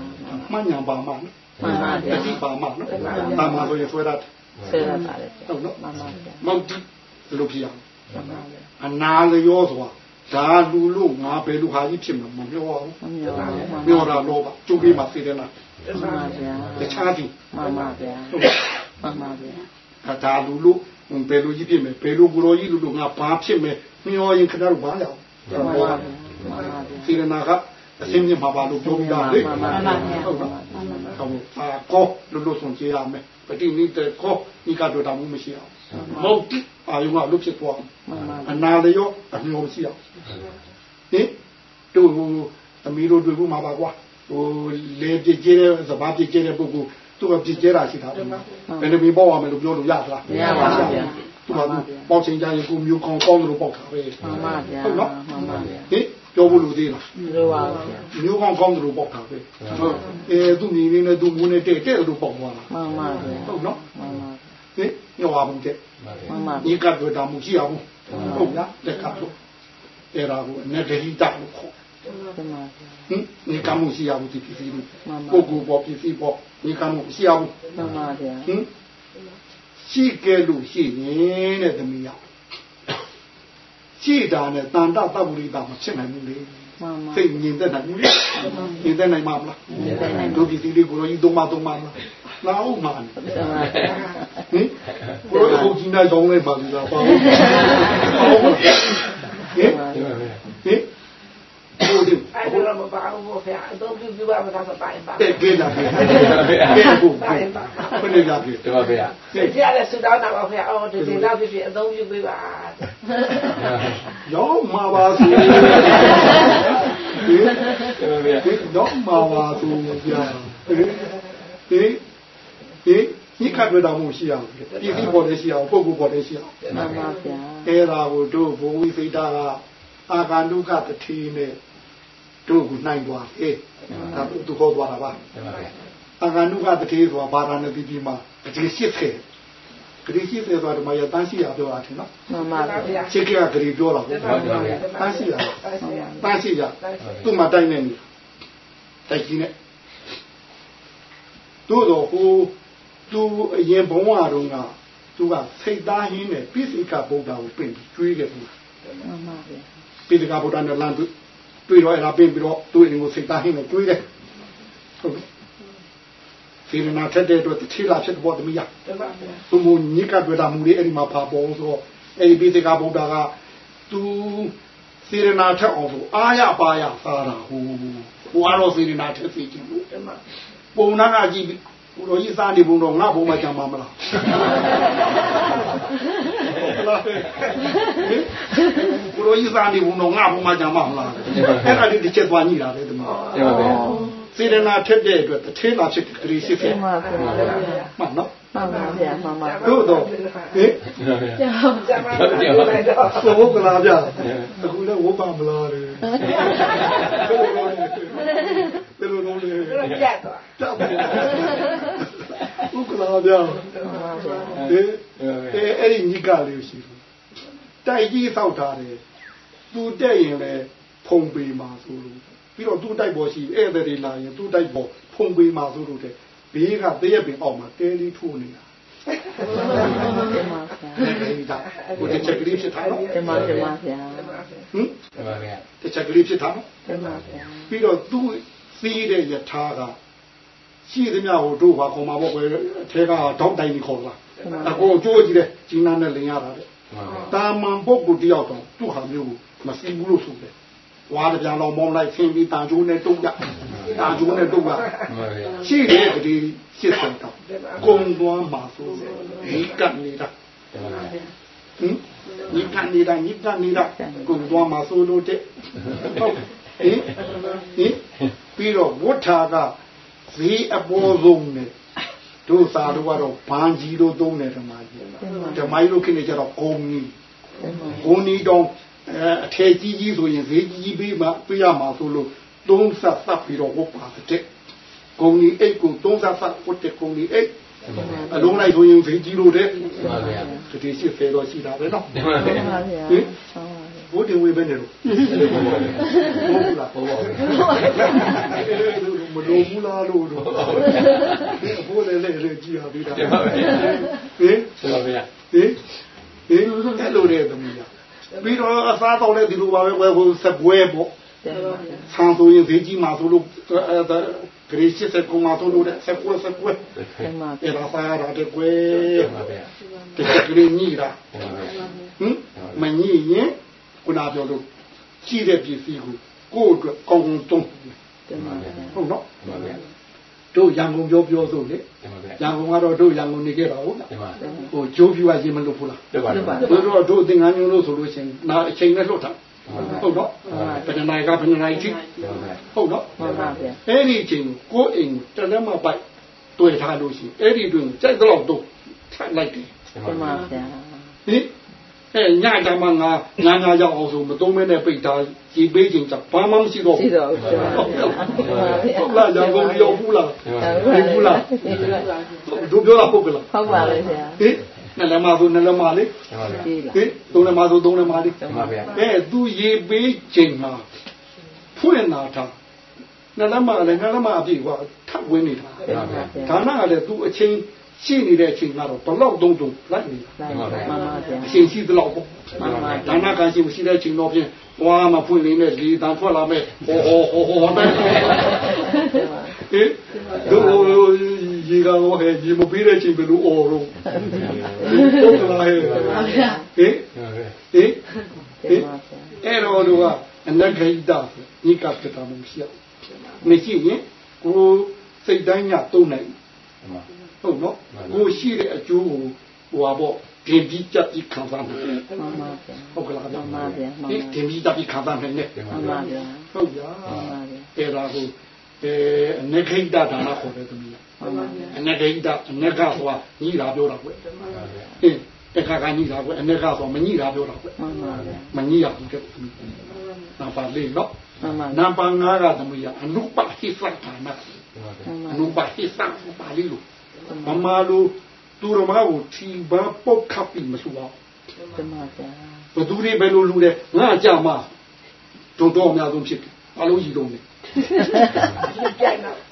Speaker 2: မှန်ညာပါမှနော်
Speaker 3: မှန်ပါဗျာ
Speaker 2: တတိပါမှနော်တာမဆိုရင်ဆွဲရတယ်
Speaker 3: ဆဲရပါတယ်ဗျာ
Speaker 2: ဟုတ်နော်
Speaker 3: မှန်ပါဗျာ
Speaker 2: မောက်တိလို့ဖြစ်အောင်
Speaker 3: မှန်ပါဗျာ
Speaker 2: အနာလျောဆိုတာဒါလူလို့ငါပဲလူဟာကြီးဖြစ်မှာမပြောဘူး
Speaker 3: မမျောပါဘူးမှန်
Speaker 2: ပြောတာတော့ပါကျုပ်ပြီးမှသိတယ်လား
Speaker 3: ပါဗျာ
Speaker 2: တခြားသည်
Speaker 3: မှန်ပါဗျာ
Speaker 2: ဟုတ်
Speaker 3: မှန်ပါဗျာ
Speaker 2: ကဒါလူလို့ဘယ်လိုကြီးဖြစ်မယ်ဘယ်လိုကိုရောကြီးလူလို့ငါဘာဖြစ်မယ် မျောရင်ခဏတော့ဘာရအောင်
Speaker 3: မှန်ပါဗျာမှန်ပါဗျာ
Speaker 2: စေရနာကအစင်းမြင့်မှာပါလို့ပြောပြတာလေ
Speaker 3: မှန်ပါဗျာ
Speaker 2: ဟုတ်ပါဟုတ်ပါကောလူလို့ဆုံးကြရမယ်ပတိနိတဲ့ကောဤကတော့တာမှုမရှိအောင်မဟုတ်တိအာယုံကလုဖြစ်သွား
Speaker 3: မှန်ပါ
Speaker 2: အနာလျောအမျောမရှိအောင်ဟင်တို့အမီတို့တွေ့ဘူးမှာပါကွာဟိုလေပြစ်ကျဲတဲ့စဘာပြစ်ကျဲတဲ့ပုဂ္ဂိုလ်သူကပြစ်ကျဲတာရှိတာဘယ်လိုမျိုးပေါ့ရမယ်လို့ပြောလို့ရသလား
Speaker 3: မရပါဘူးဗျာ
Speaker 2: သူကပေါ့ချင်းကြရင်ကိုမျိုးကောင်းကောင်းလို့ပေါ့တာပဲ
Speaker 3: မှန်ပါဗျာ
Speaker 2: ဟုတ်နော်
Speaker 3: မှန်ပါဗျာ
Speaker 2: ဟင်ပြောဖို့လို့သေးလား
Speaker 3: လိုပါဗျာ
Speaker 2: မျိုးကောင်းကောင်းလို့ပေါ့တာပဲဟုတ်အဲသူညီလေးနဲ့သူမူးနဲ့တဲ့တဲ့လို့ပေါ့သွားတာ
Speaker 3: မှန်ပါဗျာ
Speaker 2: ဟုတ်နော်
Speaker 3: မှန်ပါ
Speaker 2: ဟင်ညောပါဘူးတဲ့
Speaker 3: မှန်ပါ
Speaker 2: ဒီကတော့တာမှုရှိအောင်ဟုတ်လားလက်ကတော့အဲ့ဒါကိုအနေဒဟိတလို့ခေါ်
Speaker 3: မှန်ပါဗျာ
Speaker 2: ဟင်ဒီကမှုရှိအောင်ဒီပစ္စည်းလို့
Speaker 3: မှန်ပါ
Speaker 2: ပုဂ္ဂိုလ်ပေါ်ပစ္စည်းပေါ်ဒီကမှုရှိအောင်
Speaker 3: မှန်ပါဗျာ
Speaker 2: ဟင် ရှိကဲလို့ရှိရင်တဲ့သမီးရရှိတာနဲ့တန်တတဝိတာမဖြစ်နိုင်ဘူးလေ
Speaker 3: မှန်ပါ
Speaker 2: စိတ်ညင်သက်နိုင်ဘူးလေညင်သက်နိုင်မှာမလားဒုပစ္စည်းလေးကိုရောကြီးသုံးမသုံးမလားလာဦးမှာ
Speaker 3: မှန်ပါဗျာ
Speaker 2: ဟင်ကိုယ်ကိုကြီးနိုင်ကြောင်းလိုက်ပါလိမ့်လားပါဘူးဟင်ဟင်ကိုဒီ
Speaker 4: အဲ့ဒါ တော့မပါဘူးဘောဖေအတော့ပြပြပါမလားဆိုတိုင်းပါ
Speaker 2: တဲ့ကေးလာကေးကေးကိုဘယ်နေရကေး
Speaker 6: တပါဗျာ
Speaker 4: ကြည့်ရတဲ့ဆူတောင်းတာပါဖေအော်ဒီဒီလောက်ပြပြအသုံးပြုပေးပါ
Speaker 2: ရောင်းမှာပါဆိုဟင်
Speaker 6: တပါဗျာ
Speaker 2: ဒီတော့မှာပါဆိုပြဟင်ဟင်ဟင်ဒီကတ်ရတာမှုရှိအောင်ပြည်ပြီးပေါ်တယ်ရှိအောင်ပုဂ္ဂိုလ်ပေါ်တယ်ရှိအောင်
Speaker 3: မှန်ပါဗျာ
Speaker 2: အဲ့ဒါကိုတို့ဘုံဝိသိတာကအာဂန္တုကတတိနဲ့ တို့ကိုနိုင်သွားတယ်ဒါသူခေါ်သွားတာပါ
Speaker 6: တပါဗျာ
Speaker 2: အာဂန္တုကတတိဆိုတာဘာသာနဲ့ပြီးပြီးမှတတိရှိခဲ့ဂရိရှိတယ်ဆိုတာဒီမှာရတန်းရှိရပြောတာထင်နော်
Speaker 3: မှန်ပါဗျာ
Speaker 2: ရှိကဂရိပြောတာကိုတန်းရှိရတန်းရှိရသူ့မှာတိုက်နေနေတိုက်ကြီးနဲ့တို့တော့ဟိုသူအရင်ဘုံဝါတုန်းကသူကစိတ်သားဟင်းနဲ့ပိစိကဗုဒ္ဓကိုပြင်ပြီးကျွေးခဲ့ဘူး
Speaker 3: မှန်ပါဗျာ
Speaker 2: ပိစိကဗုဒ္ဓနဲ့လမ်းတွေ့ တွေ့တော့အဲ့ဒါပြင်ပြီးတော့သူ့အိမ်ကိုစိတ်သားဟင်းနဲ့ကျွေးတယ်ဟုတ်ပြီစေရနာထက်တဲ့အတွက်တစ်ထီလာဖြစ်တော့တမီးရ
Speaker 4: တပါဗျာ
Speaker 2: သူမညစ်ကတွေ့တာမူလေးအဲ့ဒီမှာပါပေါ်ဆိုတော့အဲ့ဒီပိစိကဗုဒ္ဓကသူစေရနာထက်အောင်ဆိုအာရပါရစားတာဟိုဟိုကတော့စေရနာထက်စီကြည့်လို့
Speaker 4: တပါ
Speaker 2: ပုံနာကကြည့်ပြီး ကိုလိုကြီးစားနေပုံတော့ငါဘုံမှာကြံပါမလားဟုတ်လားဟင်ကိုလိုကြီးစားနေပုံတော့ငါဘုံမှာကြံပါမလားအဲ့ဒါလေးတစ်ချက်သွားညိတာလေဒီမှာ
Speaker 6: တပါဗျာ
Speaker 2: စေရနာထက်တဲ့အတွက်တစ်ထင်းလာဖြစ်တဲ့ကလေးစစ်ဖြစ်
Speaker 3: မှန်ပါဗျာ
Speaker 2: မှန်နော်
Speaker 3: မှန်ပါဗျာမှန်ပါ
Speaker 2: တို့တော့ဟင်
Speaker 6: တပါဗျာ
Speaker 4: ကျမတို့လိုက်တော့
Speaker 2: ဆိုဟုတ်ကလားဗျအခုလည်းဝတ်ပါမလားလေဘယ်လိုလုပ်လဲ
Speaker 4: ပြတ်သွား
Speaker 2: တောက်တယ်ဥက္ကလာဗျ
Speaker 3: မှန်ပါဗျာ
Speaker 2: ဒီအဲအဲ့ဒီညိကလေးရှိတယ်တိုက်ကြီးသောက်ထားတယ်သူတက်ရင်လည်းဖုံပေးမှာဆိုလို့ ပြီးတော့သူ့တိုက်ပေါ်ရှိဧည့်သည်တွေလာရင်သူ့တိုက်ပေါ်ဖုံပေးမှာဆိုလို့တဲ့ဘေးကတရက်ပင်အောက်မှာတဲလေးထိုးနေတာ
Speaker 3: တင်ပါဗျာ
Speaker 2: အဲဒီဒါကိုတစ်ချက်ကလေးဖြစ်တာနော်
Speaker 3: တင်ပါတင်ပါဗျာ
Speaker 2: ဟင်
Speaker 6: တပါဗျာ
Speaker 2: တစ်ချက်ကလေးဖြစ်တာနော်
Speaker 3: တင်ပါဗျာ
Speaker 2: ပြီးတော့သူ့စီးတဲ့ယထာကရှိသမျှကိုတို့ဘာခေါ်မှာပေါ့ကွယ်အထဲကတောက်တိုင်ကြီးခေါ်လာအကိုကြိုးကြည့်တယ်ဂျင်းနာနဲ့လင်ရတာတဲ့
Speaker 6: တပါဗျာ
Speaker 2: တာမန်ပုဂ္ဂိုလ်တယောက်တော့သူ့ဟာမျိုးကိုမစီဘူးလို့ဆိုတယ် ဝါးတပြန်တော်မောင်းလိုက်ဆင်းပြီးတန်ကျိုးနဲ့တုံးရတန်ကျိုးနဲ့တုံးရ
Speaker 6: တပါဗျာ
Speaker 2: ရှိတယ်ဒီရှစ်ဆန်တော့ကုံသွားမှာဆိုဒီကနေတာ
Speaker 6: တပါဗျာ
Speaker 2: ဟင်ညီကနေတာညီကနေတာကုံသွားမှာဆိုလို့တဲ့ဟုတ်ဟင်ဟင်ပြီးတော့ဝဋ္ဌာကဈေးအပေါ်ဆုံးနဲ့တို့သာတို့ကတော့ဘန်းကြီးတို့သုံးတယ်ဓမ္မကြီးဓမ္မကြီးတို့ခင်းနေကြတော့ဂုံကြီးဘုံနီတောင် အဲအထည်ကြီးကြီးဆိုရင်ဈေးကြီးကြီးပေးမှပြရမှာဆိုလို့သုံးဆက်သတ်ပြီးတော့ဝတ်ပါတဲ့ဂုံကြီးအိတ်ကိုသုံးဆက်သတ်ဝတ်တဲ့ဂုံကြီးအိတ်အလုံးလိုက်ဆိုရင်ဈေးကြီးလို့တဲ့
Speaker 6: တပါဗျာ
Speaker 2: တတိရှိဖေတော့ရှိတာပဲနော်
Speaker 6: တပါဗျာ
Speaker 3: တင်ပါဗျာ
Speaker 2: ဟင်ဘိုးတင်ဝေးပဲနေလို့ဟုတ်လား
Speaker 6: ဟုတ်ပါဘူး
Speaker 2: မလို့ဘူးလားလို့တော့ဘိုးလည်းလည်းလည်းကြည်ရပြီးတာဟင်
Speaker 6: ဟုတ်ပါဗျာ
Speaker 2: ဟင်ဟင်အဲ့လိုတဲ့သမီးရ ပြီးတော့အစားတော့လည်းဒီလိုပါပဲဝယ်ဟိုစပွဲပေါ့
Speaker 3: တင်ပါဗျာ
Speaker 2: ဆန်ဆိုရင်ဈေးကြီးမှာဆိုလို့အဲဒါဂရေရှိစကူမှာဆိုလို့စကွစကွ
Speaker 3: တင်ပါဗျာ
Speaker 2: အဲ့ဒါစားရတဲ့ကွယ်
Speaker 6: ဟုတ်ပါဗျာ
Speaker 2: တကယ်ကလေးညီတာ
Speaker 6: ဟုတ်ပါဗျာ
Speaker 2: ဟင်မညီရင်ခုနပြောလို့ရှိတဲ့ပစ္စည်းကိုကိုယ့်အတွက်ကောင်းကောင်းသုံး
Speaker 3: တင်ပါဗျာ
Speaker 2: ဟုတ်နော်
Speaker 6: ဟု တ်ပါဗျာ
Speaker 2: တို့ရန်ကုန်ပြောပြောဆိုလေ
Speaker 6: ဟုတ်ပါဗျာ
Speaker 2: ရန်ကုန်ကတော့တို့ရန်ကုန်နေခဲ့တာဟုတ်လား
Speaker 6: ဟုတ်ပါ
Speaker 2: ဟိုဂျိုးပြူကရင်မလို့ဘူးလား
Speaker 6: ဟုတ်ပါဗျာ
Speaker 2: တို့တော့တို့သင်္ကန်းညုံလို့ဆိုလို့ရှိရင်နာအချိန်နဲ့လွတ်တာဟုတ်တော့ဘယ်နိုင်ကဘယ်နိုင်ကြည့်
Speaker 6: ဟုတ်ပါဗျာ
Speaker 2: ဟုတ်တော့
Speaker 3: မှန်ပါဗျာ
Speaker 2: အဲ့ဒီအချိန်ကိုအိမ်တလက်မပိုက်တွေ့ထားလို့ရှိရင်အဲ့ဒီတွင်ကြိုက်တော့တော့ထလိုက်တယ်
Speaker 3: တင်ပါဗျာ
Speaker 2: ဟင် အဲညကြမှာငါငါငါရောက်အောင်ဆိုမသုံးမဲနဲ့ပိတ်ထားကြည်ပေးခြင်းကြောင့်ဘာမှမရှိတော့
Speaker 3: ရှိတော့တင်ပါဗျာ
Speaker 2: ဟုတ်လားရန်ကုန်ရောက်ဘူးလား
Speaker 3: ဟုတ်ဘူးလား
Speaker 2: တို့ပြောတာဟုတ်ကလား
Speaker 3: ဟုတ်ပါလေဗျာ
Speaker 2: ဟင်နဲ့လည်းမဆိုနဲ့လည်းမလေး
Speaker 6: ဟုတ်ပါဗျာ
Speaker 3: ကြည့်လား
Speaker 2: ဟင်သုံးလည်းမဆိုသုံးလည်းမလေး
Speaker 6: ဟုတ်ပါဗျာ
Speaker 2: အဲသူရေပေးခြင်းမှာဖွင့်လာတာနဲ့လည်းမလည်းနဲ့လည်းမအပြည့်ကထပ်ဝင်နေတာ
Speaker 3: တင်ပါဗျာ
Speaker 2: ဒါနကလည်းသူအချိန် ရှိနေတဲ့အချိန်ကတော့ဘလောက်တုံးတုံးလိုက်နေတာ
Speaker 3: မှန်ပါဗျာ
Speaker 2: အချိန်ရှိသလောက်ပေါ့
Speaker 3: မှန်ပါဗျာ
Speaker 2: ဒါနကရှိမရှိတဲ့အချိန်တော့ဖြင့်ဘွားမဖွင့်နေနဲ့လေတန်ထွက်လာမဲ့ဟောဟောဟောဟောတဲ့ဟင်တို့ရေကတော့ဟဲ့ဒီမပြီးတဲ့အချိန်ဘယ်လိုအော်တော့ဟုတ်ကလားဟဲ့ဟင်ဟင်
Speaker 6: ဟုတ်ပါဗျာ
Speaker 2: ဟင်
Speaker 3: တင်ပါဗျာ
Speaker 2: အဲ့တော့တို့ကအနဂိတညိကပတာမရှိရမရှိရင်ကိုစိတ်တိုင်းညတုံးနိုင် ဟုတ်နော်ကိုရှိတဲ့အကျိုးကိုဟိုပါပေါ့တင်ပြီးကြပ်ပြီးခံစားမယ်
Speaker 3: မှန်ပါဗျာ
Speaker 2: ဟုတ်ကလားဗျာ
Speaker 3: မှန်ပါဗျာမှန်ပါ
Speaker 2: ဒီတင်ပြီးကြပ်ပြီးခံစားမယ်နဲ့
Speaker 3: မှန်ပါဗျာ
Speaker 2: ဟုတ်ဗျာ
Speaker 3: မှန်ပါဗျာ
Speaker 2: အဲ့ဒါကိုအဲအနဂိတဒါနခေါ်တဲ့သမီး
Speaker 3: မှန်ပါဗျာ
Speaker 2: အနဂိတအနဂဆိုတာညီတာပြောတာကွယ်အင်းတခါကညီတာကွယ်အနဂဆိုမညီတာပြောတာကွယ်
Speaker 3: မှန်ပါဗျာ
Speaker 2: မညီရဘူးတဲ့သမီးနာပါလေးနော်
Speaker 3: မှန်ပါ
Speaker 2: နံပါတ်5ကသမီးကအနုပဟိသဌာန
Speaker 3: မှန်ပါ
Speaker 2: အနုပဟိသပါဠိလို မမလိုသူတော်မကိုထီပါပုတ်ခပ်ပြီးမဆိုပါ
Speaker 3: တင်ပါဗျာ
Speaker 2: ဘသူတွေဘယ်လိုလူလဲငါကြမှာတုံတော့အများဆုံးဖြစ်တယ်အလုံးကြီးလုံးနေ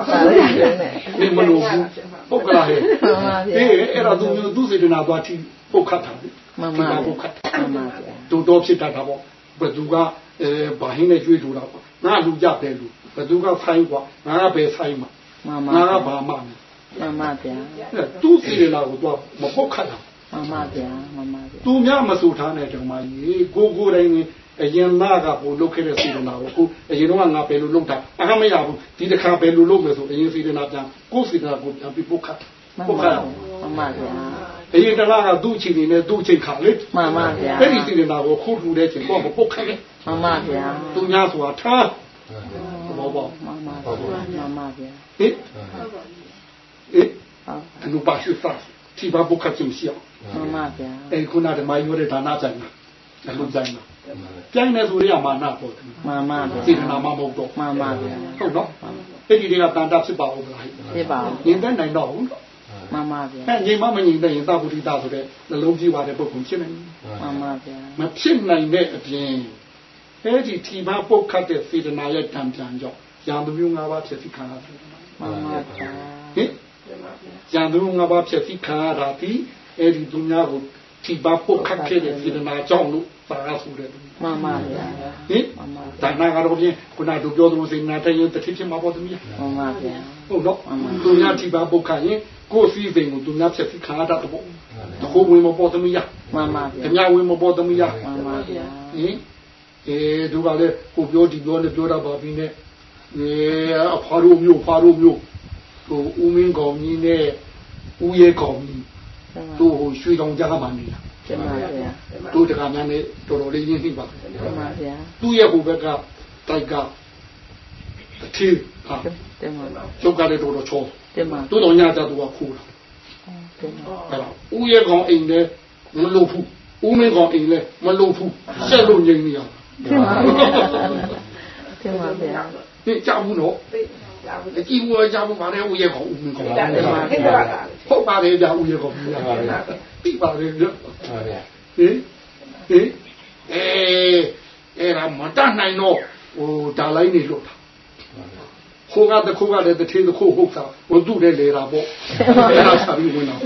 Speaker 3: ပါလေနဲ့
Speaker 2: နေမလို့ဘူးပုတ်ကလာဟဲ့
Speaker 3: မှန်ပါဗျာ
Speaker 2: အေးအဲ့ဒါသူမျိုးသူစေတနာသွားထီပုတ်ခတ်တာလေ
Speaker 3: မှန်
Speaker 2: ထီ
Speaker 3: ပါ
Speaker 2: ပါ
Speaker 3: ဗျာ
Speaker 2: ပုတ်ခတ်
Speaker 3: မှန်ပါဗျာ
Speaker 2: တုံတော့ဖြစ်တတ်တာပေါ့ဘသူကအဲဘာဟင်းနဲ့ကျွေးထူတာပေါ့ငါလူကြတယ်လူဘသူကဆိုင်กว่าငါကပဲဆိုင်မှာ
Speaker 3: မှန်ပါ
Speaker 2: ငါက
Speaker 3: ဗျာ
Speaker 2: ဘာမှမ
Speaker 3: မှန်ပါဗျာ
Speaker 2: အဲ့သူစီရနာကိုတော့မပုတ်ခတ်တာ
Speaker 3: မှန်ပါဗျာမှန်ပါဗျာ
Speaker 2: သူများမဆူထားတဲ့ကြောင့်မကြီးကိုကိုယ်တိုင်အရင်သားကပို့လုတ်ခဲ့တဲ့စီရနာကိုခုအရင်တော့ငါပဲလို့လုတ်တာအမမရဘူးဒီတစ်ခါပဲလို့လုတ်မယ်ဆိုအရင်စီရနာပြန်ကိုယ်စီရနာကိုပြန်ပြီးပုတ်ခတ်
Speaker 3: မှန်
Speaker 2: ပုတ်ခ
Speaker 3: ပါ
Speaker 2: တ်
Speaker 3: မှန်ပါဗျာ
Speaker 2: အရင်တလားကသူ့ချိန်နေနဲ့သူ့ချိန်ခါလေ
Speaker 3: မှန်ပါဗျာ
Speaker 2: အဲ့ဒီစီရနာကိုခုထူတဲ့ချိန်တော့မပုတ်ခတ်လေ
Speaker 3: မှန်ပါဗျာ
Speaker 2: သူများဆိုတာထားဘောဘော
Speaker 3: မှန်ပါဗျာမှန်ပါဗျာ
Speaker 2: ဟင် ဟင်
Speaker 3: ဟုတ်
Speaker 2: အနုပါရှိသတိဘာပုတ်ခတ်ခြင်းရှိအောင်
Speaker 3: မှန်ပါဗျာ
Speaker 2: အဲ့ခုနကဓမ္မယောတဲ့ဒါနဆိုင်မှာအလုံးဆိုင်မှာပြိုင်နေဆိုရမာနပေါ့
Speaker 3: မှန်ပါဗျာ
Speaker 2: စေတနာမမဟုတ်တော့
Speaker 3: မှန်ပါဗျာ
Speaker 2: ဟုတ်နော်အဲ့ဒီတွေကတန်တာဖြစ်ပါဦးမလား
Speaker 3: ဖြစ်ပါဦး
Speaker 2: ညင်တဲ့နိုင်တော့ဘူးနော်
Speaker 3: မှန်ပါဗျာ
Speaker 2: အဲ့ညင်မမညင်တဲ့ရင်သဗ္ဗုဒ္ဓတာဆိုတဲ့နှလုံးကြည့်ပါတဲ့ပုဂ္ဂိုလ်ဖြစ်နိုင်
Speaker 3: မှန်ပါဗျာ
Speaker 2: မဖြစ်နိုင်တဲ့အပြင်အဲ့ဒီထီပါပုတ်ခတ်တဲ့စေတနာရဲ့တံပြန်ကြောင့်ရံသူမျိုး၅ပါးဖြစ်စီခံရတယ်
Speaker 3: မှန်ပါဗျာ
Speaker 2: ဟင်ရံသူမျိုး၅ပါးဖြစ်စီခံရတာဒီအဲ့ဒီသူများကိုထီပါပုတ်ခတ်ခဲ့တဲ့စေတနာကြောင့်လို့သာရဆိုတဲ့
Speaker 3: မှန်ပါဗျာ
Speaker 2: ဟင်
Speaker 3: မှန်ပါ
Speaker 2: ဒါနာကတော့ပြင်ခုနတို့ပြောသလိုစေနာတဲ့ရင်တစ်ထစ်ဖြစ်မှာပေါ့သမီး
Speaker 3: မှန်ပါဗျာ
Speaker 2: ဟုတ်တော့သူများထိပါပုတ်ခရင်ကိုယ်စီစဉ်ကိုသူများဖြတ်စီခါရတတ်တော့တခုဝင်မပေါ်သမီးရ
Speaker 3: မှန်ပါ
Speaker 2: တ
Speaker 3: ဗျာ
Speaker 2: nya ဝင်မပေါ်သမီးရ
Speaker 3: မှန်ပါဗျာ
Speaker 2: ဟင်အဲသူကလည်းကိုပြောဒီပြောနဲ့ပြောတာပါပြီနဲ့အဲအဖားတို့မျိုးဖားတို့မျိုး ဟိုဦးမင်းကောင်ကြီးနဲ့ဦးရဲကောင်ကြီးသူဟိုရွှေတောင်ကြားမှာနေတာ
Speaker 3: တင်ပါဗျာ
Speaker 2: တို့တကများနဲ့တော်တော်လေးရင်းနှီးပါ
Speaker 3: တင်ပါဗျာ
Speaker 2: သူ့ရဲ့ဟိုဘက်ကတိုက်ကတတိဟာ
Speaker 3: တင်ပါ
Speaker 2: ကျုပ်ကလည်းတော်တော်ချော
Speaker 3: တင်ပါ
Speaker 2: တို့တော်ညကြသူကခိုးတာ
Speaker 3: တင်ပါ
Speaker 2: အဲ့ဒါဦးရဲကောင်အိမ်လည်းမလို့ဘူးဦးမင်းကောင်အိမ်လည်းမလို့ဘူးဆက်လို့ငြိမ်နေရ
Speaker 3: တင်ပါတင်ပါဗျာ
Speaker 2: ဒီကြောက်ဘူးနော် အကြည့်ဘူးကြောက်ဘူးဗါတယ်ဦးရဲကောင်ဦးမင်းကောင်ဟုတ်ပါတယ်ကြာဦးရဲကောင်ပြီးပါပြီပြီပါတယ်ဗျ
Speaker 6: ဟုတ်ပါဗျာ
Speaker 2: ဟင်ဟင်အဲအဲ့ဒါမတတ်နိုင်တော့ဟိုဒါလိုက်နေလို့တာဟိုကတခုကလည်းတစ်ထင်းတစ်ခုဟုတ်တာဟိုသူ့လည်းလေတာပေါ့အဲ့ဒါစာပြီးဝင်တော့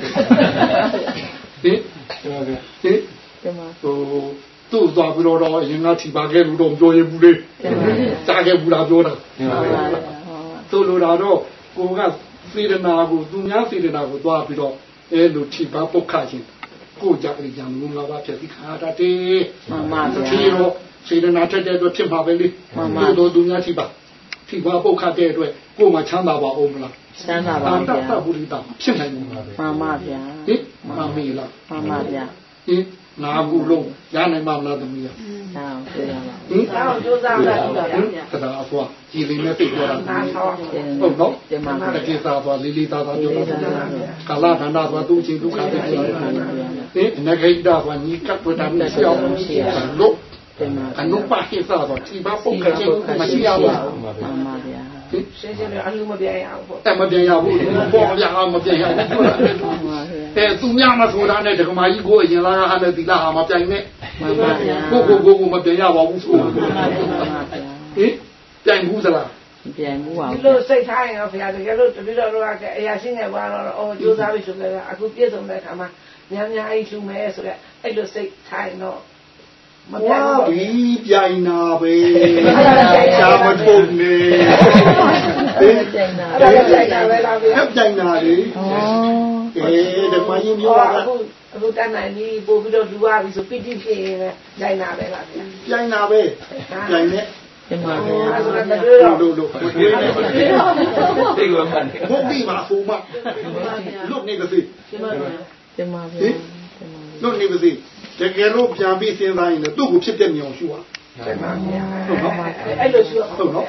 Speaker 2: ဟင်
Speaker 6: ကျမဗျာ
Speaker 2: ဟင်
Speaker 3: တင်ပါ
Speaker 2: ဟိုသူ့သွားပြီးတော့တော့အရင်ကထိပါခဲ့လို့တော့ပြောရဘူးလေကြားခဲ့ဘူးလားပြောတာ
Speaker 6: ကျမဗျာ
Speaker 2: သူ့လိုတာတော့ကိုကစေရနာကိုသူများစေရနာကိုသွားပြီးတော့အဲလိုထိပါပုတ်ခခြင်းကိုကြကြရံငုံလာပါဖြစ်ပြီးခါတာတေး
Speaker 3: မမ
Speaker 2: တ
Speaker 3: ဗျာ
Speaker 2: တိရောစေရနာထက်တဲ့အတွက်ဖြစ်ပါပဲလေ
Speaker 3: မှန်ပါ
Speaker 2: တို့တို့သူများထိပါထိပါပုတ်ခတဲ့အတွက်ကိုမှချမ်းသာပါအောင်မလား
Speaker 3: ချမ်းသာပါ
Speaker 2: အာတ
Speaker 3: ဗျာ
Speaker 2: တဘူရိတာဖြစ်နိုင်ဘူးဟင်
Speaker 3: မမဗျာ
Speaker 2: မမေးလား
Speaker 3: မမဗျာ
Speaker 2: ဟင် ငါခုလုံးရနိုင်မှာမလားသမီးရ
Speaker 3: ဟောပြေရပါ
Speaker 2: ဟင်
Speaker 4: အော်ကြိုးစားလိုက်ပါ
Speaker 2: ဟင်ကဒါအဖွာကြည်လင်းနဲ့သိပြောတာ
Speaker 4: နားထောင်
Speaker 3: တင်
Speaker 2: ဟုတ်နော်
Speaker 3: တင်ပါဗျာ
Speaker 2: တကိသာသွားလေးလေးသားသားပြောတာကာလခန္ဓာသွားသူ့ချင်းဒုက္ခတွေပြောတာဟင်နဂိတာသွားညီကပ်ဝတ္တမရှိအောင်လို့
Speaker 3: တင်ပါ
Speaker 2: အနုပါဟိသာသွားဒီဘာပုတ်ခချင်းမရှိရဘူး
Speaker 3: မမဗျာ
Speaker 4: ရှင်းရှင်းလေးအလူမပြရအောင်ပေါ့
Speaker 2: အဲ့မပြန်ရဘူးပေါ်ပြအောင်မပြန်ရဘူးပြောတာ
Speaker 3: မမဗျာ
Speaker 2: အဲသူများမဆိုတာနဲ့ဒကမာကြီးကိုအရင်လာဟာနဲ့ဒီလာဟာမပြိုင်နဲ့
Speaker 3: မမဗျာ
Speaker 2: ကိုကိုကိုကိုမပြန်ရပါဘူးဆို
Speaker 3: မမဗျာ
Speaker 2: ဟင်ပြိုင်ဘူးသလား
Speaker 3: ပြန်မှုပါ
Speaker 4: ဒီလိုစိတ်ထားရင်တော့ဘုရားတကယ်လို့တတိတော်တို့ကအရာရှိငယ်ပါတော့အော်ကြိုးစားပြီးဆိုကြတာအခုပြည့်စုံတဲ့အခါမှာများများကြီးလှူမယ်ဆိုတော့အဲ့လိုစိတ်ထားရင်တော့မပြ
Speaker 2: ဝါ
Speaker 4: တ်ဘူး
Speaker 2: ဘီပြိုင်နာပဲရှာမထုံနေ ဟင်
Speaker 3: ကျန်တာ
Speaker 4: အဲ့ဒါလည်းဆိုင်တာပဲလားဗျာ
Speaker 2: ပြိုင်နာလေ
Speaker 3: ဩ
Speaker 2: အေးဒကမာကြီးမျိုး
Speaker 4: ဟော
Speaker 2: က
Speaker 4: အခုအခုတန်းနိုင်ပြီးပို့ပြီးတော့လူရပြီဆိုပိတိဖြစ်ရင်လည်းဂျိုင်းနာပဲလားဗျာ
Speaker 2: ပြိုင်နာပဲပြိုင်နဲ့
Speaker 3: တင်ပါဗျာ
Speaker 4: အဲ့ဒါလည်းတွေ့တော့
Speaker 2: လို့လို့တွေ့နေပါ
Speaker 6: သိကောမှန်တယ်
Speaker 2: ဘုတ်ဒီမှာဖူမလွတ်နေပါစေ
Speaker 3: တင်ပါဗျာတင်ပါဗျာ
Speaker 2: လွတ်နေပါစေတကယ်လို့ပြန်ပြီးစဉ်းစားရင်လည်းသူ့ကိုဖြစ်တဲ့မြောင်ရှူပါ
Speaker 4: တယ်ပါဗျာအဲ့လိုရှိတော့
Speaker 2: ဟုတ်နော်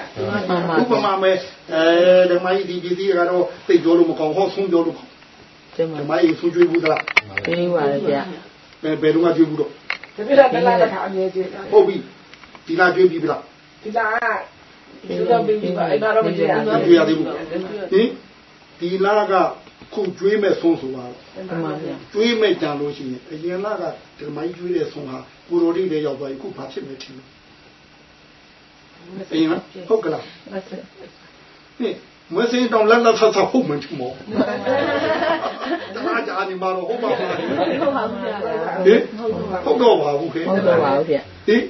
Speaker 3: မမ
Speaker 2: ဥပမာမဲ့အဲဓမ္မကြီးဒီပစ္စည်းကတော့သိပြောလို့မကောင်းဟောဆုံးပြောလို့ကောင်း
Speaker 3: တင်ပါ
Speaker 2: ဓမ္မကြီးဆူကျွေးဘူးသလား
Speaker 3: ပြေးပါလေဗျာ
Speaker 2: ဘယ်ဘယ်တော့မှကျွေးဘူးတော့
Speaker 4: တပိတော့တလားတစ်ခါအမြဲတည်း
Speaker 2: ဟုတ်ပြီဒီလားကျွေးပြီးပြီလား
Speaker 4: ဒီလားဒီတော့ပြီးပါအဲ့ဒါတော့မကြည့်ရ
Speaker 2: မ
Speaker 4: ဘူး
Speaker 2: ကျွေးရသေးဘူးဟင်ဒီလားကခုကျွေးမဲ့ဆုံးဆိုပါတော့
Speaker 3: တင်ပါဗျာ
Speaker 2: ကျွေးမဲ့ကြံလို့ရှိရင်အရင်လားကဓမ္မကြီးကျွေးတဲ့ဆုံးဟာကိုရိုတိတွေရောက်သွားပြီခုဘာဖြစ်မယ်ထင်လဲ အရင်ဟုတ်ကလားဟင်မစင်းတောင်လက်လက်ဆက်ဆက်ဟုတ်မှန်ချမောတခါကြာနေမှာတော့ဟုတ်ပါမလား
Speaker 5: ဟုတ်ပါဘူးဗျာ
Speaker 2: ဟင်ဟုတ်တော့ပါဘူးခေ
Speaker 3: ဟုတ်တော့ပါဘူးဗျာ
Speaker 2: ဟင်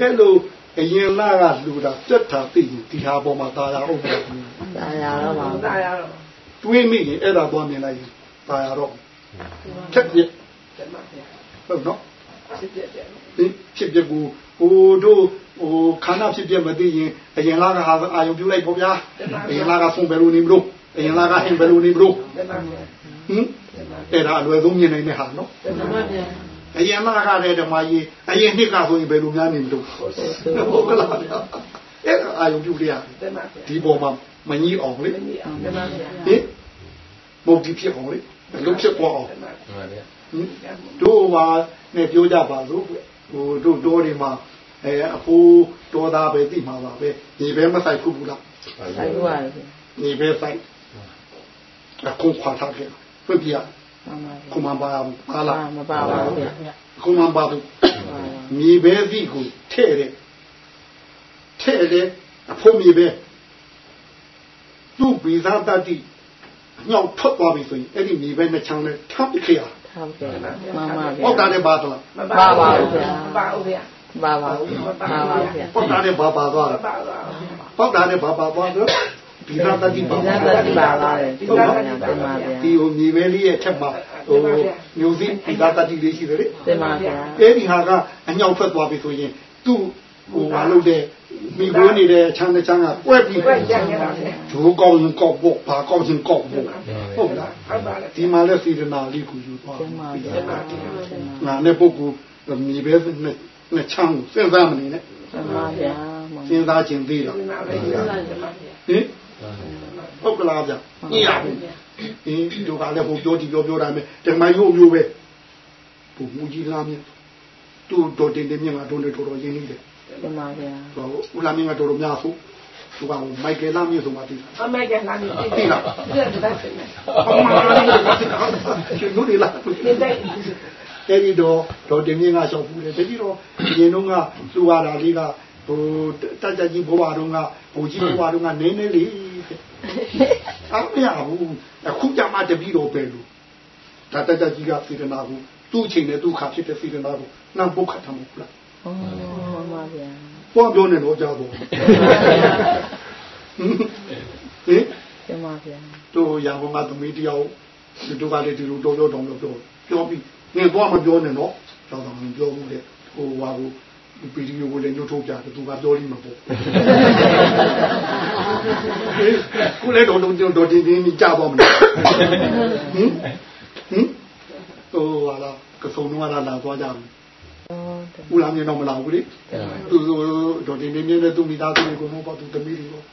Speaker 2: အဲ့လိုအရင်လာကလူတာစက်တာသိရင်ဒီဟာပေါ်မှာตาရအောင်ပဲ
Speaker 3: ဒါရတော့ပါဘူး
Speaker 4: ဒါရတော့
Speaker 2: တွေးမိရင်အဲ့ဒါသွားမြင်လိုက်ရင်ตาရတော့ချက်ပြ
Speaker 4: တယ်မှာဗျာ
Speaker 2: ဟုတ်နော်
Speaker 4: စစ်ပြတယ်
Speaker 2: ဟင်ဖြစ်ပြကူဟိုတို့ ဟိုခန္ဓာဖြစ်ပြမသိရင်အရင်လာကဟာအာယုံပြုလိုက်ပေါ့ဗျာအရင်လာကဆုံးဘယ်လိုနေမလို့အရင်လာကဟင်ဘယ်လိုနေမလို့
Speaker 4: တယ်မှာဗျာ
Speaker 2: ဟင်အဲ့ဒါအလွယ်ဆုံးမြင်နိုင်တဲ့ဟာနော်
Speaker 4: တယ်မှာဗျာ
Speaker 2: အရင်လာကတဲ့ဓမ္မကြီးအရင်နှစ်ကဆိုရင်ဘယ်လိုများနေမလို့ဟုတ်ကလားအဲ့ဒါအာယုံပြုလိုက်ရ
Speaker 4: တယ်မှာဗျာ
Speaker 2: ဒီပေါ်မှာမကြီးအောင်လေ
Speaker 4: တယ်မှာဗျာ
Speaker 2: ဟင်မုတ်ဒီဖြစ်အောင်လေဘယ်လိုဖြစ်ပေါ်အောင်
Speaker 4: တယ်မှာ
Speaker 6: မှန်ပါဗျာ
Speaker 2: ဟင်တို့ဟာနဲ့ပြောကြပါစို့ဟိုတို့တောတွေမှာ အဲအဖိုးတော်သားပဲသိမှာပါပဲညီပဲမဆိုင်ဘူးဘူးလား
Speaker 3: ဆိုင်ပါလေဗျာ
Speaker 2: ညီပဲဆိုင်အခုခွာထားခဲ့ပြပြ
Speaker 3: မမ
Speaker 2: ခုမှပါပါ
Speaker 3: လာ
Speaker 2: လား
Speaker 3: မပါပါဘူးဗျာ
Speaker 2: ခုမှပါဘူးညီပဲသိကိုထဲ့တယ်ထဲ့တယ်အဖိုးညီပဲသူ့ဗီဇာတတိညောက်ထွက်သွားပြီဆိုရင်အဲ့ဒီညီပဲနှစ်ချမ်းနဲ့ထပ်ပြခဲ့ရ
Speaker 3: ထားဗျာမမဗျာ
Speaker 2: ဟုတ်တာလည်းပါသလား
Speaker 4: မပါပါဘူးဗျာမပါဘူးဗျာ
Speaker 3: ပါပါဘူးပါပါဗျာ
Speaker 2: ဟုတ်တာလည်းပါပါသွား
Speaker 4: မ
Speaker 2: တယ်
Speaker 4: ပါပါဘူး
Speaker 2: ဟုတ်တာလည်းပါပါသွားတယ်ဒီနာတတိပါ
Speaker 3: ဒီ
Speaker 2: ပါ
Speaker 3: နာတတိပါပါတယ်ဒီနာတတိပါပါဗျာ
Speaker 2: ဒီဟိုညီပဲလေးရဲ့ချက်မှာဟိုမျိုးစိဒီနာတတိလေးရှိတယ်လေ
Speaker 3: တင်ပါဗျာ
Speaker 2: အဲ့ဒီဟာကအညောက်ထွက်သွားပြီဆိုရင်သူ့ဟိုဟာလုပ်တဲ့မိဘနေတဲ့ချမ်းတဲ့ချမ်းကကွက်ပြီး
Speaker 4: ဘယ်ကြံနေတာလဲ
Speaker 2: ဒိုးကောင်းရင်ကောက်ဖို့ဘာကောင်းရင်ကောက်ဖို့ဟုတ်လား
Speaker 4: ဟုတ်ပါလေ
Speaker 2: ဒီမှာလဲစေတနာလေးကိုယူသွား
Speaker 3: တင်ပါဗျာတင်ပါဗျာ
Speaker 2: ငါနဲ့ပုဂ္ဂိုလ်မိပဲနဲ့ နဲ့ချမ်းကိုစဉ်းစားမနေနဲ့
Speaker 3: တင်ပါဗျာ
Speaker 2: စဉ်းစားခြင်းသေးတာ
Speaker 4: ဒီမှာပဲယူလာတယ်မှာဗျာ
Speaker 2: ဟင်ဟုတ်ကလားဗျညရဘူးအင်းဒီတို့ကလည်းဟိုပြောဒီပြောပြောတာမယ်တမယို့မျိုးပဲဘုံမူကြီးလာမြင်သူ့တော်တင်တင်မြင်ကတော်တော်တော်ရင်းနေတယ်
Speaker 3: တင်ပါဗျာ
Speaker 2: ဟိုဦးလာမြင်ကတော်တော်များဆိုသူကမိုက်ကယ်လာမြင်ဆိုမှသိတာ
Speaker 4: အမေကလာနေတယ်
Speaker 2: သိလား
Speaker 4: ဒီတော့ဒါဖြစ်နေ
Speaker 2: အမှန်တရားရှင်တို့တွေလား
Speaker 4: ဒီတဲ့
Speaker 2: အဲ့ဒီတော့ဒေါ်တင်မြင့်ကလျှောက်ဘူးတယ်တတိတော့ရင်တော့ကလူရတာလေးကဟိုတက်ကြကြီးဘဝတုန်းကဘိုးကြီးဘဝတုန်းကနေနေလေးအားမရဘူးအခုကြမှာတပည့်တော်ပဲလို့ဒါတက်ကြကြီးကစေတနာကိုသူ့အချိန်နဲ့သူ့ခါဖြစ်တဲ့စေတနာကိုနှံပုတ်ခတ်ထားမှုလား
Speaker 3: ဩမှန်ပါဗျာ
Speaker 2: ပွားပြောနေတော့ကြတော့ဟင်
Speaker 3: ကျမဗျာ
Speaker 2: တို့ရန်ကုန်ကသမီးတယောက်ဒီတို့ကလည်းဒီလိုတော်တော်တောင်းလို့ပြောပြော ပြီးငင်သွားမပြောနဲ့တော့တော့တော့မပြောဘူးလေဟိုဟာကိုပီဒီယိုကိုလည်းညှို့ထုတ်ပြတယ်သူကပြောလိမ့်မှာပေါ့ကိုလည်းတော့တော့တော့ဒီဒီကြပါမလားဟင်ဟင်ဟိုဟာလားကစုံတော့လာလာသွားကြပြီ
Speaker 3: ဩ
Speaker 2: ဦးလာမြင်တော့မလာဘူးလေသူတို့ဒီနေနေနဲ့သူမိသားစုကိုတော့ပေါ့သူသမီးတွေပေါ့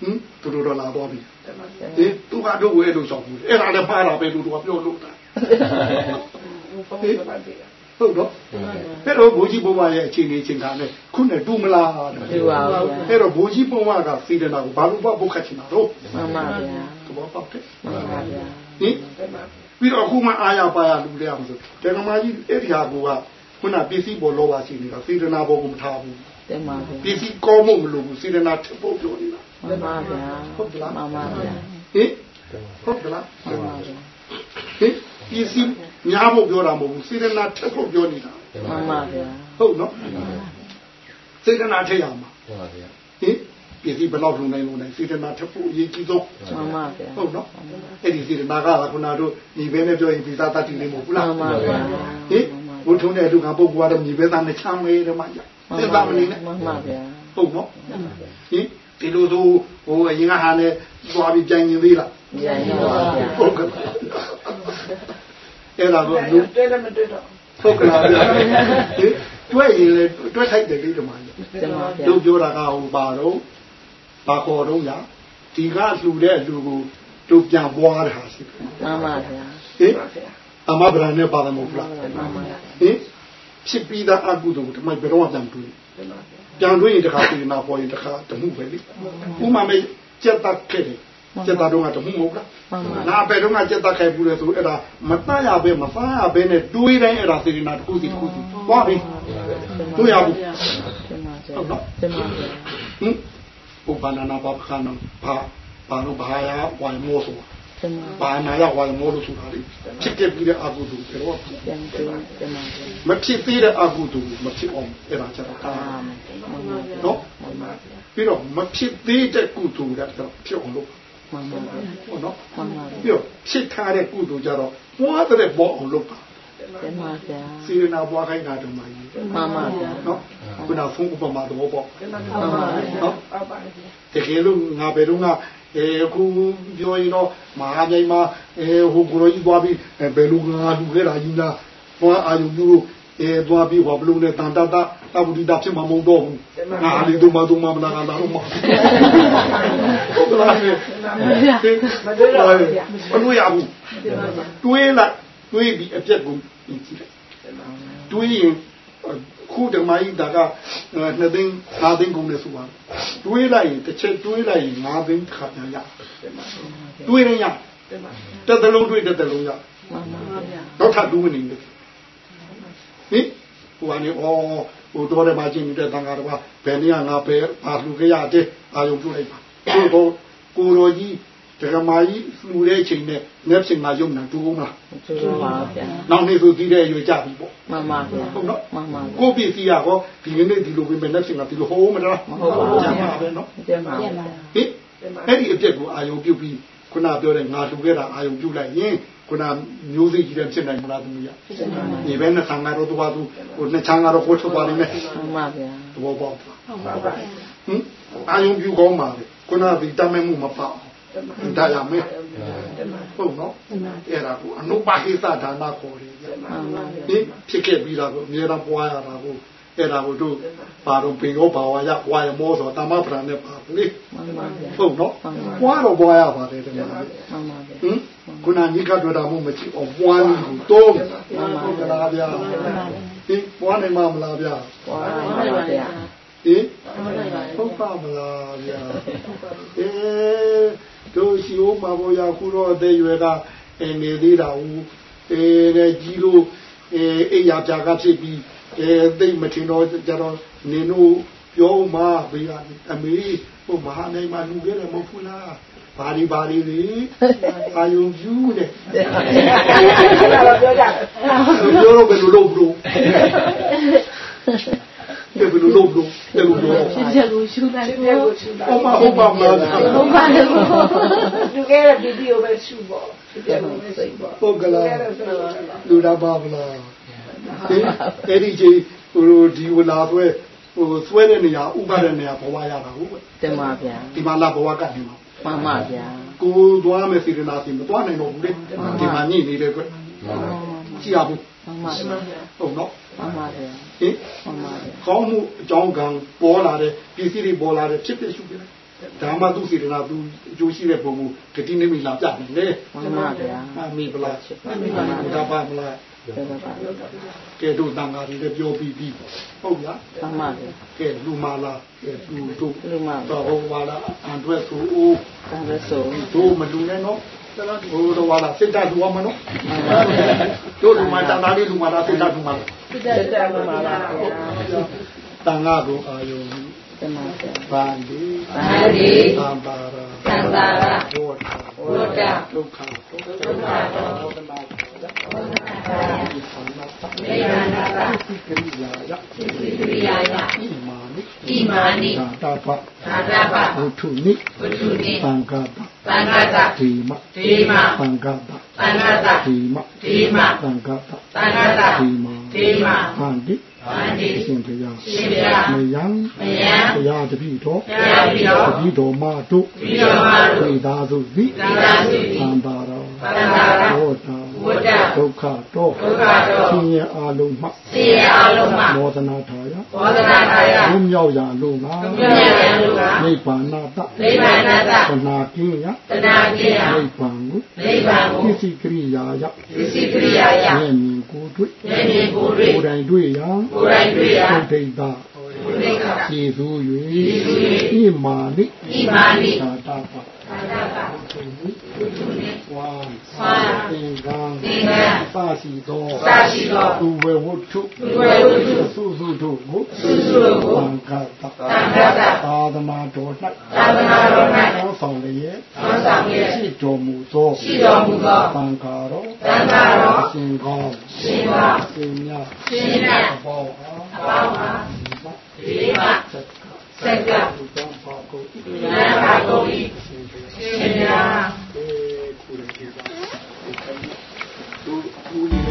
Speaker 2: ဟင်သူတို့တော့လာတော့ပြီဟင်သူကတော့ဝဲလို့ဆောင်ဘူးအဲ့ဒါလည်းပါတာပဲလို့သူကပြောလို့တာ ဟုတ်တော့အဲ့တော့ဘိုးကြီးဘုရားရဲ့အခြေအနေချင်းကလည်းခုနဲ့တူမလား
Speaker 3: ဒီပါဗျာ
Speaker 2: အဲ့တော့ဘိုးကြီးဘုရားကစေတနာကိုဘာလို့ဘုတ်ခတ်ချင်တာတော့
Speaker 3: မှန်ပါဗျာ
Speaker 2: သဘောပေါက်တယ်
Speaker 3: မှန်ပါဗျာ
Speaker 2: ဟင်ပြီးတော့အခုမှအာရပါရလူတွေအောင်ဆိုတေကမာကြီးအဲ့ဒီဟာကခုနပစ္စည်းပေါ်လောပါရှိနေတာစေတနာဘောကိုမထားဘူး
Speaker 3: တင်ပါဗျာ
Speaker 2: ပစ္စည်းကောင်းမှုမလို့ဘူးစေတနာထပ်ဖို့ပြောနေတာ
Speaker 3: မှန်ပါဗျာ
Speaker 2: ဟုတ်ကလား
Speaker 3: မှန်ပါဗျာ
Speaker 2: ဟင်ဟုတ်ကလား
Speaker 3: မှန်ပါဗျာ
Speaker 2: ဟင် ပစ္စည်းများဖို့ပြောတာမဟုတ်ဘူးစေတနာထပ်ဖို့ပြောနေတာ
Speaker 3: မှန်ပါဗျာ
Speaker 2: ဟုတ်နော်စေတနာထည့်ရမှာ
Speaker 6: ဟုတ်ပါဗျာ
Speaker 2: ဟင်ပစ္စည်းဘယ်လောက်လုံနိုင်လုံနိုင်စေတနာထပ်ဖို့အရေးကြီးဆုံး
Speaker 3: မှန်ပါဗျာ
Speaker 2: ဟုတ်နော်အဲ့ဒီစေတနာကခုနတို့ညီပဲနဲ့ပြောရင်ပိသာတတ်တိလေးမဟုတ်ဘူးလား
Speaker 3: မှန်ပါဗျာ
Speaker 2: ဟင်ဘုထုံးတဲ့လူကပုဂ္ဂိုလ်ကတော့ညီပဲသားနဲ့ချမ်းမဲတယ်မှကြသိသားမနေနဲ့
Speaker 3: မှန်ပါဗျာ
Speaker 2: ဟုတ်နော်ဟင်ဒီလိုဆိုဟိုအရင်ကဟာနဲ့သွားပြီးကြိုင်နေသေးလား
Speaker 3: ဉာဏ်ရောပါဗျာ
Speaker 2: ဟုတ်ကဲ့အဲ့ဒါတော့လူ
Speaker 4: တွေ့တယ်မတွေ့တော့
Speaker 2: ဟုတ်ကဲ့လားဟင်တွေ့ရင်လေတွေ့ထိုက်တယ်လေဒီမှာ
Speaker 3: တင်ပါဗျာ
Speaker 2: တို့ပြောတာကဟိုပါတော့ဘာခေါ်တော့ညာဒီကလှူတဲ့လူကိုတို့ပြန်ပွားတဲ့ဟာရှိတယ်
Speaker 3: မှန်ပါဗျာ
Speaker 2: ဟင်အမဗရန်နဲ့ပါတယ်မဟုတ်လား
Speaker 3: မှန်ပါဗျာ
Speaker 2: ဟင်ဖြစ်ပြီးသားအကုသိုလ်ကိုဒီမိုက်ဘယ်တော့မှပြန်တွေးပြန်တွေးရင်တခါပြေနာပေါ်ရင်တခါတမှုပဲလေဥမာမေစက်တက်ခဲ့တယ် စက်တက်တော့ကတမှုမဟုတ်လား
Speaker 3: မှန်ပါ
Speaker 2: နာပဲတော့ကစက်တက်ခဲ့ဘူးလေဆိုအဲ့ဒါမတတ်ရပဲမစားရပဲနဲ့တွေးတိုင်းအဲ့ဒါစေနာတစ်ခုစီတစ်ခုစီသွားပြီတွေးရဘူး
Speaker 3: တင်ပါဗျာတင်ပါဗျာ
Speaker 2: ဟင်ပုပ္ပန္နနာပပခဏဘာဘာလို့ဘာယာဝိုင်မောဆို
Speaker 3: တင်ပါ
Speaker 2: ဘာနာယဝိုင်မောလို့ဆိုတာလေဖြစ်ခဲ့ပြီးတဲ့အကုသိုလ်တွေတော့
Speaker 3: ပြန်တင်တင်ပါဗျာ
Speaker 2: မဖြစ်သေးတဲ့အကုသိုလ်မဖြစ်အောင်အဲ့ဒါချက်တော့
Speaker 3: အာ
Speaker 2: အာ
Speaker 3: မှန်ပါဗျာ
Speaker 2: နော်ပြီးတော့မဖြစ်သေးတဲ့ကုသိုလ်ကတော့ဖြစ်အောင်လုပ်
Speaker 3: မှန်ပါဗျာ
Speaker 2: ဟုတ်နော်
Speaker 3: မှန်ပါဗျာ
Speaker 2: ပြီးတော့ဖြစ်ထားတဲ့ကုသိုလ်ကြတော့ပွားတဲ့ဘောအောင်လုပ်ပါ
Speaker 3: တင်ပါဗျာ
Speaker 2: စေရနာပွားခိုင်းတာဓမ္မကြီး
Speaker 3: မှန်ပါဗျာ
Speaker 2: နော်ခုနဖုန်းဥပမာတော့ပေါ့
Speaker 4: မှန်ပါပါဟုတ်ပါပြီ
Speaker 2: တကယ်လို့ငါဘယ်တော့ကအဲခုပြောရင်တော့မဟာမြိုင်မှာအဲဟိုကိုရောကြီးသွားပြီးဘယ်လိုငါလူခဲ့တာကြီးလားသွားအာယုပြုလို့ အဲသွားပြီးဟောဘလုံးနဲ့တန်တတတဝတိတာဖြစ်မှာမဟုတ်တော့ဘူးငါလေးတို့မတို့မမလာလာတော့မဟုတ်လား
Speaker 4: မတွေ့တော့ဘူးဗျာ
Speaker 2: မလို့ရဘူးတွေးလိုက်တွေးပြီးအပြက်ကိုကြည့်လိုက်တွေးရင်ခုဓမ္မကြီးဒါကနှစ်သိန်းငါးသိန်းကုန်တယ်ဆိုပါတွေးလိုက်ရင်တစ်ချက်တွေးလိုက်ရင်ငါးသိန်းခါပြန်ရတွေးရင်ရတစ်သလုံးတွေးတစ်သလုံးရ
Speaker 3: မှန်ပါဗျာ
Speaker 2: နောက်ထပ်တွေးနေတယ် ဟင်ဟိုကနေဩဟိုတော်တယ်မှာကျင်းနေတဲ့တန်ဃာတော်ကဘယ်နည်းငါပဲပါလူခဲ့ရတဲ့အာယုံပြုလိုက်ပါဟိုကိုကိုရောကြီးဒကမာကြီးလူတဲ့အချိန်နဲ့မျက်စင်မှာယုံနေတူအောင်လား
Speaker 3: ကျေးဇူးပါဗျာ
Speaker 2: နောက်နေ့ဆိုပြီးတဲ့အရွယ်ကြပြီပေါ့
Speaker 3: မှန်ပါဗျာ
Speaker 2: ဟုတ်နော်
Speaker 3: မှန်ပါဗျာ
Speaker 2: ကိုပစ္စည်းရဟောဒီနေ့ဒီလိုပဲမျက်စင်ကဒီလိုဟောမလား
Speaker 3: မဟုတ်ပါဘူး
Speaker 2: ကျန်ပါပဲနော်
Speaker 3: တင်ပါဗျာ
Speaker 2: ဟင်အဲ့ဒီအပြက်ကိုအာယုံပြုတ်ပြီးခုနပြောတဲ့ငါလူခဲ့တာအာယုံပြုတ်လိုက်ရင် ခုနမျိုးစိကြီးတဲ့ဖြစ်နိုင်မလားသမီးရဒီဘက်နဲ့ဆံဃာတော်တော့သူဟိုနှစ်ချမ်းကတော့ကိုထုတ်ပါလိမ့်မယ်
Speaker 3: မှန်ပါဗျာ
Speaker 2: သဘောပေါက်လား
Speaker 4: ဟုတ်ပါပါ
Speaker 2: ဟင်အာယုံပြုတ်ကောင်းပါလေခုနဒီတမ်းမဲ့မှုမပေါ့ဒါရမယ်ဟုတ်နော်အဲ့ဒါကိုအနုပါဟိသဒါနခေါ်တယ်
Speaker 3: မှန်ပါဗျာ
Speaker 2: ဟင်ဖြစ်ခဲ့ပြီးတာကိုအများအားပွားရတာကို အဲ့ဒါကိုတို့ဘာတော့ပင်ရောဘာဝရပွားရမောဆိုတမ္မပဒံနဲ့ပါလေ
Speaker 3: မှန်ပါဗျာ
Speaker 2: ဟုတ်နော်ပွားတော့ပွားရပါတယ်တကယ်ဟင်
Speaker 3: မှန်ပါဗျာ
Speaker 2: ခုနကြီးကတွေ့တာမှမကြည့်အောင်ပွားနေကိုတော့ဟုတ်ကလားဗျာဟင်ပွားနိုင်မမလားဗျာ
Speaker 3: ဝါပါဗျာ
Speaker 2: ဟင်ဟုတ်ပါမလားဗျာအဲတို့ရှိဦးမှာဘောရခုတော့အသေးရွယ်ကအဲနေသေးတာဟူအဲတဲ့ကြီးလို့ဟအဲအိယာပြာကဖြစ်ပြီး အဲသိမ့်မထင်တော့ကြတော့နင်တို့ပြောမှဘေးကအမေဟိုမဟာနိုင်မှာလူခဲ့တယ်မဟုတ်ဘူးလားဘာဒီဘာဒီလေအာယုံပြူးတဲ့
Speaker 4: အဲ့ဒါတော့ပြောကြတယ်
Speaker 2: ပြောတော့ဘယ်လိုလုပ်လို့ဘယ်လိုလုပ်လို့ဘယ်လိုလုပ်
Speaker 5: ဖြစ်ချက်ကိုရှုနိုင်
Speaker 4: ဒီ
Speaker 5: တယ်
Speaker 4: ကိုချူတာ
Speaker 2: ဟောမဟုတ်ပါမလား
Speaker 5: ဟုတ်ပါတယ်ကို
Speaker 4: ဒီကဲဗီဒီယိုပဲရှူပေါ့ဒီကဲပဲစိတ်ပေါ့
Speaker 2: ဟုတ်ကလား
Speaker 4: အဲ့ဒါဆိုတော့
Speaker 2: လူတာပါမလားဟင် အဲ့ဒီကြီးဟိုဒီဝလာဆွဲဟိုဆွဲတဲ့နေရာဥပတဲ့နေရာဘဝရတာဟုတ်ပဲ
Speaker 3: တင်ပါဗျာ
Speaker 2: ဒီမှာလာဘဝကနေမှာ
Speaker 3: မှန်ပါဗျာ
Speaker 2: ကိုသွားမယ်စေတနာစီမသွားနိုင်တော့ဘူးလေဒီမှာညှိနေတယ်ကွကြည့်ရဘူး
Speaker 3: မှန်ပါဗျာ
Speaker 2: ဟုတ်နော်
Speaker 3: မှန်ပါဗျာ
Speaker 2: ဟင်
Speaker 3: မှန်ပါဗျာ
Speaker 2: ကောင်းမှုအကြောင်းကံပေါ်လာတဲ့ပစ္စည်းတွေပေါ်လာတဲ့ဖြစ်ဖြစ်ရှုပြတယ်ဒါမှသူစေတနာသူအကျိုးရှိတဲ့ပုံကိုဂတိနိမိတ်လာပြတယ်လေ
Speaker 3: မှန်ပါဗျာ
Speaker 2: အမိပလားဒါပါမလား
Speaker 3: တင်ပါဗျာ
Speaker 2: ကဲတို့တန်ဃာတွေလည်းပြောပြီးပြီဟုတ်လား
Speaker 3: မှန်ပါဗျာ
Speaker 2: ကဲလူမာလာကဲလူတို့
Speaker 3: လူမှန်
Speaker 2: တော့ဟောပါလားအန်တွဲဆိုအိုး
Speaker 3: တန်ရဆို
Speaker 2: တို့မလူနဲ့နော်တော်တော်ဟိုတော့ပါလားစိတ်ဓာတ်လူအောင်မနော်တို့လူမာတန်ဃာလေးလူမာလားစိတ်ဓာတ်လူမာလား
Speaker 4: စစ်တပ်တက်မှာပါဗျာ
Speaker 2: တန်ဃာတို့အာယုံ
Speaker 3: တင်ပါဗျာ
Speaker 2: ဗန္ဒီ
Speaker 5: ဗန္ဒီ
Speaker 2: သံပါရာ
Speaker 5: သံသာရ
Speaker 2: ဘုဒ္ဓ
Speaker 5: ဘုဒ္ဓ
Speaker 2: ဒုက္ခဒုက္ခ ဒုက္ခဒုက္ခနာဒီသံနာတ
Speaker 5: နိဗ္ဗာန်သာ
Speaker 2: သိကရိယာယ
Speaker 5: သိကရိယာယ
Speaker 2: ဣမာနိ
Speaker 5: ဣမာနိ
Speaker 2: သာတပ
Speaker 5: သာတပ
Speaker 2: ဘုထုနိ
Speaker 5: ဝတ္ထုနိ
Speaker 2: သံဃာတ
Speaker 5: သံဃာတ
Speaker 2: ဒီမ
Speaker 5: ဒေမ
Speaker 2: သံဃာတ
Speaker 5: သံဃာတ
Speaker 2: ဒီမ
Speaker 5: ဒေမ
Speaker 2: သံဃာတ
Speaker 5: သံဃာတ
Speaker 2: ဒီမ
Speaker 5: ဒေမ
Speaker 2: ဗန္တိ
Speaker 5: ဗန္ဒီ
Speaker 2: အရှင်ဘုရား
Speaker 5: ရှင်ဗျာ
Speaker 2: မယံ
Speaker 5: မယံ
Speaker 2: ဘုရားတပည့်တော်
Speaker 5: ဘုရားပြီးတော့
Speaker 2: တပည့်တော်မတို့
Speaker 5: ပြီးတော့မှ
Speaker 2: ဝိသားစုသည်
Speaker 5: သံဃာစု
Speaker 2: သံပါတော်
Speaker 5: သံဃာရ
Speaker 2: ဘုဒ္ဓ
Speaker 5: ဘုဒ္ဓ
Speaker 2: ဒုက္ခတော့
Speaker 5: ဒုက္ခတော့
Speaker 2: ဆင်းရဲအလုံးမှ
Speaker 5: သိရအလုံးမှာ
Speaker 2: မောဒနာထာယ
Speaker 5: ဘောဓနာထာယ
Speaker 2: ဘုမြောက်ရာလုံးက
Speaker 5: မြတ်မြတ်လူက
Speaker 2: နိဗ္ဗာန်တ
Speaker 5: နိဗ္ဗာန်တ
Speaker 2: သနာကင်းယ
Speaker 5: တနာကိယ
Speaker 2: နိဗ္ဗာန်ကို
Speaker 5: နိဗ္ဗာန်ကို
Speaker 2: ပစ္စည်းကရိယာယ
Speaker 5: ပစ္စည်းကရိယာယ
Speaker 2: ဉာဏ်မြင်ကိုယ်တွေ့
Speaker 5: ဉာဏ်မြင်ကိုယ်တွေ့
Speaker 2: ကိုယ်တိုင်တွေ့ရာ
Speaker 5: ကိုယ်တိုင်တွေ့ရာ
Speaker 2: သုဒ္ဓိတာ
Speaker 5: ဘုရိက
Speaker 2: ကျေသူ
Speaker 5: ကျေးဇူး၍
Speaker 2: ဣမာနိ
Speaker 5: ဣမာနိ
Speaker 2: သာတာပ
Speaker 5: သာတက
Speaker 2: ဝါ
Speaker 5: ဝါ
Speaker 2: သင်္ကံ
Speaker 5: သင်္ကန်း
Speaker 2: စရှိသော
Speaker 5: စရှိသော
Speaker 2: သူဝေဝတ္ထု
Speaker 5: သူဝေဝတ္ထု
Speaker 2: သုစုတို့ကို
Speaker 5: သုစုတို့ကို
Speaker 2: သံဃာတ
Speaker 5: သံဃာတ
Speaker 2: သာသနာတော်၌
Speaker 5: ရှ
Speaker 2: င်
Speaker 5: ဗျာ